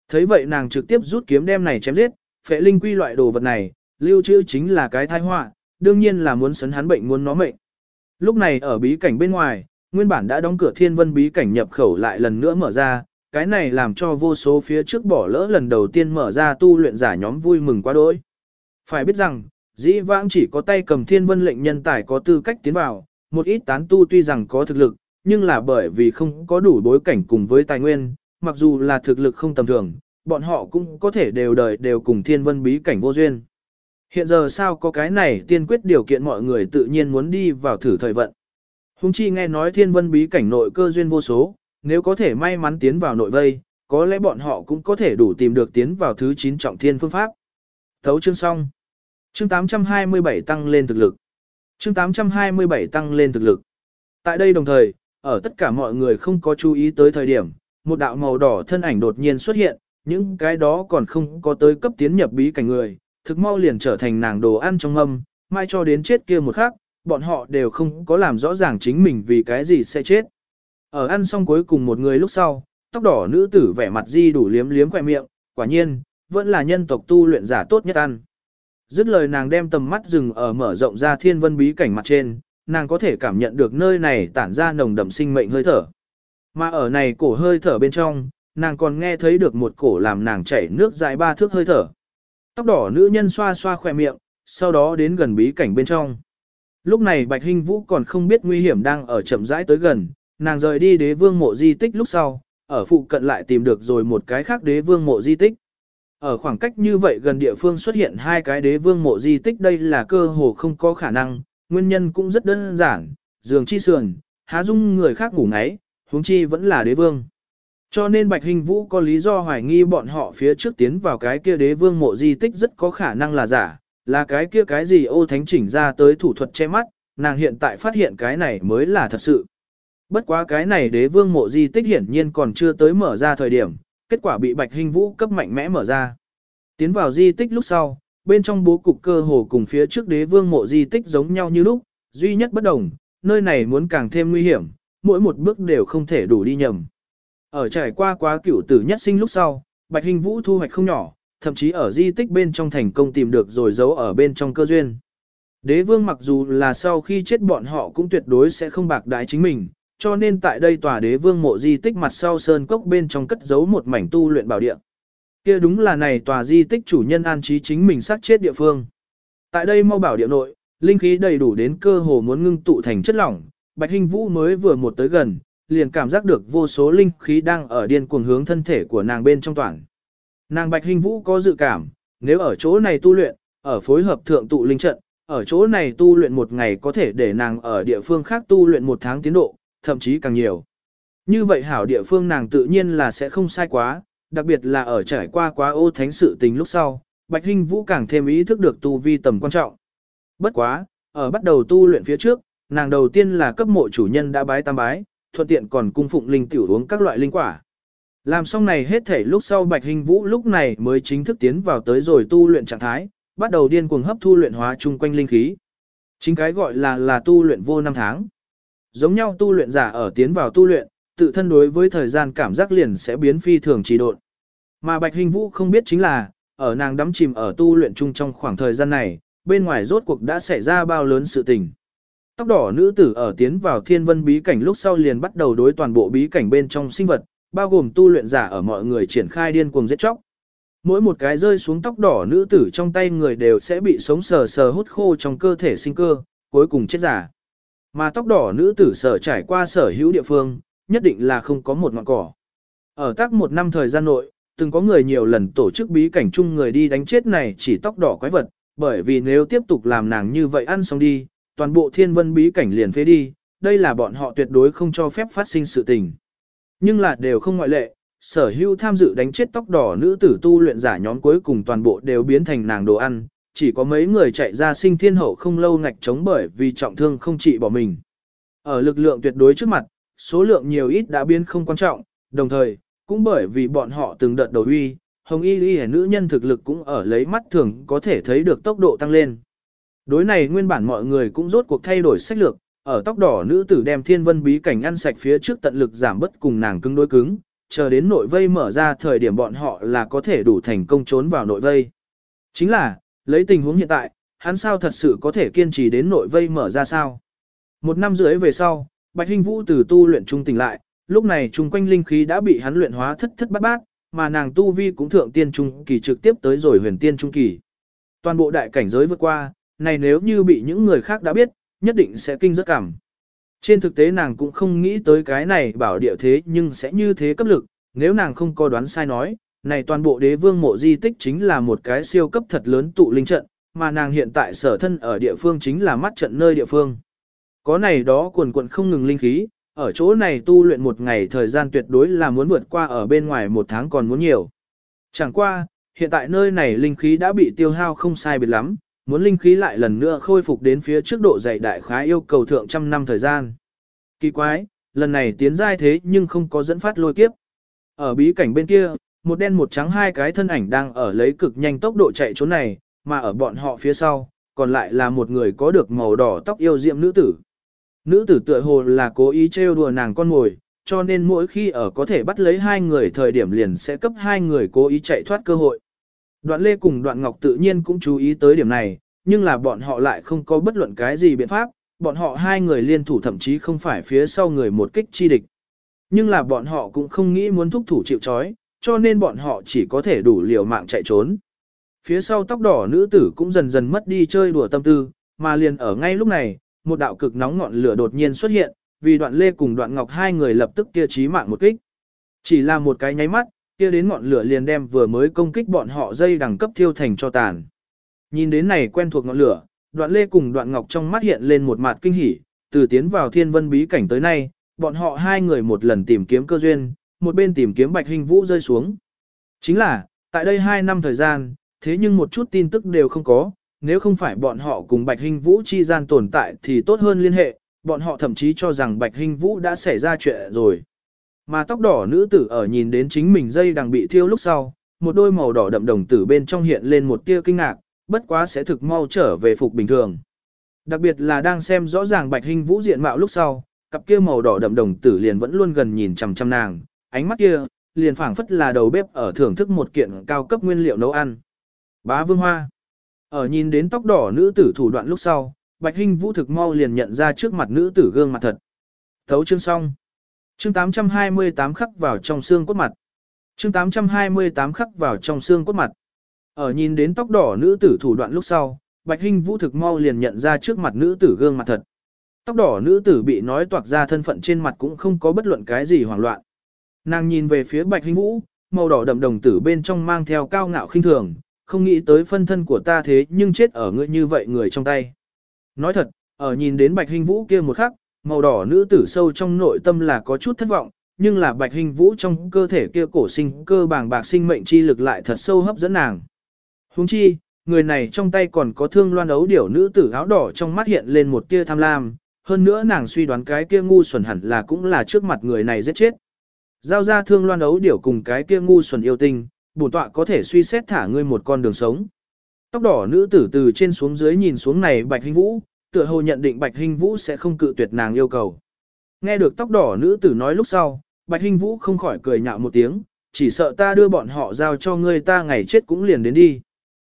Thấy vậy nàng trực tiếp rút kiếm đem này chém giết, phệ linh quy loại đồ vật này, lưu trữ chính là cái tai họa, đương nhiên là muốn sấn hắn bệnh muốn nó mệnh. Lúc này ở bí cảnh bên ngoài, nguyên bản đã đóng cửa thiên vân bí cảnh nhập khẩu lại lần nữa mở ra, cái này làm cho vô số phía trước bỏ lỡ lần đầu tiên mở ra tu luyện giả nhóm vui mừng quá đỗi. Phải biết rằng, dĩ vãng chỉ có tay cầm thiên vân lệnh nhân tài có tư cách tiến vào, một ít tán tu tuy rằng có thực lực, nhưng là bởi vì không có đủ bối cảnh cùng với tài nguyên, mặc dù là thực lực không tầm thường, bọn họ cũng có thể đều đời đều cùng thiên vân bí cảnh vô duyên. Hiện giờ sao có cái này tiên quyết điều kiện mọi người tự nhiên muốn đi vào thử thời vận. Hùng chi nghe nói thiên vân bí cảnh nội cơ duyên vô số, nếu có thể may mắn tiến vào nội vây, có lẽ bọn họ cũng có thể đủ tìm được tiến vào thứ 9 trọng thiên phương pháp. Thấu chương xong. Chương 827 tăng lên thực lực. Chương 827 tăng lên thực lực. Tại đây đồng thời, ở tất cả mọi người không có chú ý tới thời điểm, một đạo màu đỏ thân ảnh đột nhiên xuất hiện, những cái đó còn không có tới cấp tiến nhập bí cảnh người, thực mau liền trở thành nàng đồ ăn trong âm, mai cho đến chết kia một khắc, bọn họ đều không có làm rõ ràng chính mình vì cái gì sẽ chết. Ở ăn xong cuối cùng một người lúc sau, tóc đỏ nữ tử vẻ mặt di đủ liếm liếm khỏe miệng, quả nhiên, vẫn là nhân tộc tu luyện giả tốt nhất ăn. Dứt lời nàng đem tầm mắt dừng ở mở rộng ra thiên vân bí cảnh mặt trên, nàng có thể cảm nhận được nơi này tản ra nồng đậm sinh mệnh hơi thở. Mà ở này cổ hơi thở bên trong, nàng còn nghe thấy được một cổ làm nàng chảy nước dài ba thước hơi thở. Tóc đỏ nữ nhân xoa xoa khỏe miệng, sau đó đến gần bí cảnh bên trong. Lúc này Bạch Hinh Vũ còn không biết nguy hiểm đang ở chậm rãi tới gần, nàng rời đi đế vương mộ di tích lúc sau, ở phụ cận lại tìm được rồi một cái khác đế vương mộ di tích. Ở khoảng cách như vậy gần địa phương xuất hiện hai cái đế vương mộ di tích đây là cơ hồ không có khả năng, nguyên nhân cũng rất đơn giản, giường chi sườn, há dung người khác ngủ ngáy, huống chi vẫn là đế vương. Cho nên Bạch Hình Vũ có lý do hoài nghi bọn họ phía trước tiến vào cái kia đế vương mộ di tích rất có khả năng là giả, là cái kia cái gì ô thánh chỉnh ra tới thủ thuật che mắt, nàng hiện tại phát hiện cái này mới là thật sự. Bất quá cái này đế vương mộ di tích hiển nhiên còn chưa tới mở ra thời điểm, kết quả bị Bạch Hình Vũ cấp mạnh mẽ mở ra. Tiến vào di tích lúc sau, bên trong bố cục cơ hồ cùng phía trước đế vương mộ di tích giống nhau như lúc, duy nhất bất đồng, nơi này muốn càng thêm nguy hiểm, mỗi một bước đều không thể đủ đi nhầm. Ở trải qua quá cửu tử nhất sinh lúc sau, Bạch Hình Vũ thu hoạch không nhỏ, thậm chí ở di tích bên trong thành công tìm được rồi giấu ở bên trong cơ duyên. Đế vương mặc dù là sau khi chết bọn họ cũng tuyệt đối sẽ không bạc đái chính mình, cho nên tại đây tòa đế vương mộ di tích mặt sau sơn cốc bên trong cất giấu một mảnh tu luyện bảo địa. Kia đúng là này tòa di tích chủ nhân an trí chính mình sát chết địa phương. Tại đây mau bảo địa nội, linh khí đầy đủ đến cơ hồ muốn ngưng tụ thành chất lỏng, Bạch Hình Vũ mới vừa một tới gần, liền cảm giác được vô số linh khí đang ở điên cuồng hướng thân thể của nàng bên trong toàn. Nàng Bạch Hình Vũ có dự cảm, nếu ở chỗ này tu luyện, ở phối hợp thượng tụ linh trận, ở chỗ này tu luyện một ngày có thể để nàng ở địa phương khác tu luyện một tháng tiến độ, thậm chí càng nhiều. Như vậy hảo địa phương nàng tự nhiên là sẽ không sai quá, đặc biệt là ở trải qua quá ô thánh sự tình lúc sau, Bạch Hinh Vũ càng thêm ý thức được tu vi tầm quan trọng. Bất quá, ở bắt đầu tu luyện phía trước, nàng đầu tiên là cấp mộ chủ nhân đã bái tam bái, thuận tiện còn cung phụng linh tiểu uống các loại linh quả. Làm xong này hết thể lúc sau Bạch Hình Vũ lúc này mới chính thức tiến vào tới rồi tu luyện trạng thái, bắt đầu điên cuồng hấp thu luyện hóa chung quanh linh khí. Chính cái gọi là là tu luyện vô năm tháng. Giống nhau tu luyện giả ở tiến vào tu luyện, tự thân đối với thời gian cảm giác liền sẽ biến phi thường trì độn. Mà Bạch Hình Vũ không biết chính là, ở nàng đắm chìm ở tu luyện chung trong khoảng thời gian này, bên ngoài rốt cuộc đã xảy ra bao lớn sự tình. Tóc đỏ nữ tử ở tiến vào thiên vân bí cảnh lúc sau liền bắt đầu đối toàn bộ bí cảnh bên trong sinh vật, bao gồm tu luyện giả ở mọi người triển khai điên cuồng giết chóc. Mỗi một cái rơi xuống tóc đỏ nữ tử trong tay người đều sẽ bị sống sờ sờ hút khô trong cơ thể sinh cơ, cuối cùng chết giả. Mà tóc đỏ nữ tử sở trải qua sở hữu địa phương, nhất định là không có một ngọn cỏ. Ở tác một năm thời gian nội, từng có người nhiều lần tổ chức bí cảnh chung người đi đánh chết này chỉ tóc đỏ quái vật, bởi vì nếu tiếp tục làm nàng như vậy ăn xong đi, toàn bộ thiên vân bí cảnh liền phế đi, đây là bọn họ tuyệt đối không cho phép phát sinh sự tình. Nhưng là đều không ngoại lệ, sở hữu tham dự đánh chết tóc đỏ nữ tử tu luyện giả nhóm cuối cùng toàn bộ đều biến thành nàng đồ ăn, chỉ có mấy người chạy ra sinh thiên hậu không lâu ngạch chống bởi vì trọng thương không trị bỏ mình. Ở lực lượng tuyệt đối trước mặt, số lượng nhiều ít đã biến không quan trọng, đồng thời, cũng bởi vì bọn họ từng đợt đầu uy, hồng y y nữ nhân thực lực cũng ở lấy mắt thường có thể thấy được tốc độ tăng lên. Đối này nguyên bản mọi người cũng rốt cuộc thay đổi sách lược, ở tóc đỏ nữ tử đem thiên vân bí cảnh ăn sạch phía trước tận lực giảm bất cùng nàng cứng đối cứng, chờ đến nội vây mở ra thời điểm bọn họ là có thể đủ thành công trốn vào nội vây. Chính là, lấy tình huống hiện tại, hắn sao thật sự có thể kiên trì đến nội vây mở ra sao? Một năm rưỡi về sau, Bạch Hinh Vũ từ tu luyện trung tỉnh lại, lúc này chung quanh linh khí đã bị hắn luyện hóa thất thất bát bát, mà nàng tu vi cũng thượng tiên trung kỳ trực tiếp tới rồi huyền tiên trung kỳ. Toàn bộ đại cảnh giới vượt qua, này nếu như bị những người khác đã biết, nhất định sẽ kinh rất cảm. Trên thực tế nàng cũng không nghĩ tới cái này bảo địa thế nhưng sẽ như thế cấp lực, nếu nàng không có đoán sai nói, này toàn bộ đế vương mộ di tích chính là một cái siêu cấp thật lớn tụ linh trận, mà nàng hiện tại sở thân ở địa phương chính là mắt trận nơi địa phương. Có này đó quần quận không ngừng linh khí, ở chỗ này tu luyện một ngày thời gian tuyệt đối là muốn vượt qua ở bên ngoài một tháng còn muốn nhiều. Chẳng qua, hiện tại nơi này linh khí đã bị tiêu hao không sai biệt lắm, muốn linh khí lại lần nữa khôi phục đến phía trước độ dày đại khái yêu cầu thượng trăm năm thời gian. Kỳ quái, lần này tiến giai thế nhưng không có dẫn phát lôi kiếp. Ở bí cảnh bên kia, một đen một trắng hai cái thân ảnh đang ở lấy cực nhanh tốc độ chạy trốn này, mà ở bọn họ phía sau, còn lại là một người có được màu đỏ tóc yêu diệm nữ tử. Nữ tử tựa hồ là cố ý trêu đùa nàng con ngồi, cho nên mỗi khi ở có thể bắt lấy hai người thời điểm liền sẽ cấp hai người cố ý chạy thoát cơ hội. Đoạn Lê cùng Đoạn Ngọc tự nhiên cũng chú ý tới điểm này, nhưng là bọn họ lại không có bất luận cái gì biện pháp, bọn họ hai người liên thủ thậm chí không phải phía sau người một kích chi địch. Nhưng là bọn họ cũng không nghĩ muốn thúc thủ chịu chói, cho nên bọn họ chỉ có thể đủ liều mạng chạy trốn. Phía sau tóc đỏ nữ tử cũng dần dần mất đi chơi đùa tâm tư, mà liền ở ngay lúc này, một đạo cực nóng ngọn lửa đột nhiên xuất hiện, vì đoạn lê cùng đoạn ngọc hai người lập tức kia chí mạng một kích. Chỉ là một cái nháy mắt, kia đến ngọn lửa liền đem vừa mới công kích bọn họ dây đẳng cấp thiêu thành cho tàn. Nhìn đến này quen thuộc ngọn lửa, đoạn lê cùng đoạn ngọc trong mắt hiện lên một mặt kinh hỉ, từ tiến vào thiên vân bí cảnh tới nay, bọn họ hai người một lần tìm kiếm cơ duyên, một bên tìm kiếm bạch hình vũ rơi xuống. Chính là, tại đây hai năm thời gian, thế nhưng một chút tin tức đều không có, nếu không phải bọn họ cùng Bạch hình Vũ chi gian tồn tại thì tốt hơn liên hệ, bọn họ thậm chí cho rằng Bạch hình Vũ đã xảy ra chuyện rồi. Mà tóc đỏ nữ tử ở nhìn đến chính mình dây đang bị thiêu lúc sau, một đôi màu đỏ đậm đồng tử bên trong hiện lên một tia kinh ngạc, bất quá sẽ thực mau trở về phục bình thường. Đặc biệt là đang xem rõ ràng Bạch Hinh Vũ diện mạo lúc sau, cặp kia màu đỏ đậm đồng tử liền vẫn luôn gần nhìn chằm chằm nàng, ánh mắt kia liền phảng phất là đầu bếp ở thưởng thức một kiện cao cấp nguyên liệu nấu ăn. Bá Vương Hoa. Ở nhìn đến tóc đỏ nữ tử thủ đoạn lúc sau, Bạch Hinh Vũ thực mau liền nhận ra trước mặt nữ tử gương mặt thật. Thấu chương xong. Chương 828 khắc vào trong xương cốt mặt. Chương 828 khắc vào trong xương cốt mặt. Ở nhìn đến tóc đỏ nữ tử thủ đoạn lúc sau, Bạch Hinh Vũ thực mau liền nhận ra trước mặt nữ tử gương mặt thật. Tóc đỏ nữ tử bị nói toạc ra thân phận trên mặt cũng không có bất luận cái gì hoảng loạn. Nàng nhìn về phía Bạch Hinh Vũ, màu đỏ đậm đồng tử bên trong mang theo cao ngạo khinh thường, không nghĩ tới phân thân của ta thế nhưng chết ở ngươi như vậy người trong tay. Nói thật, ở nhìn đến Bạch Hinh Vũ kia một khắc, màu đỏ nữ tử sâu trong nội tâm là có chút thất vọng, nhưng là Bạch hình Vũ trong cơ thể kia cổ sinh cơ bàng bạc sinh mệnh chi lực lại thật sâu hấp dẫn nàng. Huống chi, người này trong tay còn có thương loan ấu điểu nữ tử áo đỏ trong mắt hiện lên một tia tham lam, hơn nữa nàng suy đoán cái kia ngu xuẩn hẳn là cũng là trước mặt người này giết chết. Giao ra thương loan ấu điểu cùng cái kia ngu xuẩn yêu tinh, bổn tọa có thể suy xét thả ngươi một con đường sống. Tóc đỏ nữ tử từ trên xuống dưới nhìn xuống này Bạch hình Vũ, tựa hồ nhận định Bạch Hinh Vũ sẽ không cự tuyệt nàng yêu cầu. Nghe được tóc đỏ nữ tử nói lúc sau, Bạch Hinh Vũ không khỏi cười nhạo một tiếng, chỉ sợ ta đưa bọn họ giao cho ngươi ta ngày chết cũng liền đến đi.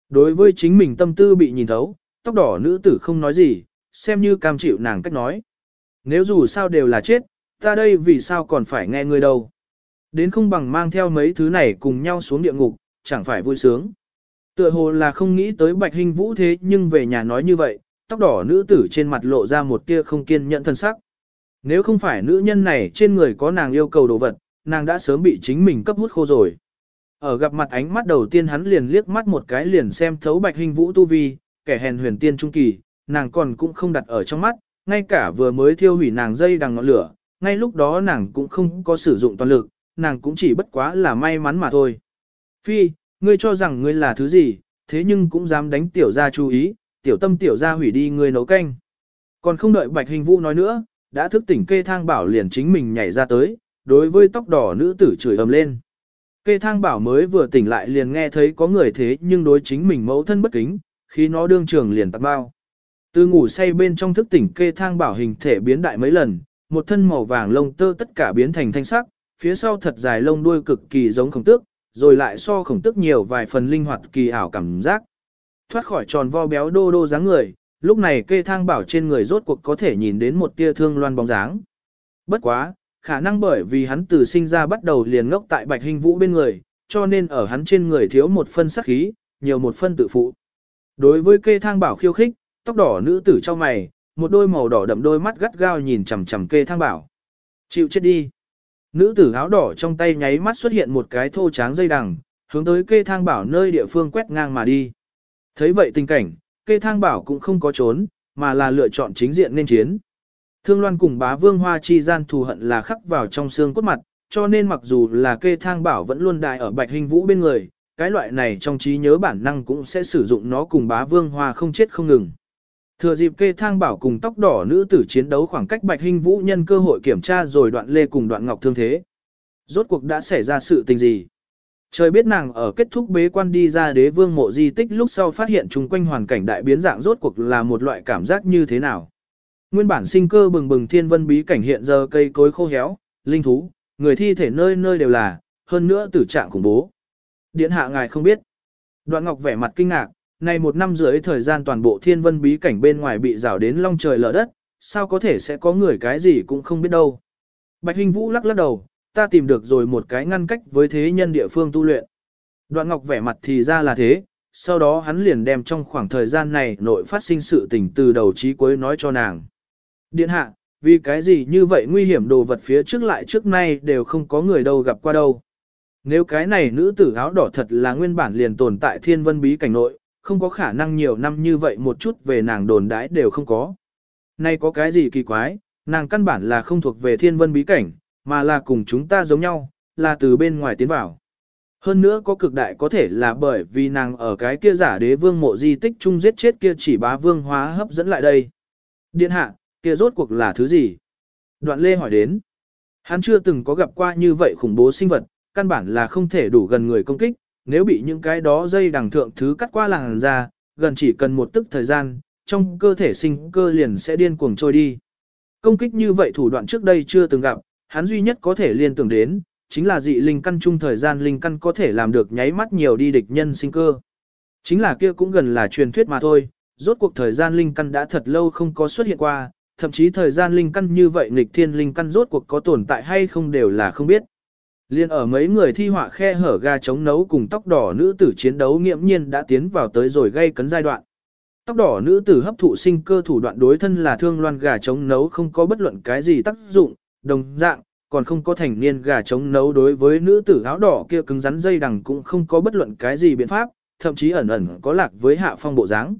Đối với chính mình tâm tư bị nhìn thấu, tóc đỏ nữ tử không nói gì, xem như cam chịu nàng cách nói. Nếu dù sao đều là chết, ta đây vì sao còn phải nghe ngươi đâu. Đến không bằng mang theo mấy thứ này cùng nhau xuống địa ngục, chẳng phải vui sướng. Tựa hồ là không nghĩ tới bạch Hinh vũ thế nhưng về nhà nói như vậy, tóc đỏ nữ tử trên mặt lộ ra một tia không kiên nhẫn thân sắc. Nếu không phải nữ nhân này trên người có nàng yêu cầu đồ vật, nàng đã sớm bị chính mình cấp hút khô rồi. Ở gặp mặt ánh mắt đầu tiên hắn liền liếc mắt một cái liền xem thấu bạch hình vũ tu vi, kẻ hèn huyền tiên trung kỳ, nàng còn cũng không đặt ở trong mắt, ngay cả vừa mới thiêu hủy nàng dây đằng ngọn lửa, ngay lúc đó nàng cũng không có sử dụng toàn lực, nàng cũng chỉ bất quá là may mắn mà thôi. Phi, ngươi cho rằng ngươi là thứ gì, thế nhưng cũng dám đánh tiểu gia chú ý, tiểu tâm tiểu gia hủy đi ngươi nấu canh. Còn không đợi bạch hình vũ nói nữa, đã thức tỉnh kê thang bảo liền chính mình nhảy ra tới, đối với tóc đỏ nữ tử chửi ầm lên. Kê thang bảo mới vừa tỉnh lại liền nghe thấy có người thế nhưng đối chính mình mẫu thân bất kính, khi nó đương trường liền tắt bao. Từ ngủ say bên trong thức tỉnh kê thang bảo hình thể biến đại mấy lần, một thân màu vàng lông tơ tất cả biến thành thanh sắc, phía sau thật dài lông đuôi cực kỳ giống khổng tước, rồi lại so khổng tước nhiều vài phần linh hoạt kỳ ảo cảm giác. Thoát khỏi tròn vo béo đô đô dáng người, lúc này kê thang bảo trên người rốt cuộc có thể nhìn đến một tia thương loan bóng dáng. Bất quá, khả năng bởi vì hắn từ sinh ra bắt đầu liền ngốc tại bạch hình vũ bên người, cho nên ở hắn trên người thiếu một phân sắc khí, nhiều một phân tự phụ. Đối với kê thang bảo khiêu khích, tóc đỏ nữ tử cho mày, một đôi màu đỏ đậm đôi mắt gắt gao nhìn chằm chằm kê thang bảo. Chịu chết đi. Nữ tử áo đỏ trong tay nháy mắt xuất hiện một cái thô tráng dây đằng, hướng tới kê thang bảo nơi địa phương quét ngang mà đi. Thấy vậy tình cảnh, kê thang bảo cũng không có trốn, mà là lựa chọn chính diện nên chiến. Thương Loan cùng bá vương hoa chi gian thù hận là khắc vào trong xương cốt mặt, cho nên mặc dù là kê thang bảo vẫn luôn đại ở bạch hình vũ bên người, cái loại này trong trí nhớ bản năng cũng sẽ sử dụng nó cùng bá vương hoa không chết không ngừng. Thừa dịp kê thang bảo cùng tóc đỏ nữ tử chiến đấu khoảng cách bạch hình vũ nhân cơ hội kiểm tra rồi đoạn lê cùng đoạn ngọc thương thế. Rốt cuộc đã xảy ra sự tình gì? Trời biết nàng ở kết thúc bế quan đi ra đế vương mộ di tích lúc sau phát hiện chung quanh hoàn cảnh đại biến dạng rốt cuộc là một loại cảm giác như thế nào. Nguyên bản sinh cơ bừng bừng thiên vân bí cảnh hiện giờ cây cối khô héo, linh thú, người thi thể nơi nơi đều là, hơn nữa tử trạng khủng bố. Điện hạ ngài không biết. Đoạn ngọc vẻ mặt kinh ngạc, này một năm rưỡi thời gian toàn bộ thiên vân bí cảnh bên ngoài bị rào đến long trời lở đất, sao có thể sẽ có người cái gì cũng không biết đâu. Bạch Hình Vũ lắc lắc đầu, ta tìm được rồi một cái ngăn cách với thế nhân địa phương tu luyện. Đoạn Ngọc vẻ mặt thì ra là thế, sau đó hắn liền đem trong khoảng thời gian này nội phát sinh sự tình từ đầu chí cuối nói cho nàng. Điện hạ, vì cái gì như vậy nguy hiểm đồ vật phía trước lại trước nay đều không có người đâu gặp qua đâu. Nếu cái này nữ tử áo đỏ thật là nguyên bản liền tồn tại thiên vân bí cảnh nội, không có khả năng nhiều năm như vậy một chút về nàng đồn đãi đều không có. Nay có cái gì kỳ quái, nàng căn bản là không thuộc về thiên vân bí cảnh, mà là cùng chúng ta giống nhau, là từ bên ngoài tiến vào. Hơn nữa có cực đại có thể là bởi vì nàng ở cái kia giả đế vương mộ di tích chung giết chết kia chỉ bá vương hóa hấp dẫn lại đây. Điện hạ, kia rốt cuộc là thứ gì? Đoạn lê hỏi đến. Hắn chưa từng có gặp qua như vậy khủng bố sinh vật, căn bản là không thể đủ gần người công kích, nếu bị những cái đó dây đằng thượng thứ cắt qua làng ra, gần chỉ cần một tức thời gian, trong cơ thể sinh cơ liền sẽ điên cuồng trôi đi. Công kích như vậy thủ đoạn trước đây chưa từng gặp, hắn duy nhất có thể liên tưởng đến, chính là dị linh căn chung thời gian linh căn có thể làm được nháy mắt nhiều đi địch nhân sinh cơ. Chính là kia cũng gần là truyền thuyết mà thôi, rốt cuộc thời gian linh căn đã thật lâu không có xuất hiện qua, thậm chí thời gian linh căn như vậy nghịch thiên linh căn rốt cuộc có tồn tại hay không đều là không biết. Liên ở mấy người thi họa khe hở ga chống nấu cùng tóc đỏ nữ tử chiến đấu nghiệm nhiên đã tiến vào tới rồi gây cấn giai đoạn. Tóc đỏ nữ tử hấp thụ sinh cơ thủ đoạn đối thân là thương loan gà chống nấu không có bất luận cái gì tác dụng, đồng dạng, còn không có thành niên gà chống nấu đối với nữ tử áo đỏ kia cứng rắn dây đằng cũng không có bất luận cái gì biện pháp, thậm chí ẩn ẩn có lạc với hạ phong bộ dáng.